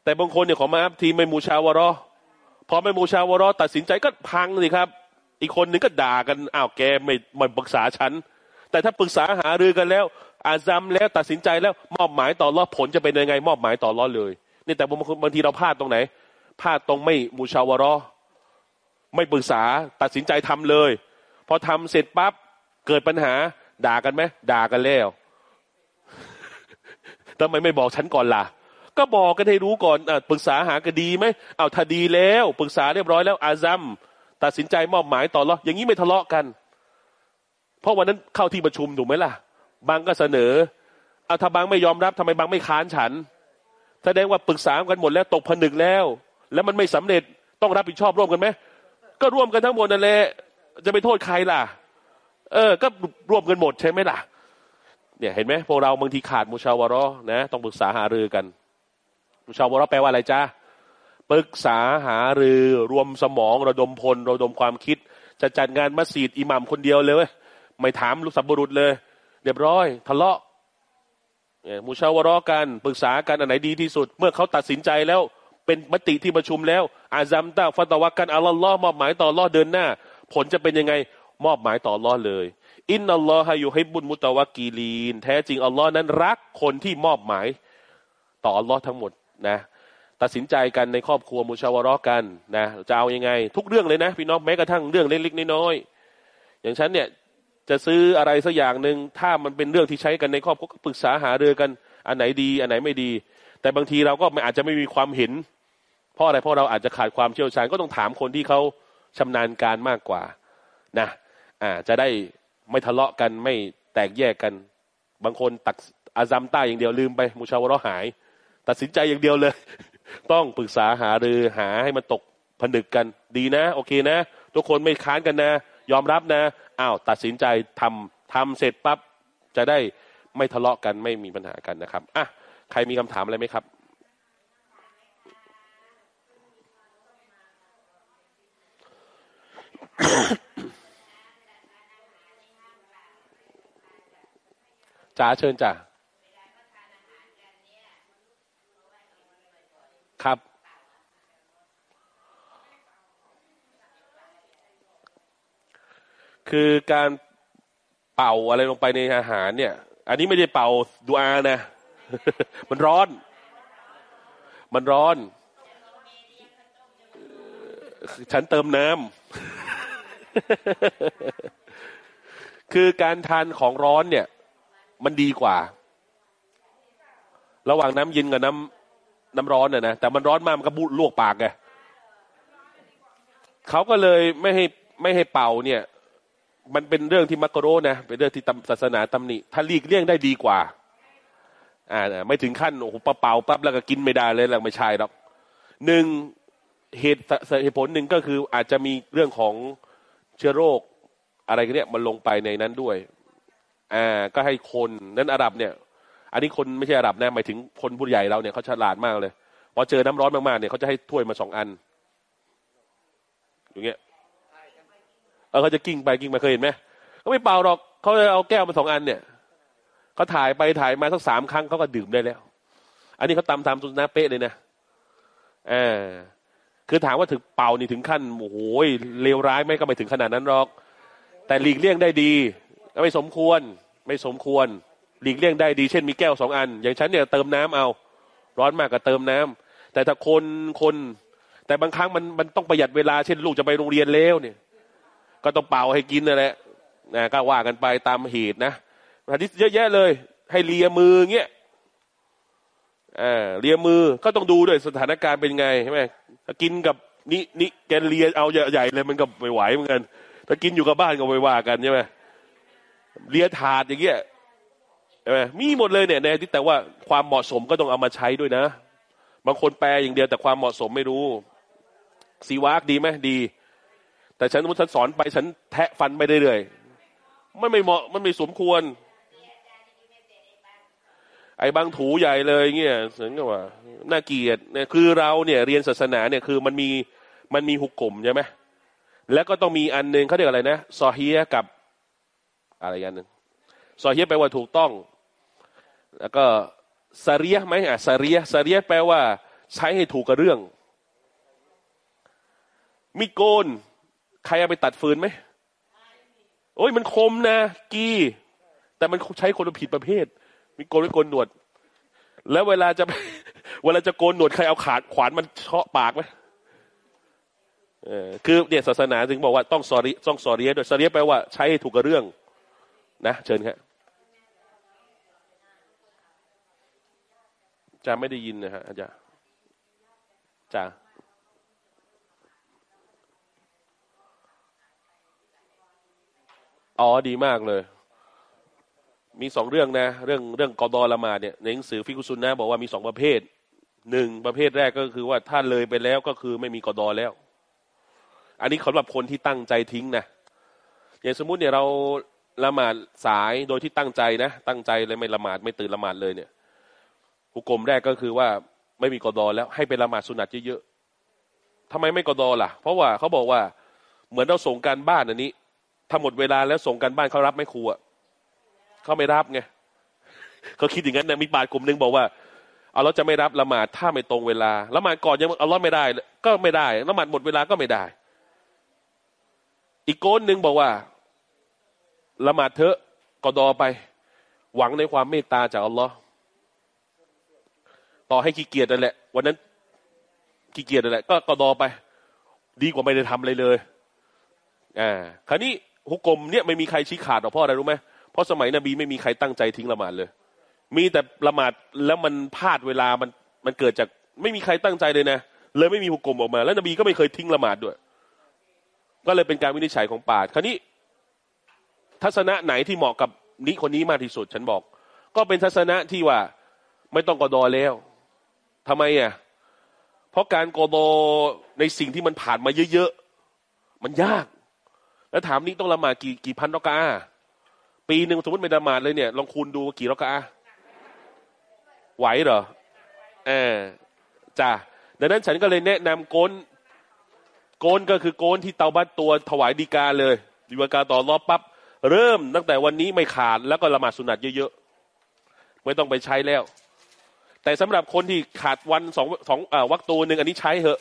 แต่บางคนเนี่ยขอมาอัพทีไม่มูชาวรอ พอไม่มูชาวรอตัดสินใจก็พังสิครับ อีกคนนึงก็ด่ากันอ้าวแกไม่ไม่ปรึกษาฉัน แต่ถ้าปรึกษาหารือกันแล้ว อาซัมแล้วตัดสินใจแล้วมอบหมายต่อรอผลจะเป็นยังไง มอบหมายต่อรอเลยนี่แต่บางบางทีเราพลาดตรงไหนพลาดตรงไม่มูชาวรอไม่ปรึกษาตัดสินใจทำเลย พอทำเสร็จปั๊บเกิดปัญหา ด่ากันไหมด่ากันแล้วทำไมไม่บอกฉันก่อนล่ะ ก็บอกกันให้รู้ก่อนอปรึกษาหากันดีไหมเอาถ้าดีแล้วปรึกษาเรียบร้อยแล้วอาซัมตัดสินใจมอบหมายต่อรออย่างนี้ไม่ทะเลาะกัน เพราะวันนั้นเข้าที่ประชุมถูกไหมล่ะ บางก็เสนอเอาถ้าบางไม่ยอมรับทำไมบางไม่ค้านฉัน แสดงว่าปรึกษากันหมดแล้วตกผนึกแล้ว แล้วมันไม่สำเร็จต้องรับผิดชอบร่วมกันไหมก็ร่วมกันทั้งหมดนั่นแหละจะไปโทษใครล่ะ เออ ก็ร่วมกันหมดใช่ไหมล่ะ เนี่ยเห็นไหมพวกเราบางทีขาดมุชาวรอนะ ต้องปรึกษาหารือกัน มุชาวรอแปลว่าอะไรจ้าปรึกษาหารือรวมสมองระดมพลระดมความคิด จะจัดงานมัสยิดอิหมัมคนเดียวเลยไม่ถามลูกสับบุรุษเลยเรียบร้อย ทะเลาะมุชาวรอกันปรึกษากันอันไหนดีที่สุด เมื่อเขาตัดสินใจแล้วเป็นมติที่ประชุมแล้ว อาซัมตาฟัตวักกันอัลลอฮ์มอบหมายต่อลอดเดินหน้า ผลจะเป็นยังไงมอบหมายต่อลอดเลย อินนัลลอฮะยูให้บุญมุตะวักีลีน แท้จริงอัลลอฮ์นั้นรักคนที่มอบหมาย ต่ออัลลอฮ์ทั้งหมด นะตัดสินใจกันในครอบครัวมุชาวรอกันนะจะเอาอยังไง ทุกเรื่องเลยนะพี่น้องแม้กระทั่งเรื่องเล็กๆน้อยๆอย่างฉันเนี่ยจะซื้ออะไรสักอย่างหนึ่งถ้ามันเป็นเรื่องที่ใช้กันในครอบครัวก็ปรึกษาหาเรือกัน อันไหนดี อันไหนไม่ดี แต่บางทีเราก็อาจจะไม่มีความเห็น เพราะอะไรเพราะเราอาจจะขาดความเชี่ยวชาญก็ต้องถามคนที่เขาชำนาญการมากกว่านะอ่าจะได้ไม่ทะเลาะกันไม่แตกแยกกัน บางคนตักอาซัมต้าอย่างเดียวลืมไปมูชาวรอหาย ตัดสินใจอย่างเดียวเลย ต้องปรึกษาหารือหาให้มันตกผนึกกันดีนะ โอเคนะ ทุกคนไม่ค้านกันนะ ยอมรับนะอ้าวตัดสินใจทำทำเสร็จปั๊บจะได้ไม่ทะเลาะกันไม่มีปัญหากันนะครับอะใครมีคำถามอะไรไหมครับจ๋าเชิญจ้ะครับ คือการเป่าอะไรลงไปในอาหารเนี่ย อันนี้ไม่ได้เป่าดูอานะ มันร้อน มันร้อน ฉันเติมน้ำ คือการทานของร้อนเนี่ย มันดีกว่า ระหว่างน้ำเย็นกับน้ำน้ำร้อนน่ะนะ แต่มันร้อนมากมันก็บุลวกปากไงเขาก็เลยไม่ให้ไม่ให้เป่าเนี่ย มันเป็นเรื่องที่มักโรนะเป็นเรื่องที่ศาสนาตำหนิถ้าลีกเลี่ยงได้ดีกว่า อ่า ไม่ถึงขั้นโอ้โหปะเป่าปั๊บแล้วก็กินไม่ได้เลยแล้วไม่ใช่หรอกหนึ่งเหตุเหตุผลหนึ่งก็คืออาจจะมีเรื่องของเชื้อโรคอะไรกันเนี่ยมันลงไปในนั้นด้วยอ่าก็ให้คนนั้นอาหรับเนี่ย อันนี้คนไม่ใช่อาหรับนะหมายถึงคนผู้ใหญ่เราเนี่ยเขาฉลาดมากเลยพอเจอน้ำร้อนมากๆเนี่ยเขาจะให้ถ้วยมาสองอัน อย่างเงี้ย เออเขาจะกิ้งไปกิ้งมาเคยเห็นไหมเขาไม่เป่าหรอกเขาจะเอาแก้วมาสองอันเนี่ยเขาถ่ายไปถ่ายมาสักสามครั้งเขาก็ดื่มได้แล้ว อันนี้เขาตามตามสุนนะเป๊ะเลยนะเออคือถามว่าถึงเป่านี่ถึงขั้นโอ้โหเลวร้ายไหมก็ไม่ถึงขนาดนั้นหรอก แต่หลีกเลี่ยงได้ดีไม่สมควรไม่สมควร หลีกเลี่ยงได้ดีเช่นมีแก้วสองอัน อย่างฉันเนี่ยเติมน้ำเอา ร้อนมากก็เติมน้ำแต่ถ้าคนคนแต่บางครั้งมันมันต้องประหยัดเวลาเช่นลูกจะไปโรงเรียนแล้วเนี่ย ก็ต้องเป่าให้กินนั่นแหละนะก็ว่ากันไปตามเหตุนะฮะดิษเยอะแยะเลย ให้เลียมือเงี้ยอ่าเลียมือก็ต้องดูด้วยสถานการณ์เป็นไงใช่ไหมถ้ากินกับนี่นี่แกเลียเอาใหญ่ๆเลยมันก็ไม่ไหวเหมือนกันถ้ากินอยู่กับบ้านก็ไม่ว่ากันใช่ไหมเลียถาดอย่างเงี้ยใช่ไหมมีหมดเลยเนี่ยในที่แต่ว่าความเหมาะสมก็ต้องเอามาใช้ด้วยนะ บางคนแปลอย่างเดียวแต่ความเหมาะสมไม่รู้สีวากดีไหมดี แต่ฉันสมุฉันสอนไปฉันแทะฟันไปเรื่อยๆมันไม่เหมาะมันไม่สมควร ไอ้บางถูใหญ่เลยเงี้ยเสียงก็ว่าน่าเกลียดเนี่ยคือเราเนี่ยเรียนศาสนาเนี่ยคือมันมีมันมีหุกกลมใช่ไหมแล้วก็ต้องมีอันหนึ่งเขาเรียกอะไรนะซอเฮียกับอะไรอย่างหนึ่งซอเฮียแปลว่าถูกต้อง แล้วก็ซาเรียไหมอะซาเรียซาเรียแปลว่า ใช้ให้ถูกกับเรื่อง มีโกน ใครเอาไปตัดฟืนไหมโอ้ยมันคมนะ กีแต่มันใช้คนผิดประเภท มีโกนไม่โกนหนวด แล้วเวลาจะเวลาจะโกนหนวดใครเอาขาดขวานมันเชาะปากไหมเออคือเนี่ยศาสนาถึงบอกว่าต้องสอรีต้องสอรีด้วยสอรีแปลว่าใช้ให้ถูกกับเรื่อง นะเชิญครับจะไม่ได้ยินนะฮะอาจารย์จ้า อ๋อดีมากเลย มีสองเรื่องนะ เรื่องเรื่องกอดอละมาเนี่ยในหนังสือฟิกุซุนนะบอกว่ามีสองประเภทหนึ่งประเภทแรกก็คือว่าถ้าเลยไปแล้วก็คือไม่มีกอดอแล้ว อันนี้สำหรับคนที่ตั้งใจทิ้งนะอย่างสมมุติเนี่ยเราละหมาดสายโดยที่ตั้งใจนะ ตั้งใจเลยไม่ละหมาดไม่ตื่นละหมาดเลยเนี่ยหุกกลมแรกก็คือว่าไม่มีกอดอแล้ว ให้ไปละหมาดสุนัตเยอะๆทำไมไม่กอดอล่ะ เพราะว่าเขาบอกว่าเหมือนเราส่งการบ้านอันนี้ ถ้าหมดเวลาแล้วส่งการบ้านเขารับไม่ครูเขาไม่รับไงเขาคิดอย่างนั้นนะมีบาทกลุ่มนึงบอกว่าเอาเราจะไม่รับละหมาดถ้าไม่ตรงเวลาละหมาดก่อนยังเอาเราไม่ได้ ก็ไม่ได้ละหมาดหมดเวลาก็ไม่ได้ อีกโกนหนึ่งบอกว่าละหมาดเถอะกอดอไป หวังในความเมตตาจากอัลลอฮ์ต่อให้ขี้เกียจนั่นแหละ วันนั้นขี้เกียจนั่นแหละก็กอดอไป ดีกว่าไม่ได้ทำอะไรเลยอ่าคราวนี้ ฮุกกลมเนี่ยไม่มีใครชี้ขาดหรอกเพราะอะไรรู้ไหมเพราะสมัยนบีไม่มีใครตั้งใจทิ้งละหมาดเลย มีแต่ละหมาดแล้วมันพลาดเวลามันมันเกิดจากไม่มีใครตั้งใจเลยนะเลยไม่มีฮุกกลมออกมา แล้วนบีก็ไม่เคยทิ้งละหมาดด้วย ก็เลยเป็นการวินิจฉัยของปาดคราวนี้ ทัศนะไหนที่เหมาะกับนี้คนนี้มากที่สุดฉันบอก ก็เป็นทัศนะที่ว่าไม่ต้องกอดอแล้วทำไมอะเพราะการกอดอในสิ่งที่มันผ่านมาเยอะๆมันยาก แล้วถามนี่ต้องละหมาดกี่กี่พันรอกาปีหนึ่งสมมติไม่ละหมาดเลยเนี่ยลองคูณดูกี่รอกาไหวเหรอเออจ้าดังนั้นฉันก็เลยแนะนำโกนโกนก็คือโกนที่เตาบัตตัวถวายดีกาเลยดีกาต่อรอบปั๊บเริ่มตั้งแต่วันนี้ไม่ขาดแล้วก็ละหมาดสุนัตเยอะๆไม่ต้องไปใช้แล้ว แต่สำหรับคนที่ขาดวันสองสองอวักตัวหนึ่งอันนี้ใช้เหอะ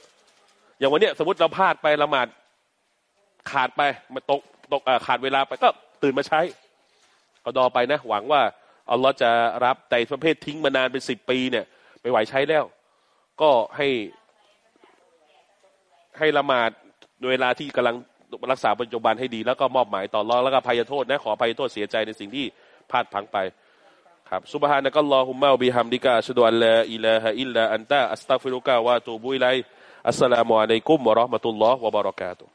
อย่างวันเนี้ยสมมติเราพลาดไปละหมาด ขาดไปมาตกตกขาดเวลาไปก็ตื่นมาใช้ก็ดอไปนะ หวังว่าอัลลอฮ์จะรับแต่ประเภททิ้งมานานเป็นสิบปีเนี่ย ไม่ไหวใช้แล้ว ก็ให้ ให้ละหมาดเวลาที่กำลังรักษาปัจจุบันให้ดีแล้วก็มอบหมายต่อรอแล้วก็พยโทษนะ ขอพยโทษเสียใจในสิ่งที่พลาดพังไปครับสุบฮานะกัลลอฮุมะบิฮัมดิกะชดอัลลออิลาฮะอิลลาอันตะอัสตัฟิรุกะวะตูบุอิไลอัสสลามุอะลัยกุมวะราะห์มะตุลลอฮ์วะบารอกาตุ